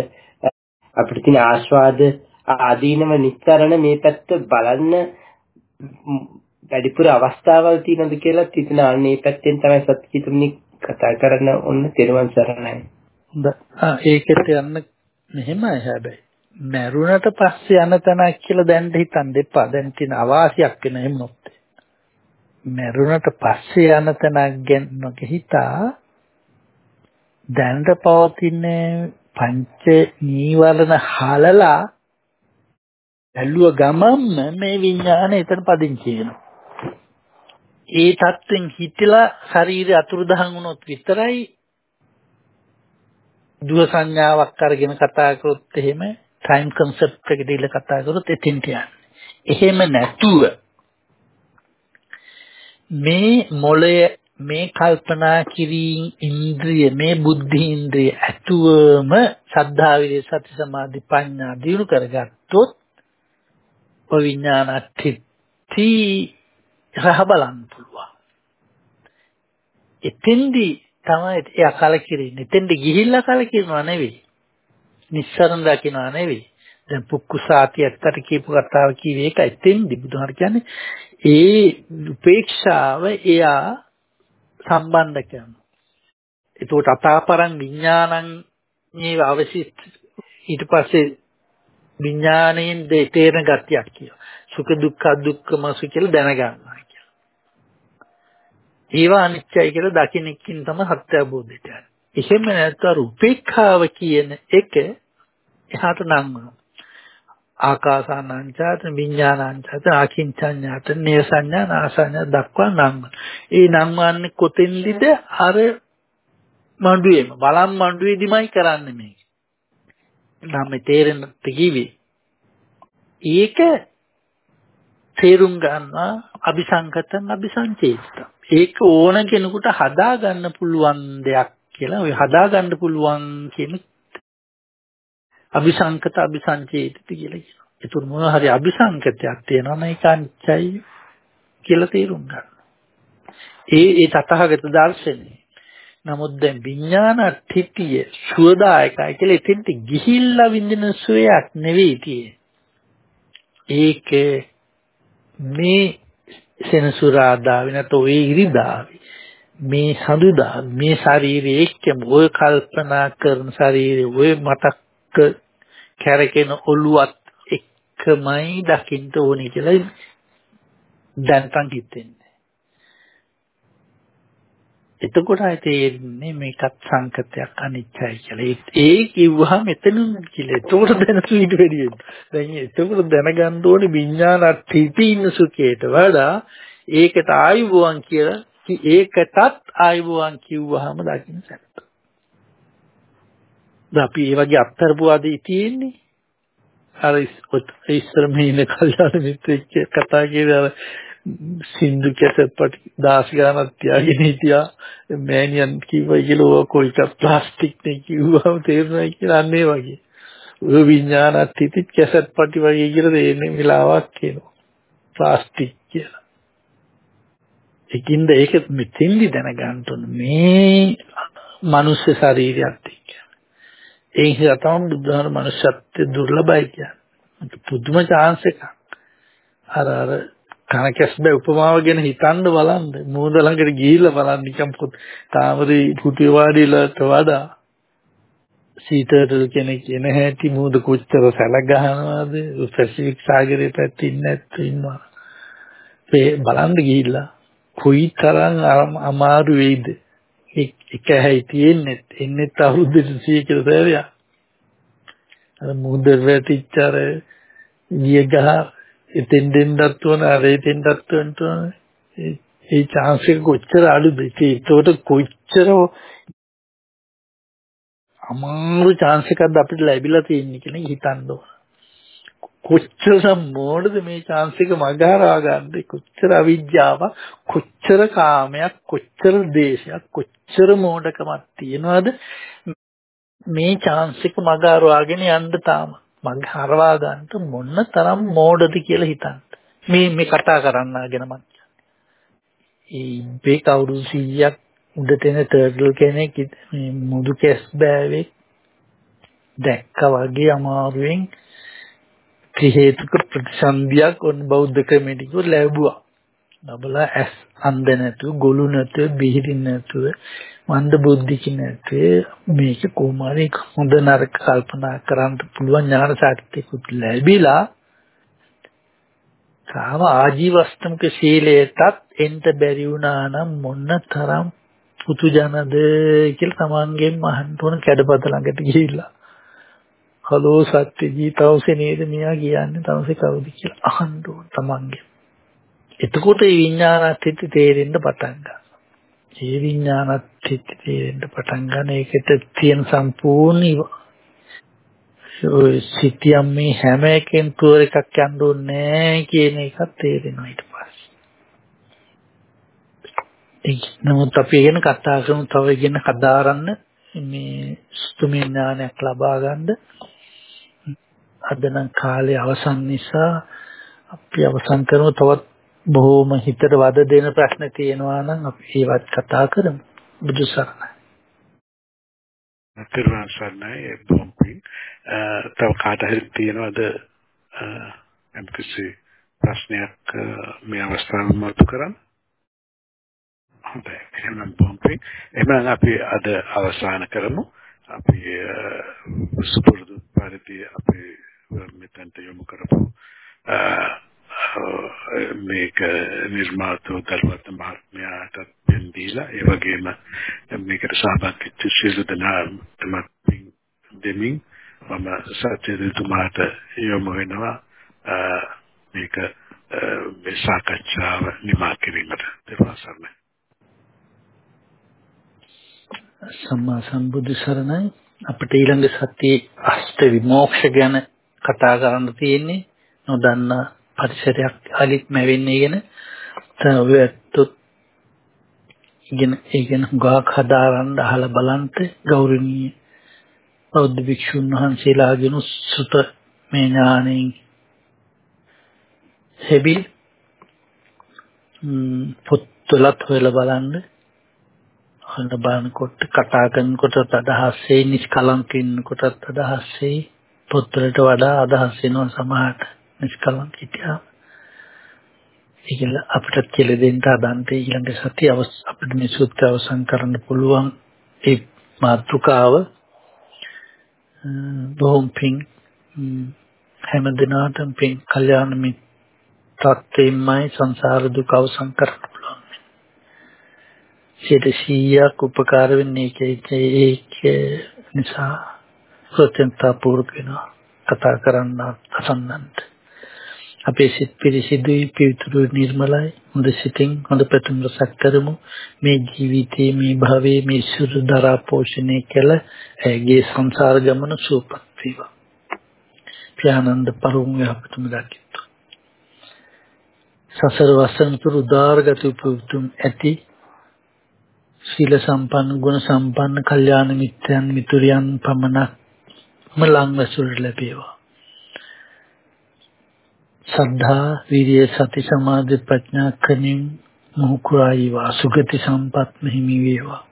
අපිට තියෙන ආස්වාද ආදීනම නිස්තරණ මේ පැත්ත බලන්න වැඩිපුර අවස්ථාවල් තියෙනවද කියලා හිතන අනේ පැත්තෙන් තමයි සත්‍යචිතුමනි කතා කරන්න ඕන තෙරුවන් සරණයි. ඒකට යන්න මෙහෙමයි හැබැයි. මරුණට පස්සේ යන තැනක් කියලා දැන් හිතන්න එපා. දැන් තියෙන අවාසියක් වෙන එහෙම නොත්. මරුණට පස්සේ යන තැනක් ගැන හිතා දැනට පවතින පංච නීවරණ හලලා ඇල්ලුව ගමම්ම මේ විඥාන එතන පදිංචි වෙනවා. ඒ தත්වෙන් හිතලා ශරීරය අතුරුදහන් වුණොත් විතරයි දුව සංඥාවක් අරගෙන කතා කරොත් එහෙම ටයිම් concept එකට දීලා කතා කරොත් එතෙන්ට යන්නේ. එහෙම නැතුව මේ මොළය මේ කල්පනා කිරීම ඉන්ද්‍රිය මේ බුද්ධි ඉන්ද්‍රිය ඇතුවම සද්ධා විරේ සති සමාධි ප්‍රඥා දිනු කරගත්තොත් ඔය විඥානට්ටි රහ බලන්න පුළුවන්. එතෙන්දී තමයි එයා කලකිරෙන්නේ. එතෙන්ද ගිහිල්ලා කලකිරනවා නෙවෙයි. නිස්සරණ දකින්නවා නෙවෙයි. දැන් පුක්කුසාති ඇත්තට කියපු කතාව කිව්වේ ඒක එතෙන්දි බුදුහාර කියන්නේ ඒ උපේක්ෂාව එයා සම්බන්ධ කරනවා. ඒකට අතාපරං විඥානං මේ අවශිෂ්ට ඊට පස්සේ විඥාණයෙන් තේරෙන ගතියක් කියනවා. සුඛ දුක්ඛ දුක්ඛම සු කියලා දැනගන්නවා කියලා. ඒවා අනිත්‍යයි කියලා දකින්නකින් තමයි සත්‍ය අවබෝධයට යන්නේ. එහෙම නැත්නම් උපේක්ඛාව කියන එක එහාට නංවනවා. ආකාසානංචාත විඥානංචාත ආකින්චඤ්ඤාත නේසඤ්ඤා නාසඤ්ඤා දක්වා නංවන. ඒ නංවන්නේ කොතෙන්දිද අර මඬුවේම බලම් මඬුවේදිමයි කරන්නේ මේක. නම් තේරෙන්න තිගිවි. ඒක තේරුම් ගන්නවා අபிසංකතං අபிසංචේතං. ඒක ඕන කෙනෙකුට හදා ගන්න පුළුවන් දෙයක් කියලා ඔය හදා ගන්න පුළුවන් කියන අபிසංකත අபிසංචේතිත කියලා කියනවා. ඒතුන් මොනවා හරි අபிසංකතයක් තියෙනවා නම් ඒක අනිත්‍යයි කියලා තේරුම් ගන්න. ඒ ඒ තථාගත දර්ශනේ. නමුත් දැන් විඥාන අට්ඨිය සුවදායකයි කියලා එතෙන්ට ගිහිල්ලා විඳින සුවයක් නෙවෙයි tie. ඒක මේ සෙනසුරාදා වෙනත ඔය ඉරිදාවි මේ හඳුදා මේ ශරීරයේ එක්කම ඔය කල්පනා කරන ශරීරයේ ඔය මතක කැරකෙන ඔළුවත් එක්කමයි දකින්න ඕනේ කියලා දැන් හිතෙන්නේ. එතකොට ආයේ තේරෙන්නේ මේකත් සංකතයක් අනිත්‍යයි කියලා. ඒ කිව්වහම එතනින් කියලා. එතකොට දැනතු ඊට වැඩි දැන් එතකොට දැනගන්න ඕනේ විඥානත් හිතින් සුඛයට වඩා ඒකට ආයුබෝවන් කියලා ඒකටත් ආයුබෝවන් කිව්වහම දකින්න සැප. අපි මේ වගේ අත්තරපුවාදී තියෙන්නේ. අර ඉස්සර මේ ඉන්න කල්යාණ මිත්‍රෙක් කතා කියලා සින්දු කැසට් පටි 10 ගණනක් තියාගෙන හිටියා. මෑනියන් කිව්වයි කියලා ඔය කොයික ප්ලාස්ටික් නේ කිව්වම තේරුණා කියලා අන්නේ වගේ. ඔය විඥානත් හිටිත් කැසට් පටි වගේ කියලා දෙන්නේ වෙලාවක් කියනවා ප්ලාස්ටික් කියලා. ඒකින්ද ඒක මෙතෙන්දි දැනගන්න මේ මනුෂ්‍ය ශරීරයත් එක්ක. ඒ නිසා තමයි බුදුහාම මනුෂ්‍යත්ව දුර්ලභයි කියන්නේ. පුදුම chance එකක්. අර අර කන කැස්බෑ උපමාව ගැන හිතන්න බලන්න. මූද ළඟට ගිහිල්ලා බලන්න නිකම් තාමරේ පුටුවේ වාඩිලාට වඩා සීතල කෙනෙක් එන හැටි මූද කොච්චර සැල ගහනවාද? පැසිෆික් සාගරයේ පැත්තේ ඉන්න ඇත්තෝ ඉන්නවා. ඒ බලන්න ගිහිල්ලා කොයි තරම් අමාරු වෙයිද? එක හැයි තියෙන්නේ එන්නේ අවුරුදු 200 කියලා තේරියා. අර මූද වැටිච්ච අර ගිය ගහ එතෙන් දෙන්නත් ඕන අර එතෙන්ටත් ඕන ඒ chance එක කොච්චර අඩුද ඒකට කොච්චර අමාරු chance එකක්ද අපිට ලැබිලා තියෙන්නේ කියලා හිතන්න ඕන. කොච්චර මෝඩද මේ chance එක මගහරවා ගන්න? කොච්චර අවිජ්ජාවක් කොච්චර කාමයක් කොච්චර දේශයක් කොච්චර මෝඩකමක් තියනවද? මේ chance එක මගහරවාගෙන යන්න තාම. මගහරවා ගන්න මොන තරම් මෝඩද කියලා හිතන්න මේ මේ කතා කරන්නාගෙන මම ඒ ඉබ්බේ කවුරු 100ක් උඩට එන ටර්ටල් කෙනෙක් මේ මුදු කෙස් බෑවේ දැක්කා වගේ අමාරුවෙන් ත්‍රි හේතුක ප්‍රතිසන්දියක් ඔන්න බෞද්ධ ක්‍රමයකට ලැබුවා. නබලා ඇස් අන්ධ නැතුව, ගොළු නැතුව, බිහිරි නැතුව, මන්ද බුද්ධික නැතුව මේක කොහොමරි හොඳ නරක කල්පනා කරන්න පුළුවන් ඥාන ශක්තියකුත් ලැබිලා කාම ආජීවස්තමක ශීලයටත් එන්න බැරි වුණා නම් මොන තරම් පුතුජනද කියලා තමන්ගෙන් අහන්න ඕන කැඩපත ළඟට ගිහිල්ලා හලෝ සත්‍යජී තවසේ නේද මෙයා කියන්නේ තවසේ කවුද කියලා අහන්න ඕන තමන්ගෙන්. එතකොට මේ විඥානත් තේරෙන්න පටන් ගන්නවා. මේ විඥානත් තේරෙන්න පටන් ගන්න. ඒකට තියෙන සම්පූර්ණ ඔය සිටියම් මේ හැම එකෙන් තුවර එකක් යන්න ඕනේ කියන එක තේරෙනවා ඊට පස්සේ. ඒක නමුත් අපි ඉගෙන කතා කරමු තව ඉගෙන හදාරන්න. මේ සුතුමි ඥානයක් ලබා ගන්න. අද නම් කාලේ අවසන් නිසා අපි අවසන් කරමු. තවත් බොහෝම හිතට වද දෙන ප්‍රශ්න තියෙනවා නම් අපි ඒවත් කතා කරමු. බුදු සරණයි. තිරුවන් සරණයි බොම්පි තව කාට හරි තියෙනවද? එම්කිසි ප්‍රශ්නයක් මේ අවස්ථාවේ මතු කරන්න? හොඳයි. එහෙනම් බොම්පි එහෙනම් අපි අද අවසන් කරමු. අපි සුපුරුදු පරිදි අපි මෙතනට යොමු කරපු මේක නිර්මාතෘ දල්වත් මහත්මයාට පෙන් දීලා ඒ වගේම මේකට සහභාගී වෙච්ච සියලු දෙනාටම දෙමින් මම සත්‍යදතුමාට යොමු වෙනවා මේක මේ සාකච්ඡාව නිමා කිරීමට. දෙවසරයි සම්මා සම්බුදු සරණයි. අපිට ඊළඟ සතියේ අෂ්ට විමෝක්ෂ ගැන කතා කරන්න තියෙන්නේ. නොදන්න පරිසරයක් අලිත් මැවෙන්නේ ගැන තවැත්තොත් ඉගෙන ඉගෙන ගාක් හදාරන්න අහලා බලන්න ගෞරවනීය බෞද්ධ භික්ෂුන් වහන්සේලාගෙන සුත මේ ඥාණයෙන් හැබිල් පොත්වලත් හොයලා බලන්න. හොඳ බලනකොට කතා කරනකොටත් අදහස් වෙයි නිෂ්කලංක ඉන්නකොටත් අදහස් වෙයි පොත්වලට වඩා අදහස් වෙනවා සමහරට. නිෂ්කලංක හිටියා. ඒකල අපිට කියලා දෙන්න හදන්ට ඊළඟ සතිය අපිට මේ සූත්‍රය අවසන් කරන්න පුළුවන් ඒ මාතෘකාව. බොහොම පිං හැම දිනාටම පිං කල්යාණ මිත්‍රත්වයෙන්මයි සංසාර දුක අවසන් කරන්න පුළුවන්. සියයට 100ක් උපකාර වෙන්නේ ඒක නිසා කෘතඥතා පූර්වක වෙනවා. කතා කරන්න අසන්නන්ට. අපේ සිත් පිරිසිදුයි පිවිතුරු නිර්මලයි. හොඳ සිතින් හොඳ ප්‍රතිම රසක් කරමු. මේ ජීවිතයේ මේ භවයේ මේ සුදු දරා පෝෂණය කළ ඇගේ සංසාර ගමන සූපත් වේවා. ප්‍රානන්ද පරුම් යහපතම දකිත්තු. සසර වසන තුරු දාර්ගත උපුතුම් ඇති. සීල සම්පන්න ගුණ සම්පන්න කල්යාණ මිත්‍රයන් මිතුරියන් පමණක් මලං වසුල් ලැබේවා. සද්ධා විරිය සති සමාධි ප්‍රඥා කනින් මොහුකුරායිවා සුගති සම්පත් මෙහිමි වේවා.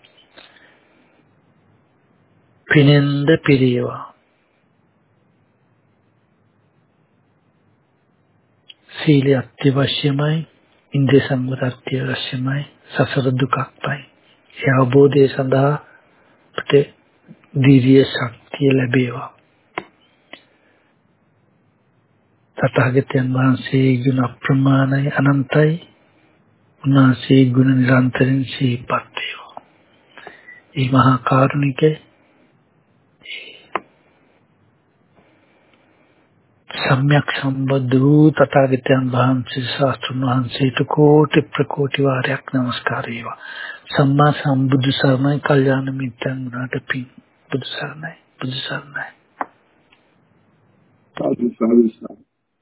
පිනෙන්ද පිරේවා. සීලය අත්‍යවශ්‍යමයි ඉන්ද්‍රිය සංවර අත්‍යවශ්‍යමයි සසර දුකක්මයි ඒ අවබෝධය සඳහා අපට දීර්ය ශක්තිය ලැබේවා. තථාගතයන් වහන්සේ ගුණ ප්‍රමාණය අනන්තයි. උන්වහන්සේ ගුණ නිරන්තරයෙන් සිහිපත් වේවා. ඒ මහා කාරුණික සම්්‍යක් සම්බුද්ධ වූ තථාගතයන් වහන්සේ ශාස්ත්‍රඥ වහන්සේට කෝටි ප්‍රකෝටි වාරයක් নমස්කාර වේවා. සම්මා සම්බුදු සරණයි කල්යාණ මිත්‍රන් වුණාට පිං බුදු සරණයි බුදු සරණයි සාදු සාදු